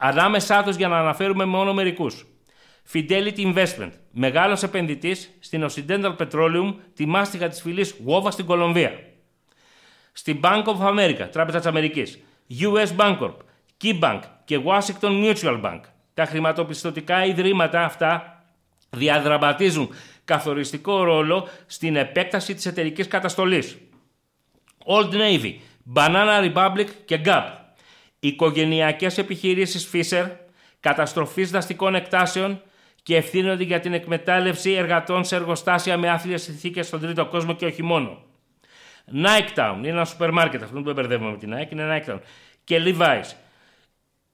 Ανάμεσά τους για να αναφέρουμε μόνο μερικούς. Fidelity Investment, μεγάλος επενδυτής στην Occidental Petroleum, τη μάστιγα της φυλής Wova στην Κολομβία. Στην Bank of America, Τράπεζα της Αμερικής, US Bancorp, KeyBank και Washington Mutual Bank. Τα χρηματοπιστωτικά ιδρύματα αυτά διαδραματίζουν καθοριστικό ρόλο στην επέκταση της εταιρικής καταστολής. Old Navy, Banana Republic και Gap. Οικογενειακές επιχειρήσεις Fisher, καταστροφής δαστικών εκτάσεων και ευθύνονται για την εκμετάλλευση εργατών σε εργοστάσια με άθλιες συνθήκες στον τρίτο κόσμο και όχι μόνο. Nike Town, είναι ένα σούπερ μάρκετ, αυτό που μπερδεύουμε με την Nike, είναι Nike Town. Και Levi's,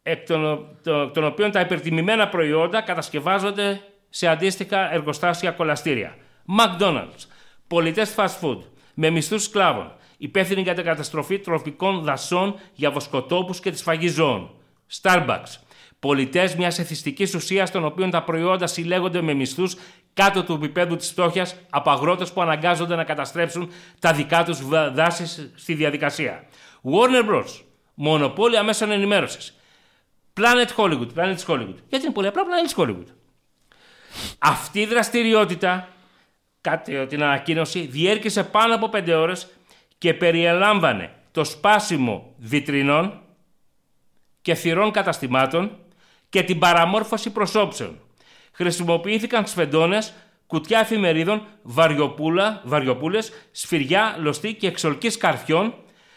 εκ των, των οποίων τα υπερτιμημένα προϊόντα κατασκευάζονται σε αντίστοιχα εργοστάσια κολαστήρια. McDonald's, πολιτές fast food, με μισθούς σκλάβων, υπεύθυνοι για την καταστροφή τροπικών δασών για βοσκοτόπους και τη σφαγή ζώων. Starbucks, πολιτές μιας εθιστικής ουσίας των οποίων τα προϊόντα συλλέγονται με μισθούς κάτω του επίπεδου της φτώχειας από αγρότες που αναγκάζονται να καταστρέψουν τα δικά τους δάση στη διαδικασία. Warner Bros. Μονοπόλια μέσων ενημέρωσης. Planet Hollywood. Planet Hollywood. Γιατί είναι πολύ απλά Planet Hollywood. Αυτή η δραστηριότητα, κάτι την ανακοίνωση, διέρχεσε πάνω από 5 ώρες και περιελάμβανε το σπάσιμο βιτρινών και θυρών καταστημάτων και την παραμόρφωση προσώψεων. Χρησιμοποιήθηκαν σφεντώνες, κουτιά εφημερίδων, βαριοπούλα, βαριοπούλες, σφυριά, λωστή και εξολκής καρφιών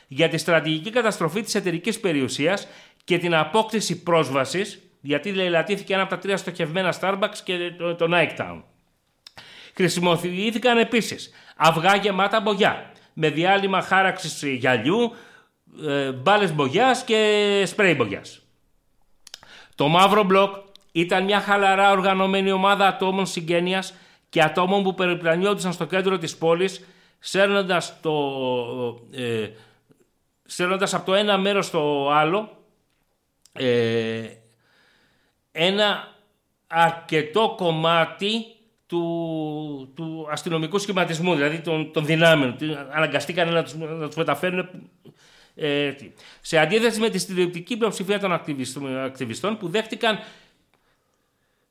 για τη στρατηγική καταστροφή της εταιρικής περιουσίας και την απόκτηση πρόσβασης, γιατί λαιλατήθηκε ένα από τα τρία στοχευμένα Starbucks και το, το Nike Town. Χρησιμοποιήθηκαν επίσης αυγά γεμάτα μπογιά, με διάλειμμα χάραξης γυαλιού, ε, μπάλες μπογιάς και σπρέι μπογιάς. Το μαύρο μπλοκ ήταν μια χαλαρά οργανωμένη ομάδα ατόμων συγγένειας και ατόμων που περιπλανιόντουσαν στο κέντρο της πόλης, σέρνοντας, το, ε, σέρνοντας από το ένα μέρος στο άλλο ε, ένα αρκετό κομμάτι του, του αστυνομικού σχηματισμού, δηλαδή των, των δυνάμεων. Αναγκαστήκαν να τους, να τους μεταφέρουν ε, σε αντίθεση με τη στηριοπτική πλειοψηφία των ακτιβιστών που δέχτηκαν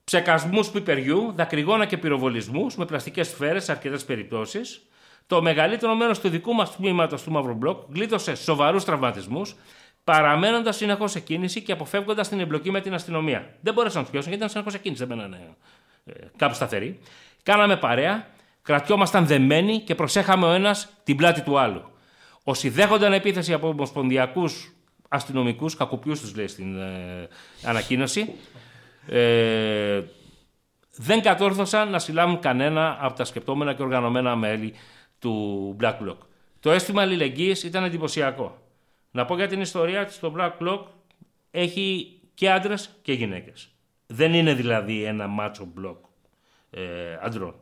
ψεκασμούς πιπεριού, δακρυγόνα και πυροβολισμούς με πλαστικές σφαίρες σε αρκετές περιπτώσεις. Το μεγαλύτερο μέρος του δικού μας τμήματος του Μαύρου Μπλοκ γλίτωσε σοβαρούς τραυματισμούς, παραμένοντας συνεχώς σε κίνηση και αποφεύγοντας την εμπλοκή με την αστυνομία. Δεν μπόρεσαν να τους πιάσουν γιατί ήταν συνεχώς σε κίνηση, δεν μένανε ε, κάπου σταθεροί. Κάναμε παρέα, κρατιόμασταν δεμένοι και προσέχαμε ο ένας την πλάτη του άλλου. Όσοι δέχονταν επίθεση από ομοσπονδιακούς αστυνομικούς, κακοποιούς τους λέει στην ε, ανακοίνωση, ε, δεν κατόρθωσαν να συλλάβουν κανένα από τα σκεπτόμενα και οργανωμένα μέλη του Black Bloc. Το αίσθημα αλληλεγγύης ήταν εντυπωσιακό. Να πω για την ιστορία της, το Black Bloc έχει και άντρες και γυναίκες. Δεν είναι δηλαδή ένα μάτσο μπλοκ ε, αντρών.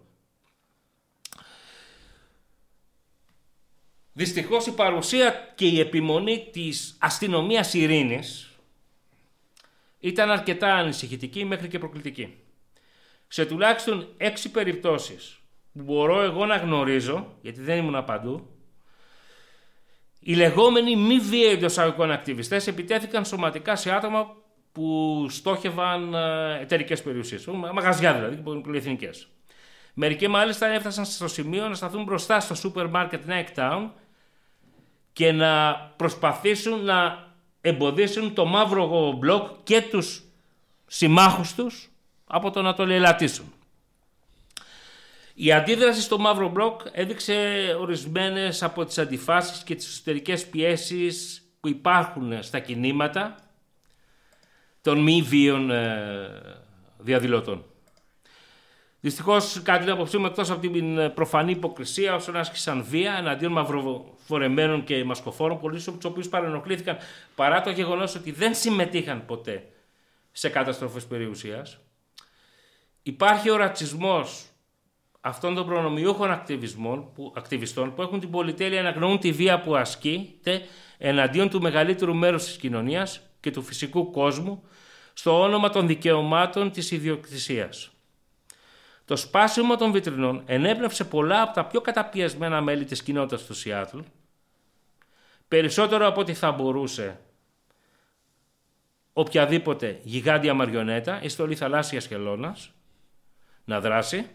Δυστυχώς η παρουσία και η επιμονή της αστυνομίας ειρήνης ήταν αρκετά ανησυχητική μέχρι και προκλητική. Σε τουλάχιστον έξι περιπτώσεις που μπορώ εγώ να γνωρίζω, γιατί δεν ήμουν παντού, οι λεγόμενοι μη βίαιοι εντό ακτιβιστέ επιτέθηκαν σωματικά σε άτομα που στόχευαν ε, εταιρικές περιουσίες, μαγαζιά δηλαδή, πολυεθνικές. Μερικοί μάλιστα έφτασαν στο σημείο να σταθούν μπροστά στο σούπερ μάρκετ Town και να προσπαθήσουν να εμποδίσουν το μαύρο μπλοκ και τους συμμάχους τους από το να το λελατήσουν. Η αντίδραση στο μαύρο μπλοκ έδειξε ορισμένες από τις αντιφάσεις και τις εσωτερικές πιέσεις που υπάρχουν στα κινήματα των μη βίων ε, διαδηλωτών. Δυστυχώς, κάτι την άποψή μου, εκτός από την προφανή υποκρισία, όσων άσκησαν βία εναντίον μαυροφορεμένων και μασκοφόρων, πολλοί από του οποίους παρενοχλήθηκαν παρά το γεγονός ότι δεν συμμετείχαν ποτέ σε καταστροφές περιουσίας. Υπάρχει ο ρατσισμός αυτών των προνομιούχων ακτιβισμών, που, ακτιβιστών που έχουν την πολυτέλεια να γνωρούν τη βία που ασκείται εναντίον του μεγαλύτερου μέρους της κοινωνίας και του φυσικού κόσμου στο όνομα των δικαιωμάτων της ιδιοκτησίας. Το σπάσιμο των βιτρινών ενέπνευσε πολλά από τα πιο καταπιεσμένα μέλη της κοινότητας του Σιάτλ, περισσότερο από ό,τι θα μπορούσε οποιαδήποτε γιγάντια μαριονέτα ή στολή θαλάσσιας χελώνας να δράσει,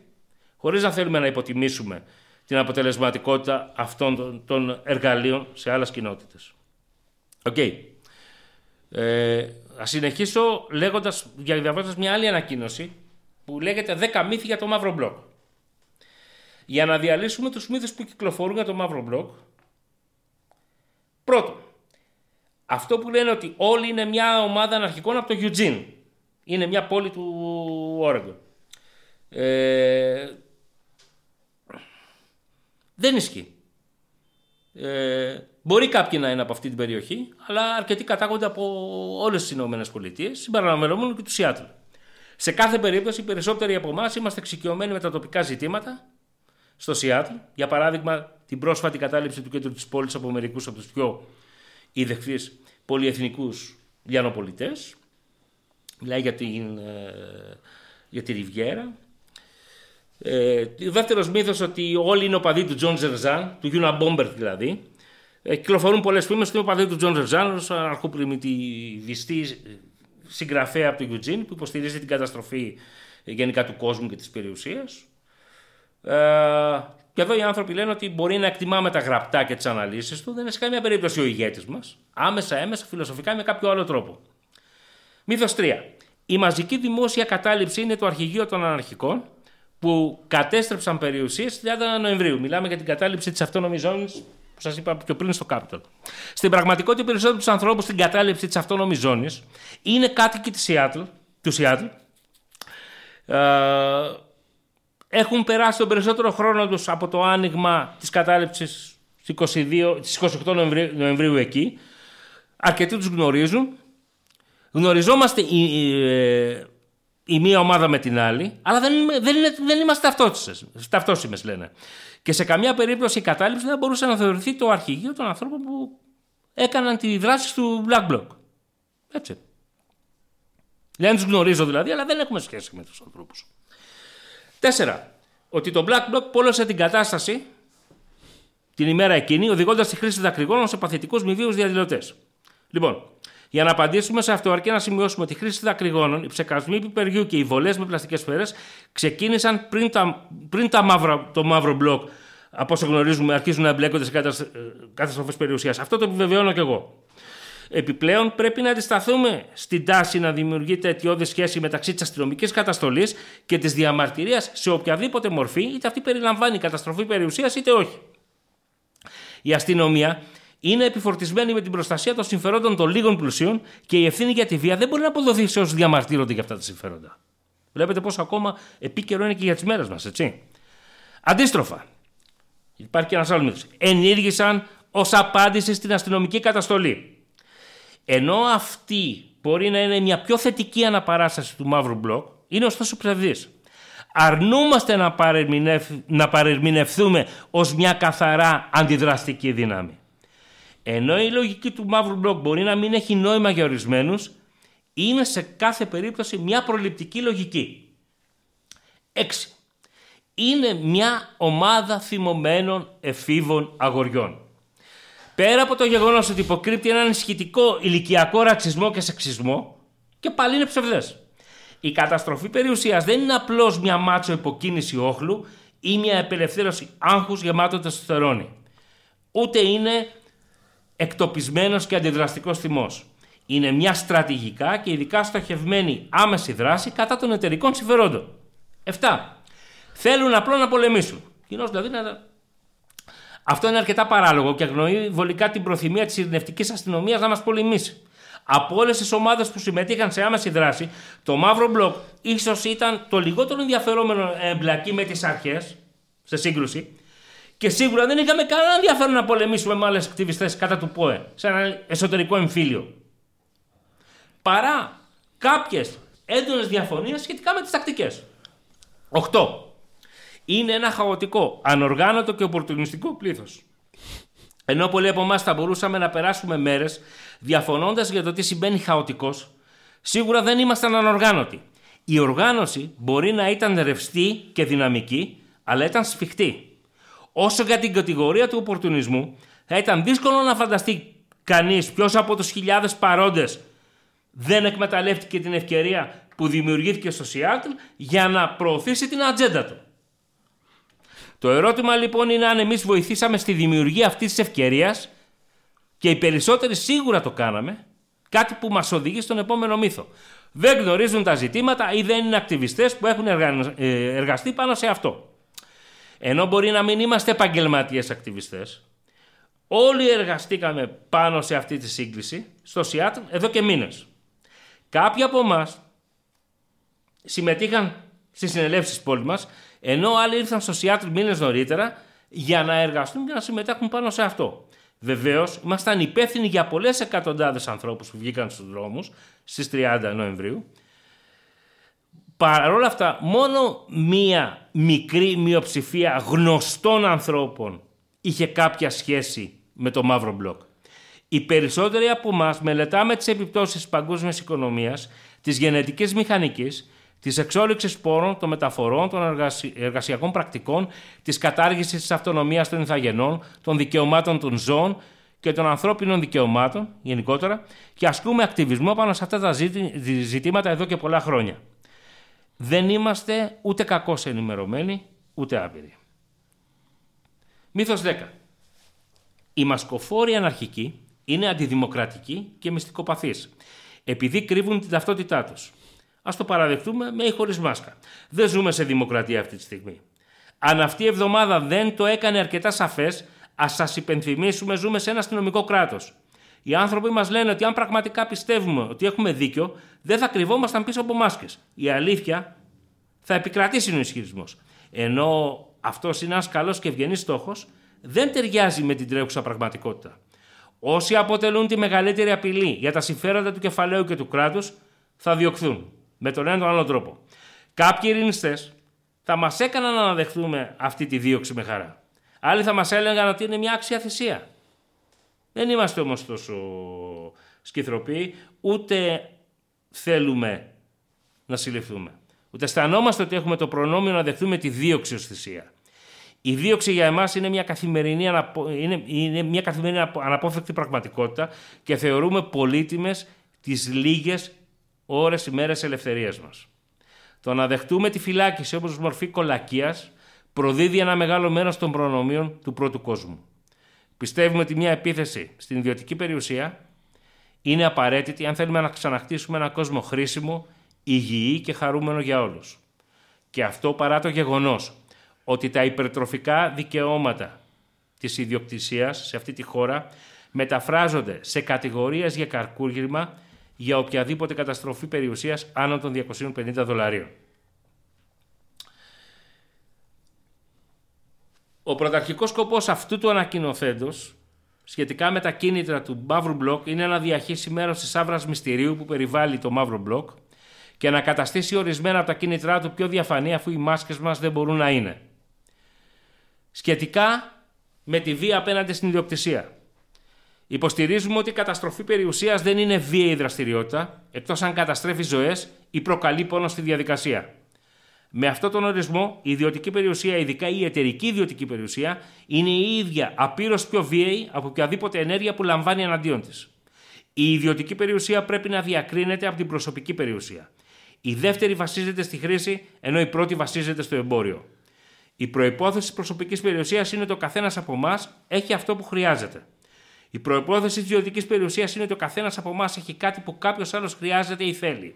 χωρίς να θέλουμε να υποτιμήσουμε την αποτελεσματικότητα αυτών των, εργαλείων σε άλλες κοινότητες. OK. Okay. Ε, ας συνεχίσω λέγοντας, διαβάζοντας μια άλλη ανακοίνωση που λέγεται 10 μύθοι για το μαύρο μπλοκ. Για να διαλύσουμε τους μύθους που κυκλοφορούν για το μαύρο μπλοκ, πρώτον, αυτό που λένε ότι όλοι είναι μια ομάδα αναρχικών από το Eugene. Είναι μια πόλη του Oregon. Ε, δεν ισχύει. Ε, μπορεί κάποιοι να είναι από αυτή την περιοχή, αλλά αρκετοί κατάγονται από όλες τις Ηνωμένες Πολιτείες, συμπεριλαμβανομένου και τους Σιάτλ. Σε κάθε περίπτωση, οι περισσότεροι από εμάς είμαστε εξοικειωμένοι με τα τοπικά ζητήματα. Στο Σιάτλ, για παράδειγμα, την πρόσφατη κατάληψη του κέντρου της πόλης από μερικούς από τους πιο ιδεχθείς πολυεθνικούς λιανοπωλητές. Μιλάει για, την, ε, για τη Ριβιέρα. Ε, ο δεύτερος μύθος ότι όλοι είναι οπαδοί του Τζον Ζερζάν, του Unabomber δηλαδή. Ε, κυκλοφορούν πολλές φήμες ότι είναι οπαδοί του Τζον Ζερζάν, ενός αναρχοπριμιτιβιστή συγγραφέα από το Eugene που υποστηρίζει την καταστροφή ε, γενικά του κόσμου και της περιουσίας. Ε, και εδώ οι άνθρωποι λένε ότι μπορεί να εκτιμάμε τα γραπτά και τις αναλύσεις του, δεν είναι σε καμία περίπτωση ο ηγέτης μας, άμεσα, έμεσα, φιλοσοφικά με κάποιο άλλο τρόπο. Μύθος 3. Η μαζική δημόσια κατάληψη είναι το αρχηγείο των αναρχικών που κατέστρεψαν περιουσίες στι 30 Νοεμβρίου. Μιλάμε για την κατάληψη της αυτόνομη ζώνη που σας είπα πιο πριν στο Capitol. Στην πραγματικότητα, οι περισσότεροι τους ανθρώπους στην κατάληψη της αυτόνομη ζώνη είναι κάτοικοι της Seattle, του Σιάτλ. Ε, έχουν περάσει τον περισσότερο χρόνο τους από το άνοιγμα της κατάληψης στις 28 Νοεμβρίου, Νοεμβρίου εκεί. Αρκετοί τους γνωρίζουν. Γνωριζόμαστε η, ε, η, μία ομάδα με την άλλη, αλλά δεν, δεν, δεν είμαστε ταυτόσιμες λένε. Και σε καμιά περίπτωση η κατάληψη δεν μπορούσε να θεωρηθεί το αρχηγείο των ανθρώπων που έκαναν τη δράση του Black Bloc. Έτσι. Δεν τους γνωρίζω δηλαδή, αλλά δεν έχουμε σχέση με τους ανθρώπους. Τέσσερα. Ότι το Black Bloc πόλωσε την κατάσταση την ημέρα εκείνη, οδηγώντας τη χρήση δακρυγόνων σε παθητικούς μη βίου διαδηλωτές. Λοιπόν, για να απαντήσουμε σε αυτό, αρκεί να σημειώσουμε ότι η χρήση δακρυγόνων, οι ψεκασμοί πιπεριού και οι βολές με πλαστικές σφαίρες ξεκίνησαν πριν, τα, πριν τα μαύρα, το μαύρο μπλοκ, από όσο γνωρίζουμε, αρχίζουν να εμπλέκονται σε καταστροφές περιουσίας. Αυτό το επιβεβαιώνω κι εγώ. Επιπλέον, πρέπει να αντισταθούμε στην τάση να δημιουργείται αιτιώδη σχέση μεταξύ της αστυνομικής καταστολής και της διαμαρτυρίας σε οποιαδήποτε μορφή, είτε αυτή περιλαμβάνει καταστροφή περιουσίας είτε όχι. Η αστυνομία είναι επιφορτισμένη με την προστασία των συμφερόντων των λίγων πλουσίων και η ευθύνη για τη βία δεν μπορεί να αποδοθεί σε όσους διαμαρτύρονται για αυτά τα συμφέροντα. Βλέπετε πόσο ακόμα επίκαιρο είναι και για τις μέρες μας, έτσι. Αντίστροφα, υπάρχει και ένας άλλος μύθος. Ενήργησαν ως απάντηση στην αστυνομική καταστολή. Ενώ αυτοί μπορεί να είναι μια πιο θετική αναπαράσταση του μαύρου μπλοκ, είναι ωστόσο ψευδής. Αρνούμαστε να, παρερμηνευ... να παρερμηνευθούμε ως μια καθαρά αντιδραστική δύναμη. Ενώ η λογική του μαύρου μπλοκ μπορεί να μην έχει νόημα για ορισμένους, είναι σε κάθε περίπτωση μια προληπτική λογική. 6. Είναι μια ομάδα θυμωμένων εφήβων αγοριών. Πέρα από το γεγονός ότι υποκρύπτει έναν ισχυτικό ηλικιακό ρατσισμό και σεξισμό, και πάλι είναι ψευδές. Η καταστροφή περιουσίας δεν είναι απλώς μια μάτσο υποκίνηση όχλου ή μια απελευθέρωση άγχους γεμάτο τεστοστερόνη. Ούτε είναι εκτοπισμένος και αντιδραστικός θυμός. Είναι μια στρατηγικά και ειδικά στοχευμένη άμεση δράση κατά των εταιρικών συμφερόντων. 7. Θέλουν απλό να πολεμήσουν. Κοινώ δηλαδή να... Αυτό είναι αρκετά παράλογο και αγνοεί βολικά την προθυμία της ειρηνευτικής αστυνομίας να μας πολεμήσει. Από όλες τις ομάδες που συμμετείχαν σε άμεση δράση, το μαύρο μπλοκ ίσως ήταν το λιγότερο ενδιαφερόμενο εμπλακή με τις αρχές, σε σύγκρουση, και σίγουρα δεν είχαμε κανένα ενδιαφέρον να πολεμήσουμε με άλλες ακτιβιστές κατά του ΠΟΕ, σε ένα εσωτερικό εμφύλιο. Παρά κάποιες έντονες διαφωνίες σχετικά με τις τακτικές. 8. Είναι ένα χαοτικό, ανοργάνωτο και οπορτουνιστικό πλήθος. Ενώ πολλοί από εμάς θα μπορούσαμε να περάσουμε μέρες διαφωνώντας για το τι συμβαίνει χαοτικός, σίγουρα δεν ήμασταν ανοργάνωτοι. Η οργάνωση μπορεί να ήταν ρευστή και δυναμική, αλλά ήταν σφιχτή. Όσο για την κατηγορία του οπορτουνισμού, θα ήταν δύσκολο να φανταστεί κανείς ποιος από τους χιλιάδες παρόντες δεν εκμεταλλεύτηκε την ευκαιρία που δημιουργήθηκε στο Σιάτλ για να προωθήσει την ατζέντα του. Το ερώτημα λοιπόν είναι αν εμείς βοηθήσαμε στη δημιουργία αυτής της ευκαιρίας και οι περισσότεροι σίγουρα το κάναμε, κάτι που μας οδηγεί στον επόμενο μύθο. Δεν γνωρίζουν τα ζητήματα ή δεν είναι ακτιβιστές που έχουν ε, εργαστεί πάνω σε αυτό. Ενώ μπορεί να μην είμαστε επαγγελματίες ακτιβιστές, όλοι εργαστήκαμε πάνω σε αυτή τη σύγκληση στο Σιάτλ εδώ και μήνες. Κάποιοι από εμάς συμμετείχαν στις συνελεύσεις της πόλης μας, ενώ άλλοι ήρθαν στο Σιάτλ μήνες νωρίτερα για να εργαστούν και να συμμετέχουν πάνω σε αυτό. Βεβαίως, ήμασταν υπεύθυνοι για πολλές εκατοντάδες ανθρώπους που βγήκαν στους δρόμους στις 30 Νοεμβρίου Παρ' όλα αυτά, μόνο μία μικρή μειοψηφία γνωστών ανθρώπων είχε κάποια σχέση με το μαύρο μπλοκ. Οι περισσότεροι από εμά μελετάμε τις επιπτώσεις της παγκόσμιας οικονομίας, της γενετικής μηχανικής, της εξόλυξης πόρων, των μεταφορών, των εργασιακών πρακτικών, της κατάργησης της αυτονομίας των ηθαγενών, των δικαιωμάτων των ζώων και των ανθρώπινων δικαιωμάτων γενικότερα και ασκούμε ακτιβισμό πάνω σε αυτά τα ζητήματα εδώ και πολλά χρόνια δεν είμαστε ούτε κακώς ενημερωμένοι, ούτε άπειροι. Μύθος 10. Οι μασκοφόροι αναρχικοί είναι αντιδημοκρατικοί και μυστικοπαθείς, επειδή κρύβουν την ταυτότητά τους. Ας το παραδεχτούμε με ή χωρίς μάσκα. Δεν ζούμε σε δημοκρατία αυτή τη στιγμή. Αν αυτή η εβδομάδα δεν το έκανε αρκετά σαφές, ας σας υπενθυμίσουμε ζούμε σε ένα αστυνομικό κράτος. Οι άνθρωποι μας λένε ότι αν πραγματικά πιστεύουμε ότι έχουμε δίκιο, δεν θα κρυβόμασταν πίσω από μάσκες. Η αλήθεια θα επικρατήσει ο ισχυρισμός. Ενώ αυτός είναι ένας καλός και ευγενής στόχος, δεν ταιριάζει με την τρέχουσα πραγματικότητα. Όσοι αποτελούν τη μεγαλύτερη απειλή για τα συμφέροντα του κεφαλαίου και του κράτους θα διωχθούν με τον ένα τον άλλο τρόπο. Κάποιοι ειρηνιστές θα μας έκαναν να αναδεχθούμε αυτή τη δίωξη με χαρά. Άλλοι θα μας έλεγαν ότι είναι μια άξια θυσία. Δεν είμαστε όμως τόσο σκυθροποί, ούτε θέλουμε να συλληφθούμε. Ούτε αισθανόμαστε ότι έχουμε το προνόμιο να δεχτούμε τη δίωξη ως θυσία. Η δίωξη για εμάς είναι μια καθημερινή, είναι, είναι μια καθημερινή αναπόφευκτη πραγματικότητα και θεωρούμε πολύτιμες τις λίγες ώρες ημέρες ελευθερίας μας. Το να δεχτούμε τη φυλάκιση όπως μορφή κολακίας προδίδει ένα μεγάλο μέρος των προνομίων του πρώτου κόσμου. Πιστεύουμε ότι μια επίθεση στην ιδιωτική περιουσία είναι απαραίτητη αν θέλουμε να ξαναχτίσουμε έναν κόσμο χρήσιμο, υγιή και χαρούμενο για όλους. Και αυτό παρά το γεγονός ότι τα υπερτροφικά δικαιώματα της ιδιοκτησίας σε αυτή τη χώρα μεταφράζονται σε κατηγορίες για καρκούργημα για οποιαδήποτε καταστροφή περιουσίας άνω των 250 δολαρίων. Ο πρωταρχικός σκοπός αυτού του ανακοινοθέντος σχετικά με τα κίνητρα του μαύρου μπλοκ είναι να διαχύσει μέρος της άβρας μυστηρίου που περιβάλλει το μαύρο μπλοκ και να καταστήσει ορισμένα από τα κίνητρά του πιο διαφανή αφού οι μάσκες μας δεν μπορούν να είναι. Σχετικά με τη βία απέναντι στην ιδιοκτησία. Υποστηρίζουμε ότι η καταστροφή περιουσίας δεν είναι βίαιη δραστηριότητα, εκτός αν καταστρέφει ζωές ή προκαλεί πόνο στη διαδικασία. Με αυτόν τον ορισμό, η ιδιωτική περιουσία, ειδικά η εταιρική ιδιωτική περιουσία, είναι η ίδια απείρως πιο βίαιη από οποιαδήποτε ενέργεια που λαμβάνει εναντίον της. Η ιδιωτική περιουσία πρέπει να διακρίνεται από την προσωπική περιουσία. Η δεύτερη βασίζεται στη χρήση, ενώ η πρώτη βασίζεται στο εμπόριο. Η προπόθεση τη προσωπικής περιουσίας είναι ότι ο καθένας από εμάς έχει αυτό που χρειάζεται. Η προπόθεση της ιδιωτικής περιουσίας είναι ότι ο καθένας από εμάς έχει κάτι που κάποιος άλλος χρειάζεται ή θέλει.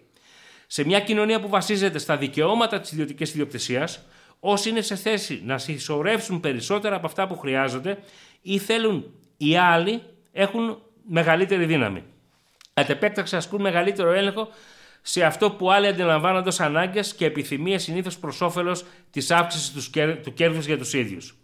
Σε μια κοινωνία που βασίζεται στα δικαιώματα της ιδιωτικής ιδιοκτησίας, όσοι είναι σε θέση να συσσωρεύσουν περισσότερα από αυτά που χρειάζονται ή θέλουν οι άλλοι έχουν μεγαλύτερη δύναμη. Κατ' επέκταξη ασκούν μεγαλύτερο έλεγχο σε αυτό που άλλοι αντιλαμβάνονται ως ανάγκες και επιθυμίες συνήθως προς όφελος της αύξησης τους κέρδους για τους ίδιους.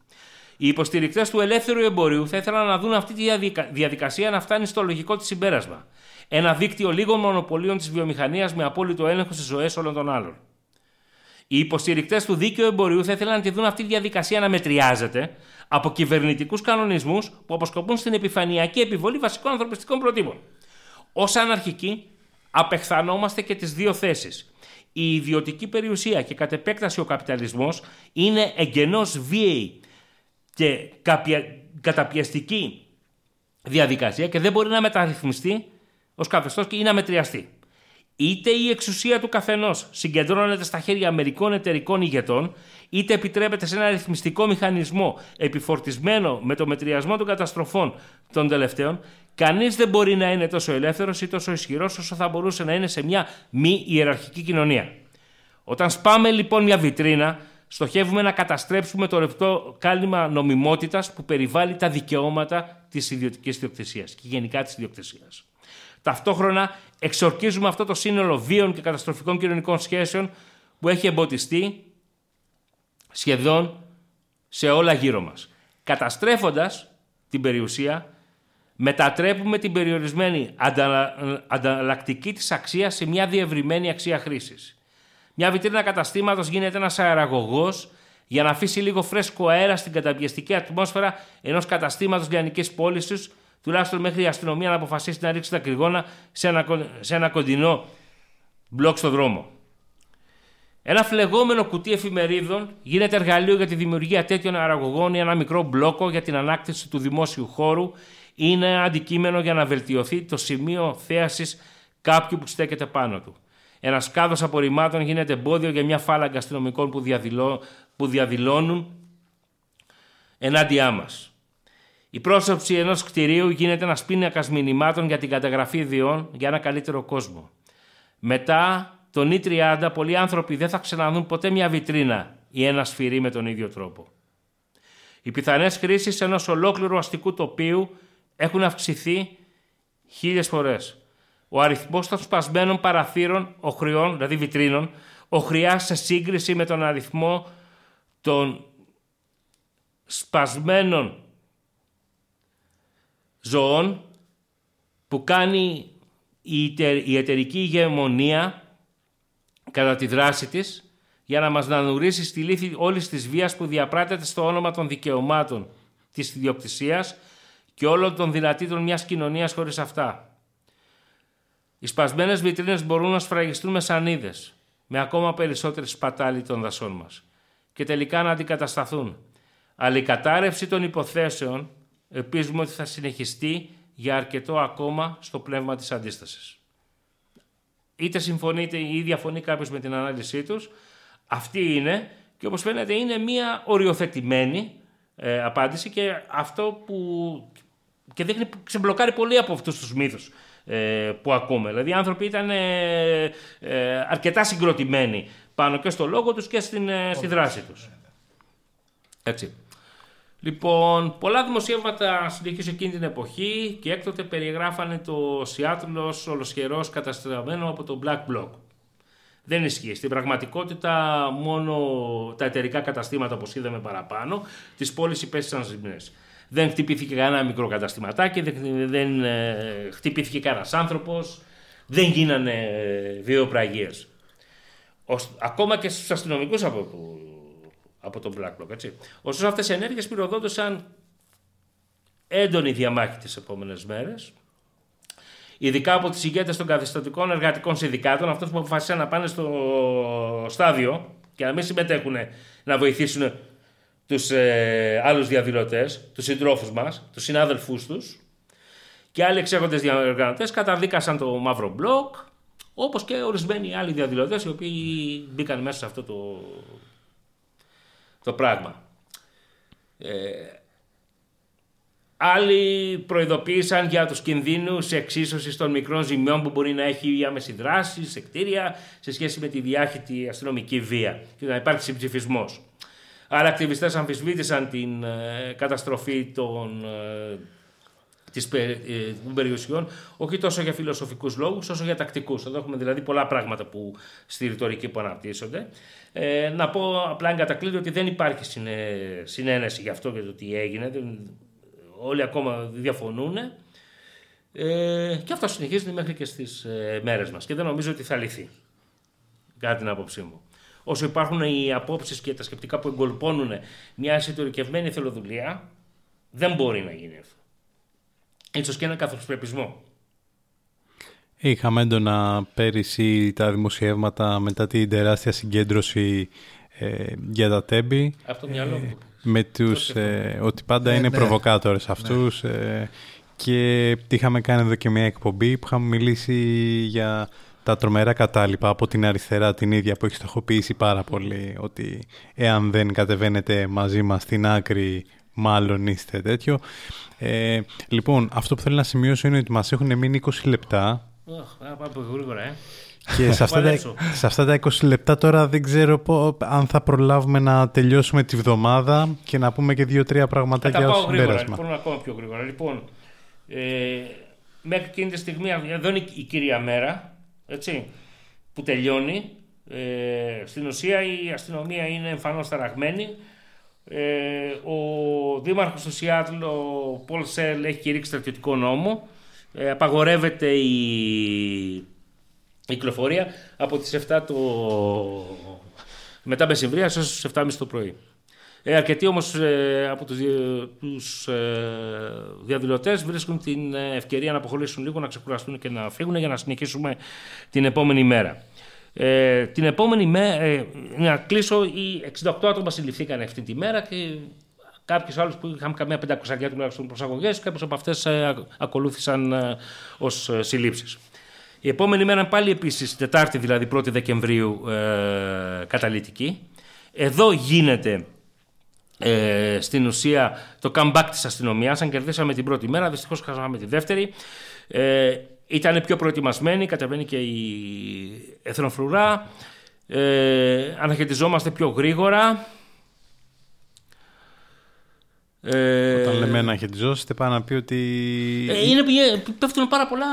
Οι υποστηρικτές του ελεύθερου εμπορίου θα ήθελαν να δουν αυτή τη διαδικασία να φτάνει στο λογικό της συμπέρασμα. Ένα δίκτυο λίγων μονοπωλίων της βιομηχανίας με απόλυτο έλεγχο στις ζωές όλων των άλλων. Οι υποστηρικτές του δίκαιου εμπορίου θα ήθελαν να τη δουν αυτή τη διαδικασία να μετριάζεται από κυβερνητικούς κανονισμούς που αποσκοπούν στην επιφανειακή επιβολή βασικών ανθρωπιστικών προτύπων. Ω αναρχικοί, απεχθανόμαστε και τις δύο θέσεις. Η ιδιωτική περιουσία και κατ' επέκταση ο καπιταλισμός είναι εγγενώς βίαιη και καταπιεστική διαδικασία και δεν μπορεί να μεταρρυθμιστεί ως καθεστώς ή να μετριαστεί. Είτε η εξουσία του καθενός συγκεντρώνεται στα χέρια μερικών εταιρικών ηγετών, είτε επιτρέπεται σε ένα ρυθμιστικό μηχανισμό επιφορτισμένο με το μετριασμό των καταστροφών των τελευταίων, κανείς δεν μπορεί να είναι τόσο ελεύθερος ή τόσο ισχυρός όσο θα μπορούσε να είναι σε μια μη ιεραρχική κοινωνία. Όταν σπάμε λοιπόν μια βιτρίνα, στοχεύουμε να καταστρέψουμε το ρευτό κάλυμα νομιμότητας που περιβάλλει τα δικαιώματα της ιδιωτικής ιδιοκτησία και γενικά της ιδιοκτησίας. Ταυτόχρονα εξορκίζουμε αυτό το σύνολο βίων και καταστροφικών κοινωνικών σχέσεων που έχει εμποτιστεί σχεδόν σε όλα γύρω μας. Καταστρέφοντας την περιουσία, μετατρέπουμε την περιορισμένη ανταλλακτική της αξίας σε μια διευρυμένη αξία χρήσης. Μια βιτρίνα καταστήματος γίνεται ένας αεραγωγός για να αφήσει λίγο φρέσκο αέρα στην καταπιεστική ατμόσφαιρα ενός καταστήματος λιανικής πώλησης τουλάχιστον μέχρι η αστυνομία να αποφασίσει να ρίξει τα κρυγόνα σε ένα, σε ένα κοντινό μπλοκ στο δρόμο. Ένα φλεγόμενο κουτί εφημερίδων γίνεται εργαλείο για τη δημιουργία τέτοιων αραγωγών ή ένα μικρό μπλόκο για την ανάκτηση του δημόσιου χώρου είναι αντικείμενο για να βελτιωθεί το σημείο θέασης κάποιου που στέκεται πάνω του. Ένας κάδος απορριμμάτων γίνεται εμπόδιο για μια φάλαγγα αστυνομικών που, που διαδηλώνουν ενάντια μας. Η πρόσωψη ενός κτηρίου γίνεται ένας πίνακας μηνυμάτων για την καταγραφή ιδιών για ένα καλύτερο κόσμο. Μετά τον E30, πολλοί άνθρωποι δεν θα ξαναδούν ποτέ μια βιτρίνα ή ένα σφυρί με τον ίδιο τρόπο. Οι πιθανές χρήσεις ενός ολόκληρου αστικού τοπίου έχουν αυξηθεί χίλιες φορές. Ο αριθμός των σπασμένων παραθύρων οχριών, δηλαδή βιτρίνων, οχριά σε σύγκριση με τον αριθμό των σπασμένων ζωών που κάνει η εταιρική ηγεμονία κατά τη δράση της για να μας νανουρίσει στη λύθη όλης της βίας που διαπράττεται στο όνομα των δικαιωμάτων της ιδιοκτησίας και όλων των δυνατήτων μιας κοινωνίας χωρίς αυτά. Οι σπασμένες βιτρίνες μπορούν να σφραγιστούν με σανίδες, με ακόμα περισσότερη σπατάλη των δασών μας και τελικά να αντικατασταθούν. Αλλά η κατάρρευση των υποθέσεων ελπίζουμε ότι θα συνεχιστεί για αρκετό ακόμα στο πνεύμα της αντίστασης. Είτε συμφωνείτε ή διαφωνεί κάποιος με την ανάλυση τους, αυτή είναι και όπως φαίνεται είναι μια οριοθετημένη ε, απάντηση και αυτό που και δείχνει, ξεμπλοκάρει πολύ από αυτούς τους μύθους ε, που ακούμε. Δηλαδή οι άνθρωποι ήταν ε, ε, αρκετά συγκροτημένοι πάνω και στο λόγο τους και στην, στη δράση τους. Έτσι. Λοιπόν, πολλά δημοσίευματα συνεχίσει εκείνη την εποχή και έκτοτε περιγράφανε το Σιάτλ ως ολοσχερός καταστραμμένο από το Black Block. Δεν ισχύει. Στην πραγματικότητα μόνο τα εταιρικά καταστήματα όπως είδαμε παραπάνω της πόλης υπέστησαν ζημιές. δεν χτυπήθηκε κανένα μικρό καταστηματάκι, δεν, δεν ε, χτυπήθηκε κανένας άνθρωπος, δεν γίνανε ε, βιοπραγίες. Ακόμα και στους αστυνομικούς από, από τον Black Bloc. Έτσι. Ωστόσο αυτές οι ενέργειες πυροδότησαν έντονη διαμάχη τις επόμενες μέρες ειδικά από τις ηγέτες των καθιστατικών εργατικών συνδικάτων, αυτούς που αποφασίσαν να πάνε στο στάδιο και να μην συμμετέχουν να βοηθήσουν τους ε, άλλους διαδηλωτές, τους συντρόφους μας, τους συνάδελφούς τους και άλλοι εξέχοντες διοργανωτές καταδίκασαν το μαύρο μπλοκ όπως και ορισμένοι άλλοι διαδηλωτές οι οποίοι μπήκαν μέσα σε αυτό το, το πράγμα. Ε, Άλλοι προειδοποίησαν για τους κινδύνους εξίσωσης των μικρών ζημιών που μπορεί να έχει η άμεση δράση σε κτίρια σε σχέση με τη διάχυτη αστυνομική βία και να υπάρχει συμψηφισμός. Άρα ακτιβιστές αμφισβήτησαν την ε, καταστροφή των, ε, της, ε, των περιουσιών όχι τόσο για φιλοσοφικούς λόγους όσο για τακτικούς. Εδώ έχουμε δηλαδή πολλά πράγματα που στη ρητορική που αναπτύσσονται. Ε, να πω απλά εγκατακλείδη ότι δεν υπάρχει συνένεση για αυτό και το τι έγινε όλοι ακόμα διαφωνούν. Ε, και αυτό συνεχίζεται μέχρι και στις ε, μέρες μας και δεν νομίζω ότι θα λυθεί. Κατά την άποψή μου. Όσο υπάρχουν οι απόψεις και τα σκεπτικά που εγκολπώνουν μια εσωτερικευμένη θελοδουλεία, δεν μπορεί να γίνει αυτό. Ίσως και ένα καθοσπρεπισμό. Είχαμε έντονα πέρυσι τα δημοσιεύματα μετά την τεράστια συγκέντρωση ε, για τα τέμπη. Αυτό μυαλό μου με τους, ε, ότι πάντα ναι, είναι ναι. προβοκάτορες ναι. αυτούς ε, και είχαμε κάνει εδώ και μια εκπομπή που είχαμε μιλήσει για τα τρομερά κατάλοιπα από την αριστερά την ίδια που έχεις στοχοποιήσει πάρα πολύ ότι εάν δεν κατεβαίνετε μαζί μας στην άκρη μάλλον είστε τέτοιο. Ε, λοιπόν, αυτό που θέλω να σημειώσω είναι ότι μας έχουν μείνει 20 λεπτά. Πάμε γρήγορα, ε. Και σε αυτά, τα, σε αυτά τα 20 λεπτά τώρα δεν ξέρω αν θα προλάβουμε να τελειώσουμε τη βδομάδα και να πούμε και δύο-τρία πραγματάκια ως συμπέρασμα. Λοιπόν, ακόμα πιο γρήγορα. Λοιπόν, ε, μέχρι εκείνη τη στιγμή, εδώ είναι η κυρία μέρα, έτσι, που τελειώνει. Ε, στην ουσία η αστυνομία είναι εμφανώς ταραγμένη. Ε, ο δήμαρχος του Σιάτλ, ο Πολ Σέλ, έχει κηρύξει στρατιωτικό νόμο. Ε, απαγορεύεται η η κυκλοφορία από τις 7 το... μετά μεσημβρίας στις 7.30 το πρωί. Ε, αρκετοί όμως ε, από τους, τους ε, διαδηλωτές βρίσκουν την ευκαιρία να αποχωρήσουν λίγο, να ξεκουραστούν και να φύγουν για να συνεχίσουμε την επόμενη μέρα. Ε, την επόμενη μέρα, ε, να κλείσω, οι 68 άτομα συλληφθήκαν αυτή τη μέρα και κάποιους άλλους που είχαν καμία πεντακοσαριά τουλάχιστον προσαγωγές, κάποιε από αυτές ε, ακολούθησαν ε, ως συλλήψεις. Η επόμενη μέρα πάλι επίσης, Τετάρτη δηλαδή 1η Δεκεμβρίου, ε, καταλητική. Εδώ γίνεται ε, στην ουσία το comeback της αστυνομίας. Αν κερδίσαμε την πρώτη μέρα, δυστυχώς χάσαμε τη δεύτερη. Ε, ήταν πιο προετοιμασμένοι, κατεβαίνει και η εθνοφρουρά. Ε, αναχαιτιζόμαστε πιο γρήγορα. Ε, Όταν λέμε να χεντιζώσετε, πάει να πει ότι. Ε, είναι, πέφτουν πάρα πολλά,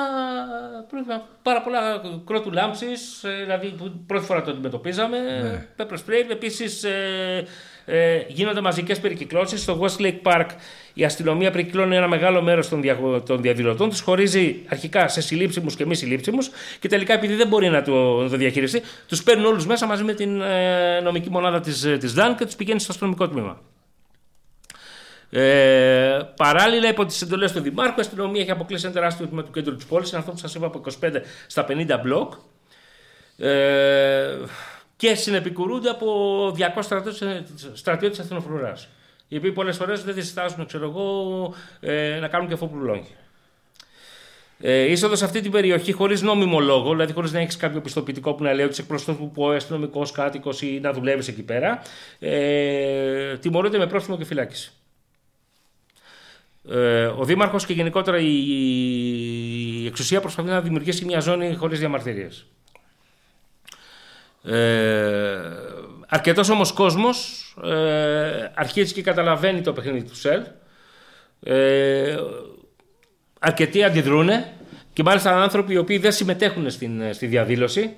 πάρα πολλά κρότου λάμψης, ε, δηλαδή πρώτη φορά το αντιμετωπίζαμε. Ναι. Pepper spray. Επίσης ε, ε, γίνονται μαζικές περικυκλώσεις. Στο Westlake Park η αστυνομία περικυκλώνει ένα μεγάλο μέρος των, δια, των διαδηλωτών. Τους χωρίζει αρχικά σε συλλήψιμους και μη συλλήψιμους και τελικά επειδή δεν μπορεί να το, να το διαχειριστεί, τους παίρνουν όλους μέσα μαζί με την ε, νομική μονάδα της ΔΑΝ και τους πηγαίνει στο αστυνομικό τμήμα. Ε, παράλληλα, υπό τις εντολές του Δημάρχου, η αστυνομία έχει αποκλείσει ένα τεράστιο τμήμα του κέντρου της πόλης, αυτό που σας είπα από 25 στα 50 μπλοκ. Ε, και συνεπικουρούνται από 200 στρατιώτες αστυνοφρουρά. Οι οποίοι πολλές φορές δεν διστάζουν, ξέρω εγώ, ε, να κάνουν και φοπλουλόγια. Ε, είσοδος σε αυτή την περιοχή χωρίς νόμιμο λόγο, δηλαδή χωρίς να έχεις κάποιο πιστοποιητικό που να λέει ότι είσαι εκπροσωπού που αστυνομικός κάτοικος ή να δουλεύεις εκεί πέρα, ε, τιμωρείται με πρόστιμο και φυλάκιση. Ε, ο Δήμαρχος και γενικότερα η, εξουσία προσπαθεί να δημιουργήσει μια ζώνη χωρίς διαμαρτυρίες. Ε, αρκετός όμως κόσμος ε, αρχίζει και καταλαβαίνει το παιχνίδι του ΣΕΛ. Ε, αρκετοί αντιδρούν και μάλιστα άνθρωποι οι οποίοι δεν συμμετέχουν στην, στη διαδήλωση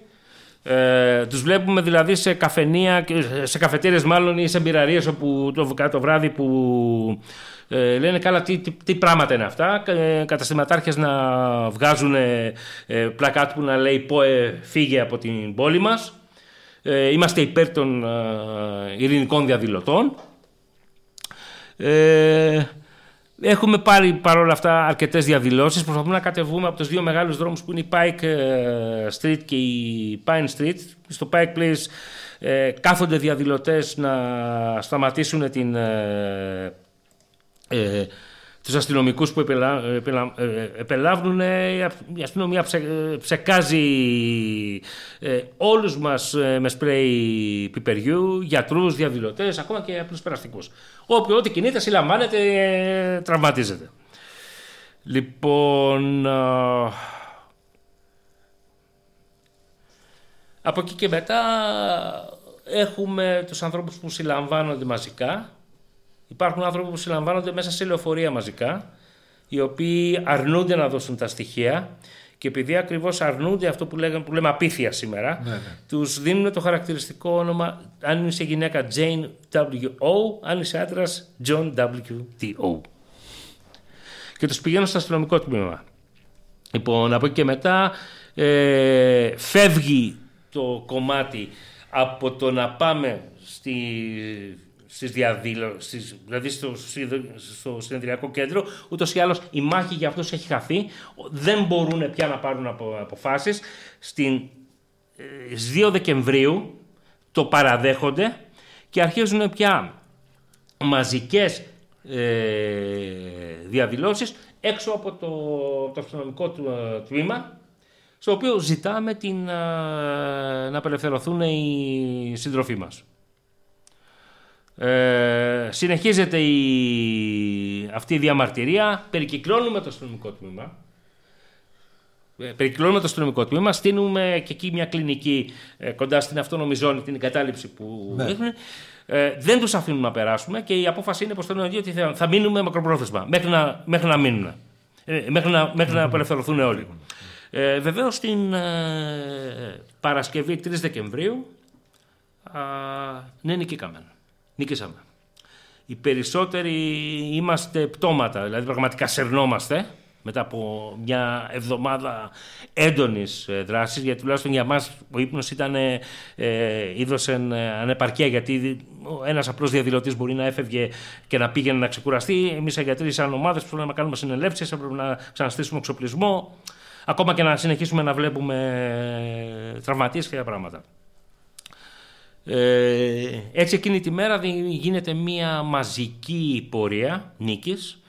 Ε, τους βλέπουμε δηλαδή σε καφενεία, σε καφετέρειες μάλλον ή σε μπειραρίες όπου το, το βράδυ που ε, λένε καλά τι, τι, πράγματα είναι αυτά. Ε, καταστηματάρχες να βγάζουν ε, πλακάτ που να λέει ΠΟΕ φύγε από την πόλη μας. Ε, είμαστε υπέρ των ε, ειρηνικών διαδηλωτών. Ε, Έχουμε πάρει παρόλα αυτά αρκετές διαδηλώσεις. Προσπαθούμε να κατεβούμε από τους δύο μεγάλους δρόμους που είναι η Pike ε, Street και η Pine Street. Στο Pike Place ε, κάθονται διαδηλωτές να σταματήσουν την, ε, ε, τους αστυνομικούς που επελα, επελα, επελάβουν. Η αστυνομία ψε, ψεκάζει ε, όλους μας με σπρέι πιπεριού, γιατρούς, διαδηλωτές, ακόμα και απλούς περαστικούς. Όποιο ό,τι κινείται, συλλαμβάνεται, ε, τραυματίζεται. Λοιπόν, από εκεί και μετά έχουμε τους ανθρώπους που συλλαμβάνονται μαζικά. Υπάρχουν άνθρωποι που συλλαμβάνονται μέσα σε λεωφορεία μαζικά, οι οποίοι αρνούνται να δώσουν τα στοιχεία και επειδή ακριβώς αρνούνται αυτό που, λέγαμε, που λέμε απίθεια σήμερα, ναι, ναι. τους δίνουν το χαρακτηριστικό όνομα, αν είσαι γυναίκα Jane W.O., αν είσαι άντρας John W.T.O. Και τους πηγαίνουν στο αστυνομικό τμήμα. Λοιπόν, από εκεί και μετά ε, φεύγει το κομμάτι από το να πάμε στη, στις διαδήλωσεις, δηλαδή στο, στο συνεδριακό κέντρο, ούτως ή άλλως η μάχη για αυτούς έχει χαθεί. Δεν μπορούν πια να πάρουν απο, αποφάσεις. Στην, 2 ε, Δεκεμβρίου το παραδέχονται και αρχίζουν πια μαζικές ε, διαδηλώσεις έξω από το, το αστυνομικό ε, τμήμα στο οποίο ζητάμε την, ε, να απελευθερωθούν οι συντροφοί μας. Ε, συνεχίζεται η, αυτή η διαμαρτυρία, περικυκλώνουμε το αστυνομικό τμήμα. Ε, περικυκλώνουμε το αστυνομικό τμήμα, στείλουμε και εκεί μια κλινική ε, κοντά στην αυτόνομη ζώνη, την εγκατάλειψη που ναι. έχουν. Ε, δεν τους αφήνουν να περάσουμε και η απόφαση είναι πω θέλουν ότι θα, θα μείνουμε μακροπρόθεσμα μέχρι να, μέχρι να μείνουν. Ε, μέχρι να, μέχρι να απελευθερωθούν όλοι. Ε, Βεβαίως την ε, Παρασκευή 3 Δεκεμβρίου α, ναι, νικήκαμε νίκησαμε. Οι περισσότεροι είμαστε πτώματα, δηλαδή πραγματικά σερνόμαστε μετά από μια εβδομάδα έντονης ε, δράσης, γιατί τουλάχιστον για μας ο ύπνος ήταν ε, είδος ανεπαρκία, γιατί ένας απλός διαδηλωτής μπορεί να έφευγε και να πήγαινε να ξεκουραστεί. Εμείς οι γιατροί σαν ομάδες πρέπει να κάνουμε συνελεύσεις, πρέπει να ξαναστήσουμε εξοπλισμό, ακόμα και να συνεχίσουμε να βλέπουμε ε, τραυματίες και πράγματα. Ε, έτσι εκείνη τη μέρα γίνεται μια μαζική πορεία νίκης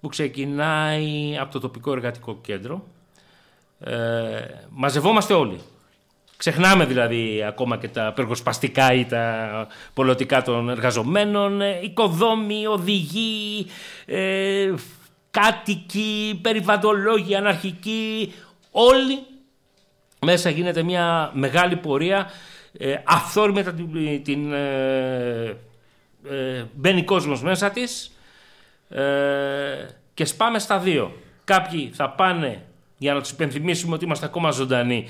που ξεκινάει από το τοπικό εργατικό κέντρο. Ε, μαζευόμαστε όλοι. Ξεχνάμε δηλαδή ακόμα και τα περγοσπαστικά ή τα πολιτικά των εργαζομένων, ε, οικοδόμοι, οδηγοί, ε, κάτοικοι, περιβαλλοντολόγοι, αναρχικοί, όλοι μέσα γίνεται μια μεγάλη πορεία ε, αυθόρμητα την, την ε, ε, μπαίνει κόσμος μέσα της ε, και σπάμε στα δύο. Κάποιοι θα πάνε για να τους υπενθυμίσουμε ότι είμαστε ακόμα ζωντανοί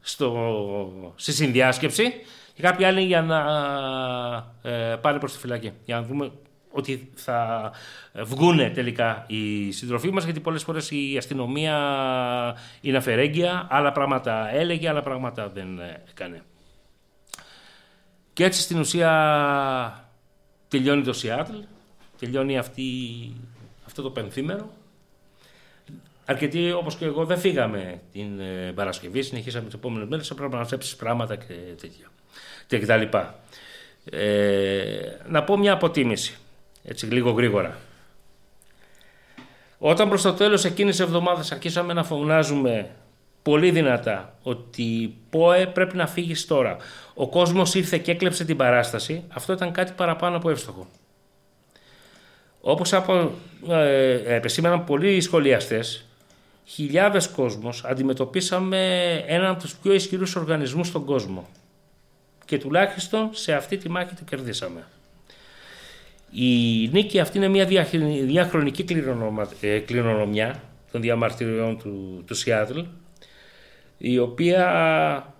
στο, στη συνδιάσκεψη και κάποιοι άλλοι για να ε, πάνε προς τη φυλακή. Για να δούμε ότι θα βγούνε τελικά οι συντροφοί μας γιατί πολλές φορές η αστυνομία είναι αφαιρέγγια, άλλα πράγματα έλεγε, άλλα πράγματα δεν έκανε. Και έτσι στην ουσία τελειώνει το Σιάτλ, τελειώνει αυτή, αυτό το πενθήμερο. Αρκετοί όπως και εγώ δεν φύγαμε την ε, Παρασκευή, συνεχίσαμε τις επόμενες μέρες. Έπρεπε να φτιάξει πράγματα και τέτοια. Και τα λοιπά. Ε, να πω μια αποτίμηση, έτσι λίγο γρήγορα. Όταν προς το τέλος εκείνης της εβδομάδας αρχίσαμε να φωνάζουμε πολύ δυνατά ότι ΠΟΕ πρέπει να φύγεις τώρα. Ο κόσμος ήρθε και έκλεψε την παράσταση. Αυτό ήταν κάτι παραπάνω από εύστοχο. Όπως από, ε, επεσήμαναν πολλοί σχολιαστές, χιλιάδες κόσμος αντιμετωπίσαμε έναν από τους πιο ισχυρούς οργανισμούς στον κόσμο. Και τουλάχιστον σε αυτή τη μάχη το κερδίσαμε. Η νίκη αυτή είναι μια διαχρονική ε, κληρονομιά των διαμαρτυριών του, του Σιάτλ η οποία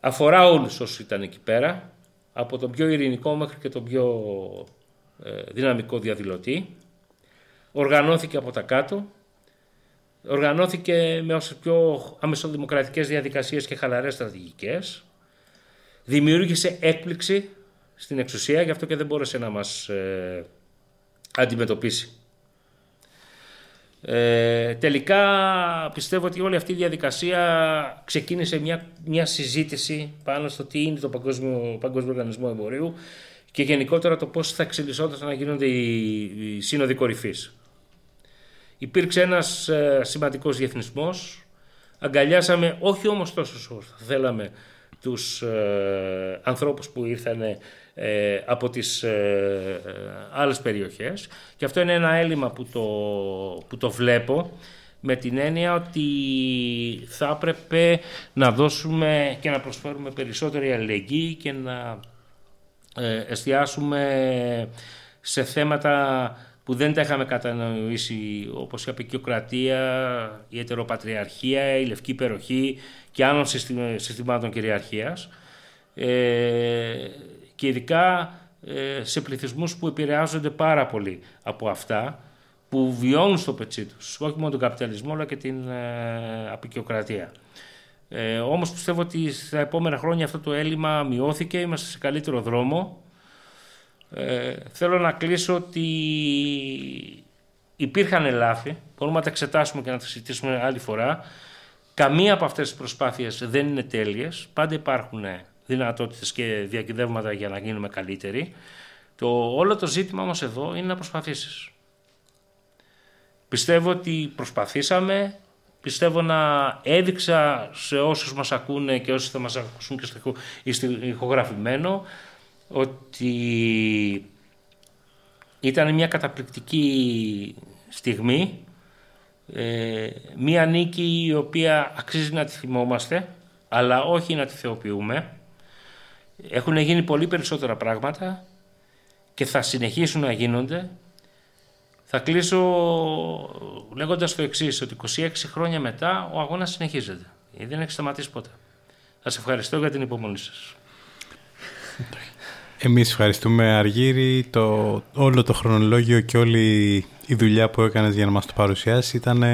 αφορά όλους όσους ήταν εκεί πέρα, από τον πιο ειρηνικό μέχρι και τον πιο ε, δυναμικό διαδηλωτή. Οργανώθηκε από τα κάτω, οργανώθηκε με όσες πιο αμεσοδημοκρατικές διαδικασίες και χαλαρές στρατηγικές, δημιούργησε έκπληξη στην εξουσία, γι' αυτό και δεν μπόρεσε να μας ε, αντιμετωπίσει. Ε, τελικά πιστεύω ότι όλη αυτή η διαδικασία ξεκίνησε μια, μια συζήτηση πάνω στο τι είναι το Παγκόσμιο, Παγκόσμιο Οργανισμό Εμπορίου και γενικότερα το πώς θα εξελισσόταν να γίνονται οι, οι σύνοδοι κορυφής. Υπήρξε ένας ε, σημαντικός διεθνισμός, αγκαλιάσαμε όχι όμως τόσο όσο θα θέλαμε τους ε, ανθρώπους που ήρθαν ε, από τις ε, ε, άλλες περιοχές. Και αυτό είναι ένα έλλειμμα που το, που το βλέπω με την έννοια ότι θα έπρεπε να δώσουμε και να προσφέρουμε περισσότερη αλληλεγγύη και να εστιάσουμε σε θέματα που δεν τα είχαμε κατανοήσει όπως η απεικιοκρατία, η ετεροπατριαρχία, η λευκή υπεροχή και άλλων συστημάτων κυριαρχίας και ειδικά ε, σε πληθυσμούς που επηρεάζονται πάρα πολύ από αυτά που βιώνουν στο πετσί τους, όχι μόνο τον καπιταλισμό αλλά και την ε, απεικιοκρατία. Ε, όμως πιστεύω ότι στα επόμενα χρόνια αυτό το έλλειμμα μειώθηκε, είμαστε σε καλύτερο δρόμο. Ε, θέλω να κλείσω ότι υπήρχαν λάθη, μπορούμε να τα εξετάσουμε και να τα συζητήσουμε άλλη φορά. Καμία από αυτές τις προσπάθειες δεν είναι τέλειες, πάντα υπάρχουν δυνατότητες και διακυδεύματα για να γίνουμε καλύτεροι. Το, όλο το ζήτημα όμως εδώ είναι να προσπαθήσεις. Πιστεύω ότι προσπαθήσαμε, πιστεύω να έδειξα σε όσους μας ακούνε και όσους θα μας ακούσουν και στο ηχογραφημένο ότι ήταν μια καταπληκτική στιγμή, ε, μια νίκη η οποία αξίζει να τη θυμόμαστε, αλλά όχι να τη θεοποιούμε. Έχουν γίνει πολύ περισσότερα πράγματα και θα συνεχίσουν να γίνονται. Θα κλείσω λέγοντας το εξής, ότι 26 χρόνια μετά ο αγώνας συνεχίζεται. Δεν έχει σταματήσει ποτέ. Θα σε ευχαριστώ για την υπομονή σας. Εμείς ευχαριστούμε Αργύρι, το, όλο το χρονολόγιο και όλη η δουλειά που έκανες για να μας το παρουσιάσεις ήταν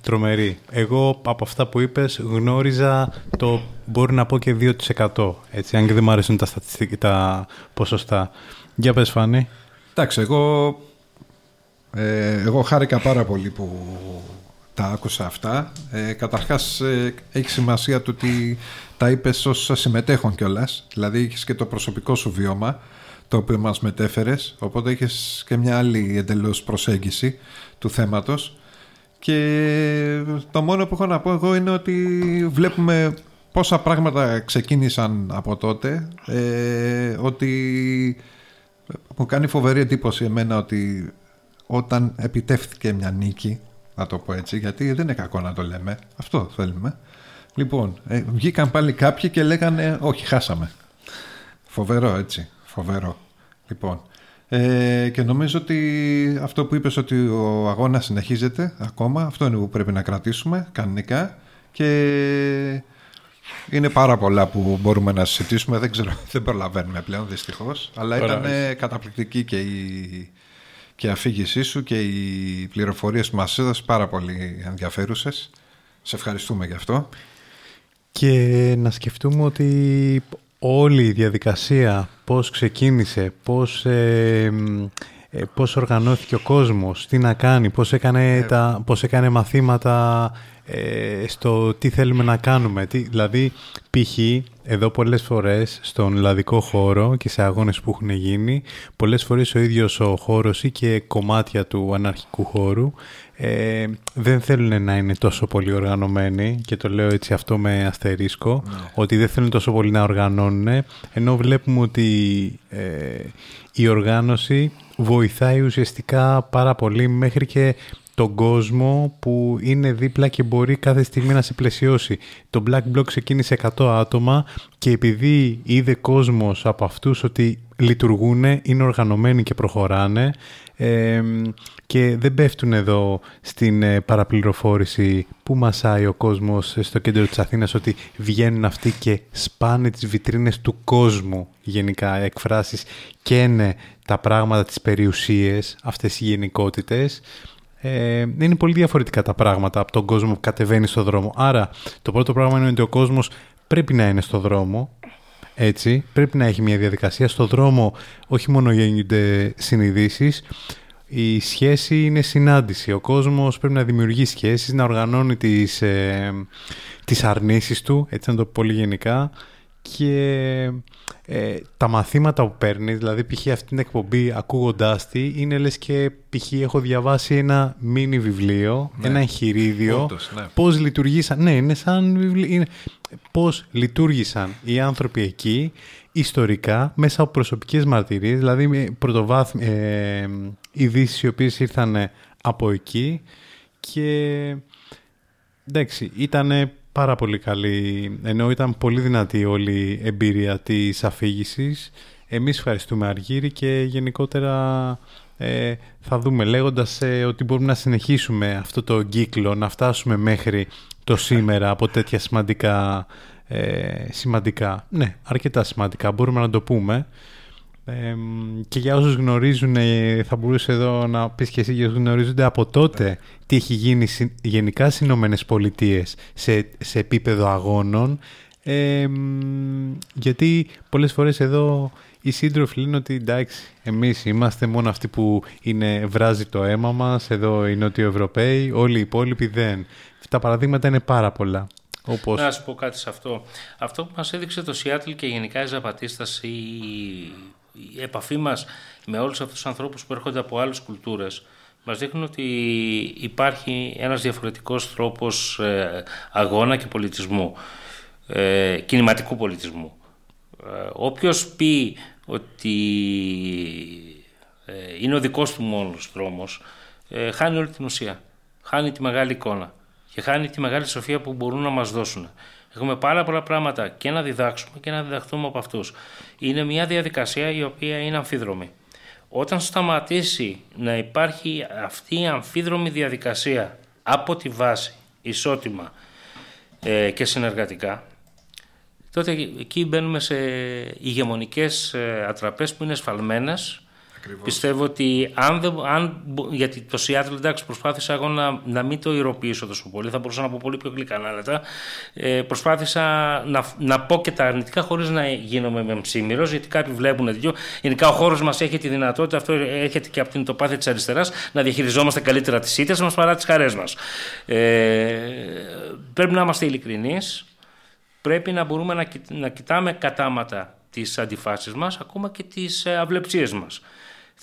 τρομερή. Εγώ από αυτά που είπες γνώριζα το μπορεί να πω και 2% έτσι, αν και δεν μου αρέσουν τα, στατιστικά, τα ποσοστά. Για πες Φάνη. Εντάξει, εγώ, ε, εγώ χάρηκα πάρα πολύ που τα άκουσα αυτά. Ε, καταρχάς ε, έχει σημασία το ότι τα είπες ως συμμετέχον κιόλας. Δηλαδή έχεις και το προσωπικό σου βίωμα το οποίο μας μετέφερες οπότε έχεις και μια άλλη εντελώς προσέγγιση του θέματος και το μόνο που έχω να πω εγώ είναι ότι βλέπουμε πόσα πράγματα ξεκίνησαν από τότε ε, ότι μου κάνει φοβερή εντύπωση εμένα ότι όταν επιτεύχθηκε μια νίκη να το πω έτσι γιατί δεν είναι κακό να το λέμε αυτό θέλουμε λοιπόν ε, βγήκαν πάλι κάποιοι και λέγανε όχι χάσαμε φοβερό έτσι φοβερό λοιπόν ε, και νομίζω ότι αυτό που είπες ότι ο αγώνας συνεχίζεται ακόμα αυτό είναι που πρέπει να κρατήσουμε κανονικά και είναι πάρα πολλά που μπορούμε να συζητήσουμε. Δεν ξέρω, [LAUGHS] δεν προλαβαίνουμε πλέον δυστυχώς. Αλλά ήταν καταπληκτική και η, και αφήγησή σου και οι πληροφορίες που μας έδωσες πάρα πολύ ενδιαφέρουσες. Σε ευχαριστούμε γι' αυτό. Και να σκεφτούμε ότι όλη η διαδικασία, πώς ξεκίνησε, πώς, ε, ε πώς οργανώθηκε ο κόσμος, τι να κάνει, πώς έκανε, ε. τα, πώς έκανε μαθήματα ε, στο τι θέλουμε να κάνουμε. Τι, δηλαδή, π.χ. εδώ πολλές φορές στον λαδικό χώρο και σε αγώνες που έχουν γίνει, πολλές φορές ο ίδιος ο χώρος ή και κομμάτια του αναρχικού χώρου ε, δεν θέλουν να είναι τόσο πολύ οργανωμένοι και το λέω έτσι αυτό με αστερίσκο, ναι. ότι δεν θέλουν τόσο πολύ να οργανώνουν, ενώ βλέπουμε ότι ε, η οργάνωση βοηθάει ουσιαστικά πάρα πολύ μέχρι και τον κόσμο που είναι δίπλα και μπορεί κάθε στιγμή να σε πλαισιώσει. Το Black Block ξεκίνησε 100 άτομα και επειδή είδε κόσμος από αυτούς ότι λειτουργούν, είναι οργανωμένοι και προχωράνε και δεν πέφτουν εδώ στην ε, παραπληροφόρηση που μασάει ο κόσμος στο κέντρο της Αθήνας ότι βγαίνουν αυτοί και σπάνε τις βιτρίνες του κόσμου γενικά εκφράσεις και είναι τα πράγματα, τις περιουσίες, αυτές οι γενικότητες ε, είναι πολύ διαφορετικά τα πράγματα από τον κόσμο που κατεβαίνει στο δρόμο. Άρα το πρώτο πράγμα είναι ότι ο κόσμος πρέπει να είναι στο δρόμο, έτσι, πρέπει να έχει μια διαδικασία. Στο δρόμο όχι μόνο γεννιούνται συνειδήσεις, η σχέση είναι συνάντηση. Ο κόσμος πρέπει να δημιουργεί σχέσεις, να οργανώνει τις, ε, τις αρνήσεις του, έτσι να το πω πολύ γενικά, και ε, τα μαθήματα που παίρνεις, δηλαδή π.χ. αυτή την εκπομπή ακούγοντάς τη, είναι λες και π.χ. έχω διαβάσει ένα μίνι βιβλίο, ναι. ένα εγχειρίδιο, Όντως, ναι. πώς λειτουργήσαν, ναι, είναι σαν βιβλίο, είναι, πώς λειτουργήσαν οι άνθρωποι εκεί, ιστορικά, μέσα από προσωπικές μαρτυρίες, δηλαδή πρωτοβάθμιες ε, ειδήσεις οι οποίες ήρθαν από εκεί και εντάξει, ήταν πάρα πολύ καλή, ενώ ήταν πολύ δυνατή όλη η εμπειρία της αφήγησης. Εμείς ευχαριστούμε Αργύρη και γενικότερα ε, θα δούμε λέγοντας ε, ότι μπορούμε να συνεχίσουμε αυτό το κύκλο, να φτάσουμε μέχρι το σήμερα από τέτοια σημαντικά, ε, σημαντικά, ναι, αρκετά σημαντικά, μπορούμε να το πούμε και για όσους γνωρίζουν, θα μπορούσε εδώ να πεις και εσύ για όσους γνωρίζονται από τότε τι έχει γίνει γενικά στις Ηνωμένες Πολιτείες σε, σε επίπεδο αγώνων. Γιατί πολλές φορές εδώ οι σύντροφοι λένε ότι εντάξει εμείς είμαστε μόνο αυτοί που είναι, βράζει το αίμα μας εδώ οι Νότιο-Ευρωπαίοι όλοι οι υπόλοιποι δεν. Τα παραδείγματα είναι πάρα πολλά. Όπως... Να σου πω κάτι σε αυτό. Αυτό που μας έδειξε το Σιάτλ και γενικά η Ζαπατίσταση η επαφή μας με όλους αυτούς τους ανθρώπους που έρχονται από άλλες κουλτούρες μας δείχνουν ότι υπάρχει ένας διαφορετικός τρόπος ε, αγώνα και πολιτισμού, ε, κινηματικού πολιτισμού. Ε, όποιος πει ότι είναι ο δικός του μόνος δρόμος, χάνει όλη την ουσία, χάνει τη μεγάλη εικόνα και χάνει τη μεγάλη σοφία που μπορούν να μας δώσουν. Έχουμε πάρα πολλά πράγματα και να διδάξουμε και να διδαχθούμε από αυτούς. Είναι μια διαδικασία η οποία είναι αμφίδρομη. Όταν σταματήσει να υπάρχει αυτή η αμφίδρομη διαδικασία από τη βάση, ισότιμα ε, και συνεργατικά, τότε εκεί μπαίνουμε σε ηγεμονικές ε, ατραπές που είναι σφαλμένες Πιστεύω ότι αν, αν γιατί το Seattle εντάξει προσπάθησα εγώ να, να μην το ηρωοποιήσω τόσο πολύ, θα μπορούσα να πω πολύ πιο γλυκά ε, προσπάθησα να, να πω και τα αρνητικά χωρίς να γίνομαι μεμψήμυρος, γιατί κάποιοι βλέπουν τέτοιο. Γενικά ο χώρος μας έχει τη δυνατότητα, αυτό έρχεται και από την τοπάθεια της αριστεράς, να διαχειριζόμαστε καλύτερα τις ήττες μας παρά τις χαρές μας. Ε, πρέπει να είμαστε ειλικρινείς. Πρέπει να μπορούμε να, να κοιτάμε κατάματα τις αντιφάσεις μας, ακόμα και τις ε, αυλεψίες μας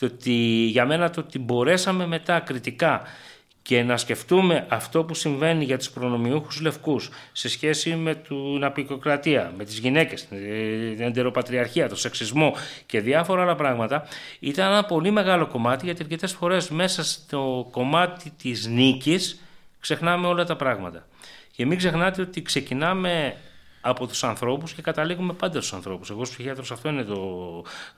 ότι για μένα το ότι μπορέσαμε μετά κριτικά και να σκεφτούμε αυτό που συμβαίνει για τους προνομιούχους λευκούς σε σχέση με την απεικοκρατία, με τις γυναίκες, την εντεροπατριαρχία, το σεξισμό και διάφορα άλλα πράγματα ήταν ένα πολύ μεγάλο κομμάτι γιατί αρκετές φορές μέσα στο κομμάτι της νίκης ξεχνάμε όλα τα πράγματα. Και μην ξεχνάτε ότι ξεκινάμε από τους ανθρώπους και καταλήγουμε πάντα στους ανθρώπους. Εγώ ως ψυχίατρος αυτό είναι το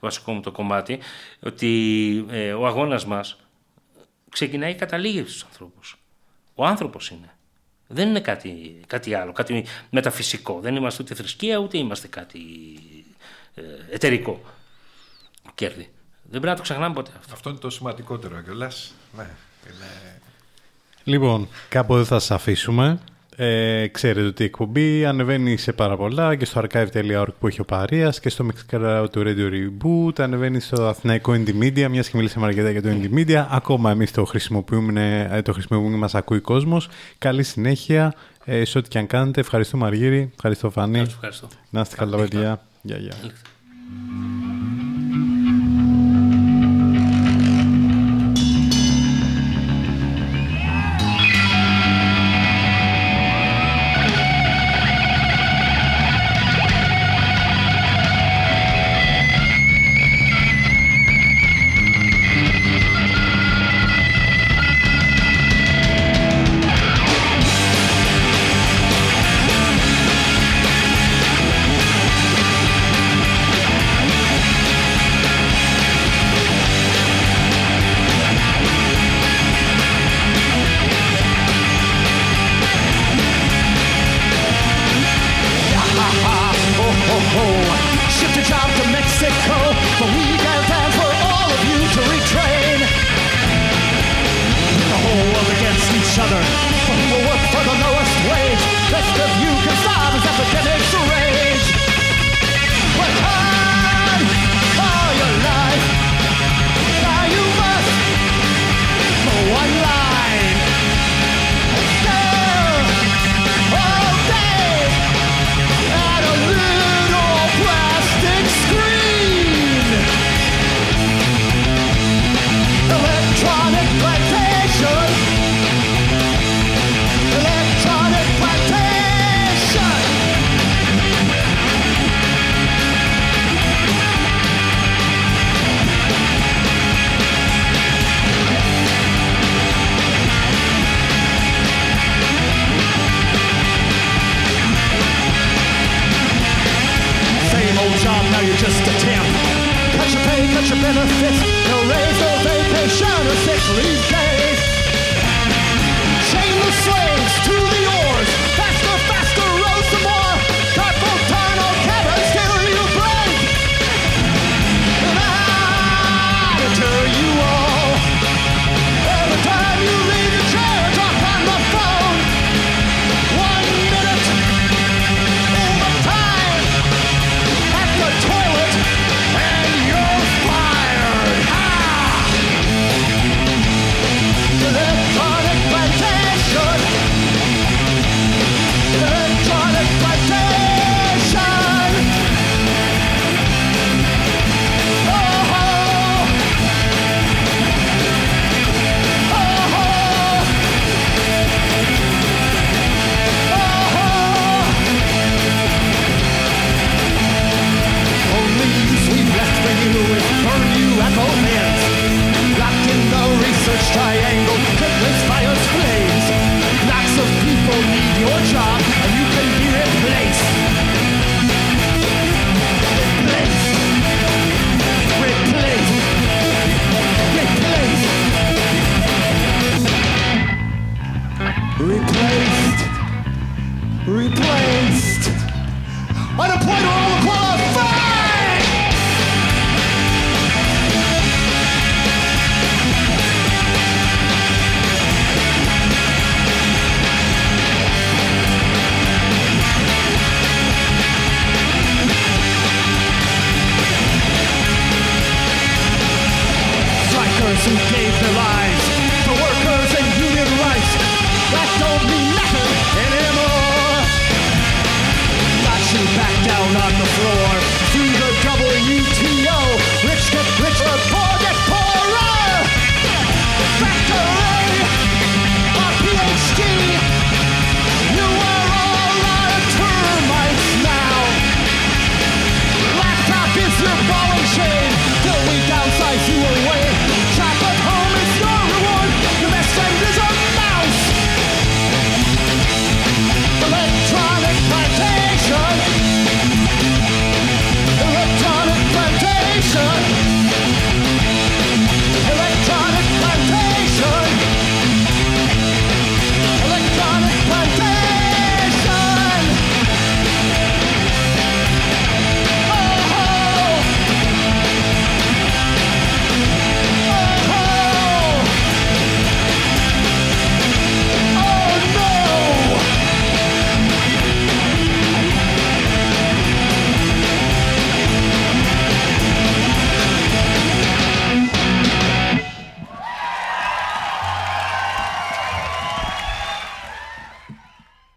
βασικό μου το κομμάτι, ότι ε, ο αγώνας μας ξεκινάει και καταλήγει στους ανθρώπους. Ο άνθρωπος είναι. Δεν είναι κάτι, κάτι άλλο, κάτι μεταφυσικό. Δεν είμαστε ούτε θρησκεία, ούτε είμαστε κάτι ε, εταιρικό κέρδη. Δεν πρέπει να το ξεχνάμε ποτέ αυτό. Αυτό είναι το σημαντικότερο κιόλα. Ναι, Λοιπόν, κάπου δεν θα σας αφήσουμε. Ε, ξέρετε ότι η εκπομπή ανεβαίνει σε πάρα πολλά και στο archive.org που έχει ο Παρίας και στο Mixcloud του Radio Reboot, ανεβαίνει στο Αθηναϊκό Indie Media, μιας και μιλήσαμε αρκετά για το Indie Media, ακόμα εμείς το χρησιμοποιούμε, ε, το χρησιμοποιούμε μας ακούει κόσμος. Καλή συνέχεια ε, σε ό,τι και αν κάνετε. Ευχαριστούμε Αργύρη, ευχαριστώ Φανή. Ευχαριστώ. Να είστε καλά παιδιά. Γεια, γεια.